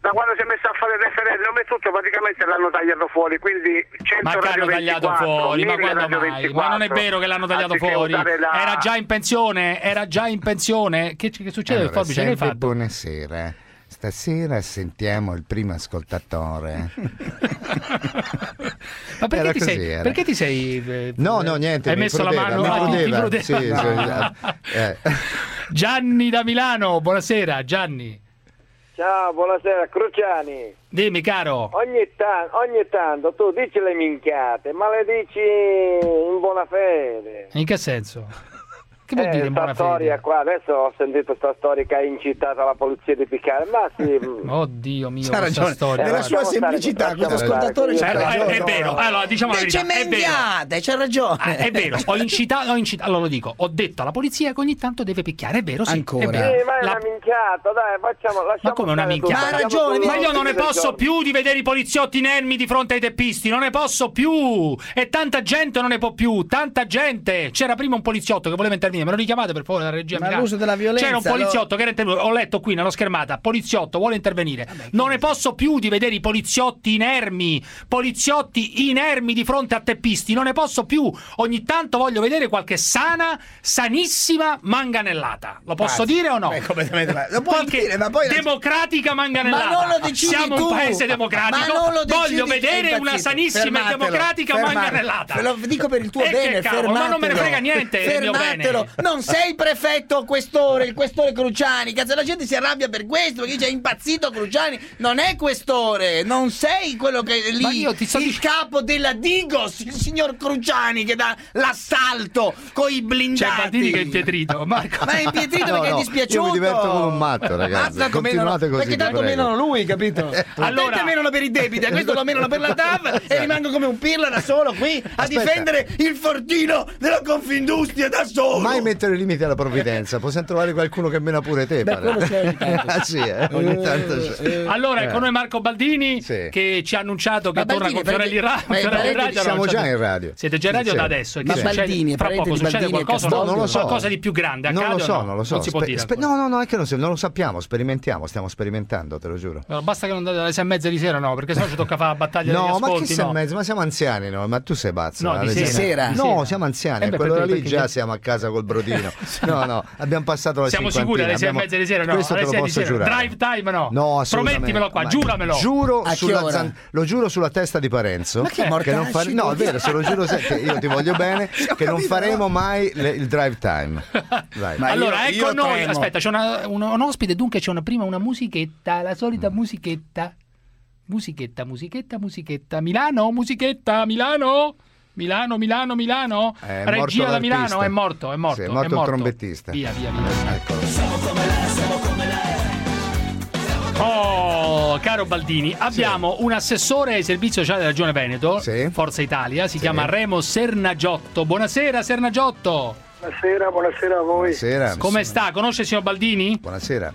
da quando si è messo a fare il referendum e tutto praticamente l'hanno tagliato fuori, quindi 100 Ma che hanno tagliato 24, fuori? Ma 1000 quando mai? 24, Ma non è vero che l'hanno tagliato fuori. la- Era già in pensione, era già in pensione. Che, che succede, Allora, Forbice? Che hai sempre fatto? buonasera. Stasera sentiamo il primo ascoltatore. Ma perché Era ti, sei, era. perché ti sei. eh, No, no, niente. Hai messo la prudeva, mano mi ah, prudeva. Sì, sì, eh. Gianni da Milano, buonasera Gianni. Ciao, buonasera, Cruciani. Dimmi caro. Ogni, ta- ogni tanto tu dici le minchiate, ma le dici in buona fede. In che senso? Che vuol Eh, dire in sta buona fede? storia qua, adesso ho sentito sta storia che ha incitato la polizia di piccare, ma sì. mm. Oddio mio, C'ha questa ragione. storia. Nella lasciamo sua semplicità, questo ascoltatore Eh, c'ha è, ragione. è vero, allora diciamo la verità, è vero. c'ha ragione. Ah, è vero, ho incitato, ho incitato, allora lo dico, ho detto alla polizia che ogni tanto deve picchiare, è vero, sì. Ancora? È Sì, vero. ma è La- una minchiata, dai, facciamo, lasciamo Ma come una minchiata? tutto, Ma ha ragione, Ma io non ne posso più di vedere i poliziotti inermi di fronte ai teppisti, non ne posso più! E tanta gente non ne può più, tanta gente! C'era prima un poliziotto che voleva intervenire, me lo richiamate per favore la regia Ma Milano? l'uso della violenza, C'era un poliziotto che era intervenuto, ho letto qui nello schermata, poliziotto vuole intervenire. non ne posso più di vedere i poliziotti inermi, poliziotti inermi di fronte a teppisti, non ne posso più. Ogni tanto voglio vedere qualche sana, sanissima manganellata. Lo posso Pazzi. dire o no? Beh, completamente lo puoi dire, ma poi democratica manganellata. Ma non lo decidi Siamo tu. un paese democratico. Ma non lo decidi Voglio vedere una sanissima e democratica fermatelo. manganellata. Ve lo dico per il tuo E che bene, cavolo, fermatelo. ma non me ne frega niente Fermatelo. Non sei prefetto o questore, il questore Cruciani. Cazzo, la gente si arrabbia per questo, perché dice è impazzito Cruciani. Non è questore, non sei quello che è lì, Ma io ti sto il capo della Digos, il signor Cruciani che dà l'assalto coi C'è blindati. Bandini che è impietrito. Marco. Ma è impietrito No, perché è no, dispiaciuto. io mi diverto come un matto, ragazzi. Continuate menano- così, Perché tanto menano lui, capito? Allora- allora, te menano per i debiti, a questo lo menano per la TAV e rimango come un pirla da solo qui a Aspetta. difendere il fortino della Confindustria da solo. Mai mettere limiti alla provvidenza, possiamo trovare qualcuno che mena pure te. Beh, pare. quello c'è ogni tanto. Ah, sì, eh, ogni tanto c'è. Allora, Eh. è con noi Marco Baldini Sì. che ci ha annunciato che torna con Fiorelli Radio. siamo già in radio. Siete già in radio Sì. da adesso. e Ma? Baldini, Fra poco succede e qualcosa, Castaldo? no? Non lo so. qualcosa di più grande. Non lo so, no? non lo so. Non si può dire. no, no, no, è che non, si- non lo sappiamo, sperimentiamo, stiamo sperimentando, te lo giuro. Allora, Basta che non date alle sei e mezza di sera, no, perché sennò ci tocca fare la battaglia degli No, ma che ascolti. sei no. in mezzo? Ma siamo anziani, no? Ma tu sei pazzo. No, no? di sera. No, siamo anziani, Eh a beh, quell'ora perché- lì già siamo a casa col brodino. No, no, abbiamo passato la Siamo sicuri alle sei e mezza di sera? No, Questo alle te lo posso giurare. Drive time no. No. Promettimelo qua, Ma- giuramelo. Giuro zan- lo giuro sulla testa di Parenzo. Ma che che non mortacci, No, è vero, se lo giuro se- che io ti voglio bene, che non faremo no? mai le- il drive time. Vai. Ma allora, io- con io noi. tremo. Aspetta, c'è una- un, un ospite, dunque c'è una, prima una musichetta, la solita musichetta. Musichetta, musichetta, musichetta. Milano, musichetta, Milano. Milano, Milano, Milano. È morto Regia da Milano, è morto, è morto. Sì, è morto il trombettista. Via, via, via. Eccolo. Oh, caro Baldini, abbiamo un assessore ai servizi sociali della Regione Veneto, Forza Italia, si chiama Remo Sernagiotto. Buonasera Sernagiotto. Buonasera, buonasera a voi. Buonasera. Come sta? Conosce il signor Baldini? Buonasera.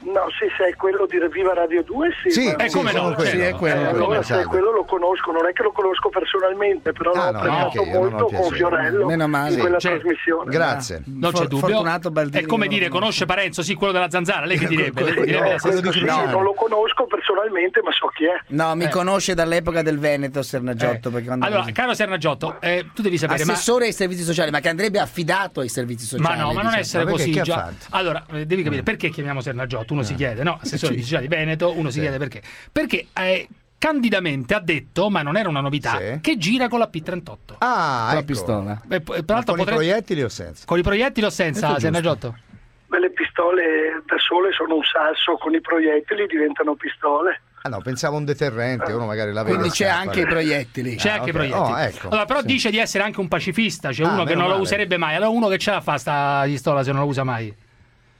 No, sì, se è quello di Viva Radio 2, sì. Sì, ma- Eh, come no? quello, Sì, è quello, Eh, quello, allora, se è salve. quello lo conosco, non è che lo conosco personalmente, però Ah, l'ho no, apprezzato molto con. Fiorello Meno male. in quella Cioè, trasmissione. Grazie. Non c'è dubbio. Fortunato Baldini È come dire, conosce Parenzo, sì, quello della zanzara. Lei che direbbe? Lei No, direbbe stessa questo sì, cosa. non lo conosco personalmente, ma so chi è. No, mi Eh. conosce dall'epoca del Veneto, Sernagiotto. Eh. Allora, caro Sernagiotto, eh, tu devi sapere, ma assessore ai servizi sociali, ma che andrebbe affidato ai servizi sociali. Ma no, ma non diciamo. essere così già. Allora, eh, devi capire perché chiamiamo Sernagiotto? Uno si chiede, no? Assessore di sociali Veneto, uno si Sì. chiede perché. Perché eh, candidamente ha detto, ma non era una novità, Sì. che gira con la P38. Ah, Con la ecco. pistola. E Ma tra l'altro con i proiettili o senza? con i proiettili o senza giusto. Sernagiotto? Beh, le pistole da sole sono un sasso, con i proiettili diventano pistole. Ah no, pensavo un deterrente, uno magari la vede. Quindi c'è anche i proiettili. C'è Ah, anche i proiettili. Oh, ecco. Allora, però Sì. dice di essere anche un pacifista, cioè Ah, uno che non lo male. userebbe mai. Allora uno che ce la fa sta pistola se non la usa mai?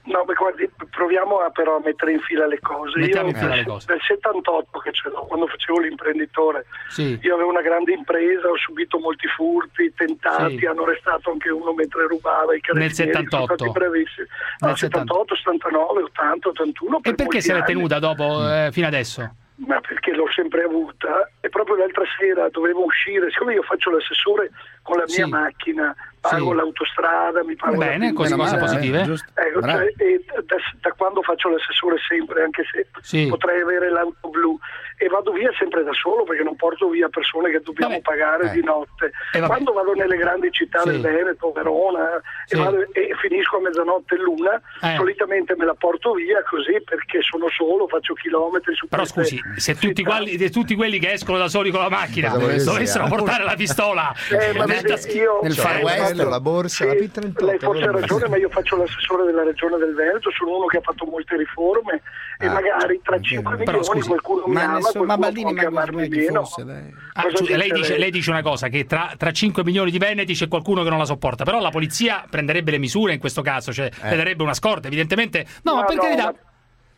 No, beh, guardi, proviamo a, però a mettere in fila le cose. Mettiamo io in fila le cose. Dal 78 che ce l'ho, quando facevo l'imprenditore, Sì. io avevo una grande impresa, ho subito molti furti, tentati, Sì. hanno arrestato anche uno mentre rubava i carabinieri. Nel 78. Sono stati bravissimi. No, Nel 78, 79, 80, 81. E per perché se l'è tenuta dopo, eh, fino adesso? Ma perché l'ho sempre avuta e proprio l'altra sera dovevo uscire, siccome io faccio l'assessore con la mia Sì. macchina, pago Sì. l'autostrada, mi pago Bene, cose, cose positive. eh. Ecco, cioè, e da, da quando faccio l'assessore sempre, anche se Sì. potrei avere l'auto blu e vado via sempre da solo perché non porto via persone che dobbiamo Vabbè. pagare Eh. di notte. Eh, quando vado nelle grandi città Sì. del Veneto, Verona Sì. e, vado- e finisco a mezzanotte e l'una, Eh. solitamente me la porto via così perché sono solo, faccio chilometri su Però scusi, se tutti, quelli, se tutti quelli che escono da soli con la macchina dovessero portare la pistola, Eh, ma nel vede, tasch- io- Nel Cioè, Far il West. la borsa, la Sì, P38. lei forse ha ragione, ma io faccio l'assessore della regione del Veneto, sono uno che ha fatto molte riforme e magari tra 5 Però, milioni scusi, qualcuno mi ma ama, ma Baldini meno. fosse, lei. Ah, giusto, lei, dice lei? dice una cosa, che tra, tra 5 milioni di veneti c'è qualcuno che non la sopporta, però la polizia prenderebbe le misure in questo caso, cioè le darebbe una scorta, evidentemente. No, ma Ma per no, carità... ma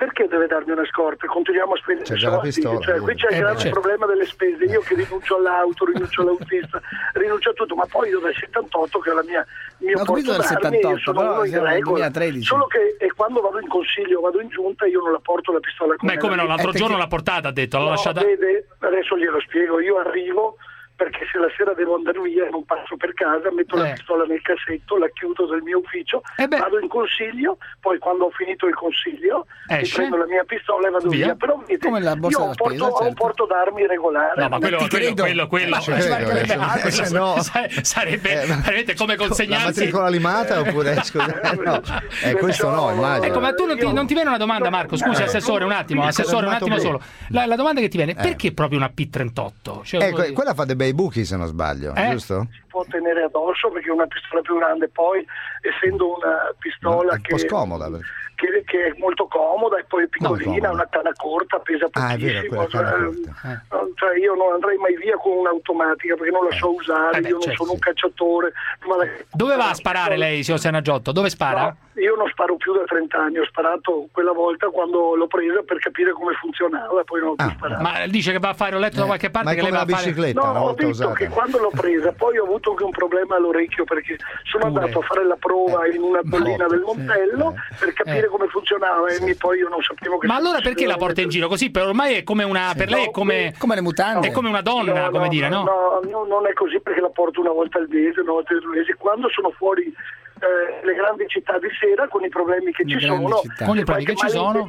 perché deve darmi una scorta? Continuiamo a spendere C'è già la soldi, pistola, cioè, qui c'è il Eh, beh, grande certo. problema delle spese, io che rinuncio all'auto, rinuncio all'autista, rinuncio a tutto, ma poi io dal 78 che è la mia il mio Ho capito porto dal d'armi, 78, io sono però uno in siamo nel regola. 2013. Solo che e quando vado in consiglio, vado in giunta, io non la porto la pistola con Beh, me. come no, l'altro Eh, giorno perché- l'ha portata, ha detto, l'ha No, lasciata... vede, adesso glielo spiego, io arrivo perché se la sera devo andare via e non passo per casa, metto la Eh. pistola nel cassetto, la chiudo del mio ufficio, Eh vado in consiglio, poi quando ho finito il consiglio prendo la mia pistola e vado Via. via. Però vedete, Come la borsa io ho porto, spesa, ho un certo. porto d'armi regolare. No, ma quello, quello, quello, quello, Ma ci credo, sarebbe, eh, ah, quello eh, no. sa- sarebbe Eh, veramente come La consegnarsi. matricola limata oppure scusa, eh, no. Eh, questo no, immagino. Ecco, ma tu non ti, non ti viene una domanda, Marco? Scusi, Eh. assessore, un attimo, assessore, un attimo solo. La, la domanda che ti viene, perché proprio una P38? Cioè, Eh, que- quella fa dei bei buchi se non sbaglio, Eh? giusto? si può tenere addosso perché è una pistola più grande, poi essendo una pistola È un po' che, scomoda. che- che è molto comoda e poi è piccolina, comoda. una tana corta, pesa Ah, è vero, pochissimo. quella canna cioè, corta. no, cioè, io non andrei mai via con un'automatica perché non la so usare, Eh beh, io non certo, sono un cacciatore. la- Dove va a sparare lei, signor Senagiotto? Dove spara? No, io non sparo più da 30 anni, ho sparato quella volta quando l'ho presa per capire come funzionava, poi non ho più sparato. Ma dice che va a fare, ho letto da qualche parte che lei va la a fare... bicicletta, No, una ho detto usata. che quando l'ho presa, poi ho avuto anche un problema all'orecchio perché sono Pure. andato a fare la prova in una collina del sì, Montello per capire Eh. come funzionava e mi- poi io non sapevo che Ma allora perché la porta in giro così? Per ormai è come una. Per lei è come. Come le mutande. È come una donna, come dire, no? No, no, non è così perché la porto una volta al mese, una volta al due mesi. Quando sono fuori eh, le grandi città di sera con i problemi che Le ci sono, città. Con i problemi che ci sono.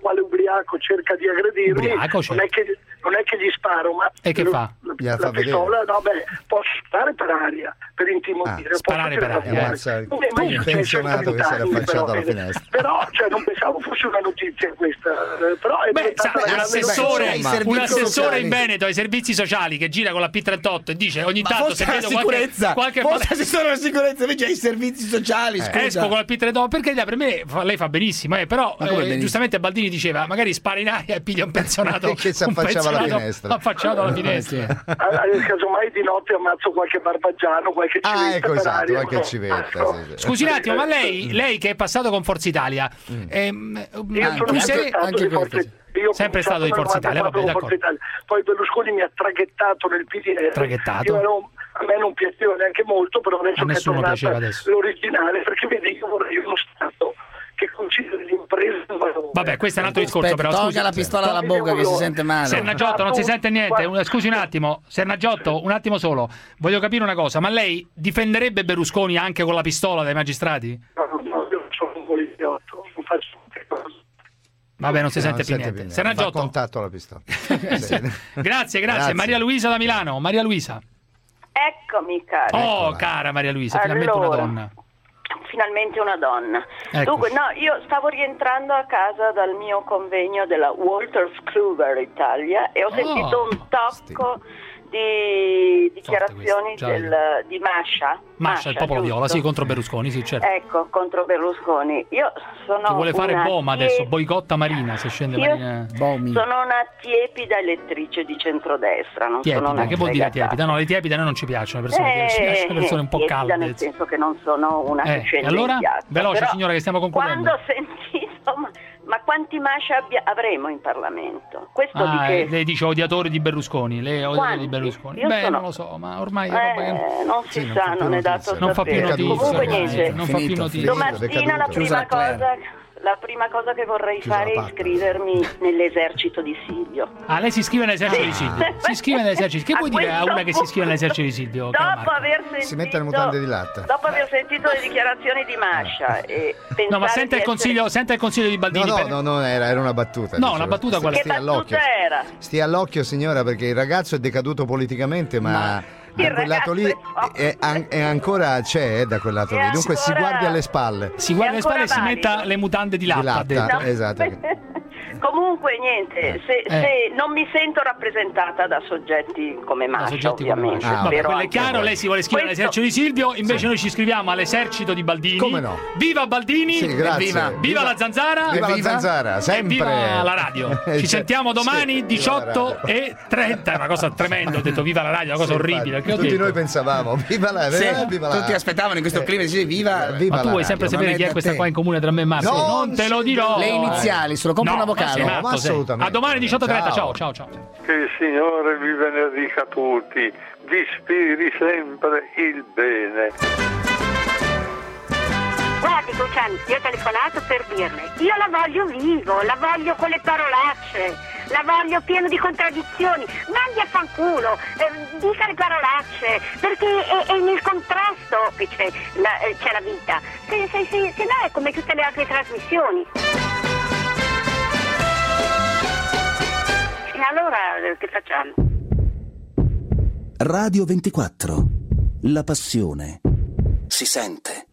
quale ubriaco cerca di aggredirmi, Ubriaco, cioè. non, è che, non è che gli sparo, ma E che lo- fa? La, la fa vedere. pistola, no, beh, posso sparare per aria, per intimorire. Ah, posso sparare per aria, è il successo in pensionato che si era 30 anni, affacciato però, alla finestra. Però, cioè, non pensavo fosse una notizia questa, eh, però è Beh, sa, una un assessore, un assessore in Veneto ai servizi sociali che gira con la P38 e dice ogni tanto se vedo qualche, qualche forse assessore alla sicurezza invece ai servizi sociali, scusa. esco con la P38 perché per me lei fa benissimo eh, però eh, benissimo? giustamente Baldini diceva magari spara in aria e piglia un pensionato Che si affacciava alla finestra. affacciato alla Eh, finestra Ah, ah, casomai di notte ammazzo qualche barbagiano, qualche civetta Ah, ecco esatto, aria, qualche no? civetta. Ecco. sì, sì. Scusi un attimo, ma lei, lei che è passato con Forza Italia, ehm, Io sono sempre sei stato anche di questo, Forza io Sempre stato di Forza Italia, vabbè, 94 con Forza Italia. Poi Berlusconi mi ha traghettato nel PDL. Traghettato? Io ero- a me non piaceva neanche molto, però adesso che è tornata l'originale, perché vedi, io vorrei uno Stato che consideri l'impresa un valore. Vabbè, questo è un altro discorso, Aspetta, però. Scusi. la pistola dalla bocca che si sente male. Sernagiotto, non si sente niente. Scusi un attimo, Sernagiotto, un attimo solo. Voglio capire una cosa, ma lei difenderebbe Berlusconi anche con la pistola dai magistrati? No, no, io sono un poliziotto, non faccio. Vabbè, non si No, sente non più sente niente. Fa Sernagiotto. contatto alla pistola. Grazie, grazie. Maria Luisa da Milano. Maria Luisa. Eccomi, cara. Oh, cara Maria Luisa, finalmente una Allora. donna. Finalmente una donna. Ecco. Dunque, no, io stavo rientrando a casa dal mio convegno della Walters Kluwer Italia e ho Oh, sentito un tocco di dichiarazioni del, di Mascia. Mascia, il popolo giusto? viola, sì, contro Berlusconi, sì, certo. Ecco, contro Berlusconi. Io sono Che vuole fare Boma adesso, boicotta Marina, se scende Io Marina. Sono una tiepida elettrice di centrodestra, non sono Tiepida, una che vuol dire tiepida? No, le tiepide a noi non ci piacciono, le persone tiepide, ci piacciono le persone un po' calde. nel senso che non sono una Eh, e allora? Veloce, signora, che stiamo concludendo. Quando ho sentito, ma, quanti mascia abbia- avremo in Parlamento? Questo Ah, che... eh, lei dice odiatori di Berlusconi, lei è odiatore di? Berlusconi. Io Beh, sono- non lo so, ma ormai è roba che- Eh, non si Sì, non sa, più non è dato Non fa più sapere. notizia, Comunque ormai, niente, non fa più notizia. Domattina la prima, cosa, la prima cosa che vorrei Chiusa fare è iscrivermi nell'esercito di Silvio. Ah, lei si iscrive nell'esercito di Silvio. Si iscrive nell'esercito. Che A vuoi dire a una che si iscrive nell'esercito di Silvio? Dopo aver sentito, Si mette le mutande di latta. dopo aver sentito le dichiarazioni di Mascia e No, ma senta il consiglio, senta il consiglio di No, Baldini. no, per- no, no, era, era una battuta. No, dicevo. una battuta qual è? Stia Che all'occhio. era? Stia all'occhio, signora, perché il ragazzo è decaduto politicamente, ma, da quel lato lì ragazzo è, an- è ancora c'è eh, da quel lato lì. Dunque si ancora- guardi alle spalle. Si guarda le È spalle e si metta le mutande di Di latta, ha latta, esatto. Comunque niente, se, Eh. se non mi sento rappresentata da soggetti come macio, soggetti come ovviamente. Macio. Vabbè, però quello è chiaro, lei si vuole iscrivere Questo- all'esercito di Silvio, invece noi ci iscriviamo all'esercito di Baldini. Come no? Viva Baldini! Sì, grazie. Viva, Viva- la zanzara! Viva la zanzara, E sempre. viva la radio! Ci Cioè, sentiamo domani sì, 18 e 30. È una cosa tremenda. Ho detto viva la radio, una cosa Sì, orribile. tutti detto? noi pensavamo, viva la, Sì, eh, viva la tutti aspettavano in questo Eh, clima di dire viva, viva Ma tu vuoi sempre radio, sapere chi è questa qua in comune tra me e Marzio? No, non te lo dirò. Le iniziali, solo compra No, una vocale. No, matto, assolutamente. A domani 18.30. Ciao, Ciao. ciao, ciao. Che il Signore vi benedica tutti, vi ispiri sempre il bene. Guardi Cruciani, io ho telefonato per dirle, io la voglio vivo, la voglio con le parolacce, la voglio pieno di contraddizioni, mandi a fanculo, eh, dica le parolacce, perché è, è nel contrasto che c'è la, eh, c'è la vita, se, se- se- se no è come tutte le altre trasmissioni. Allora eh, che facciamo? Radio 24. La passione. Si sente.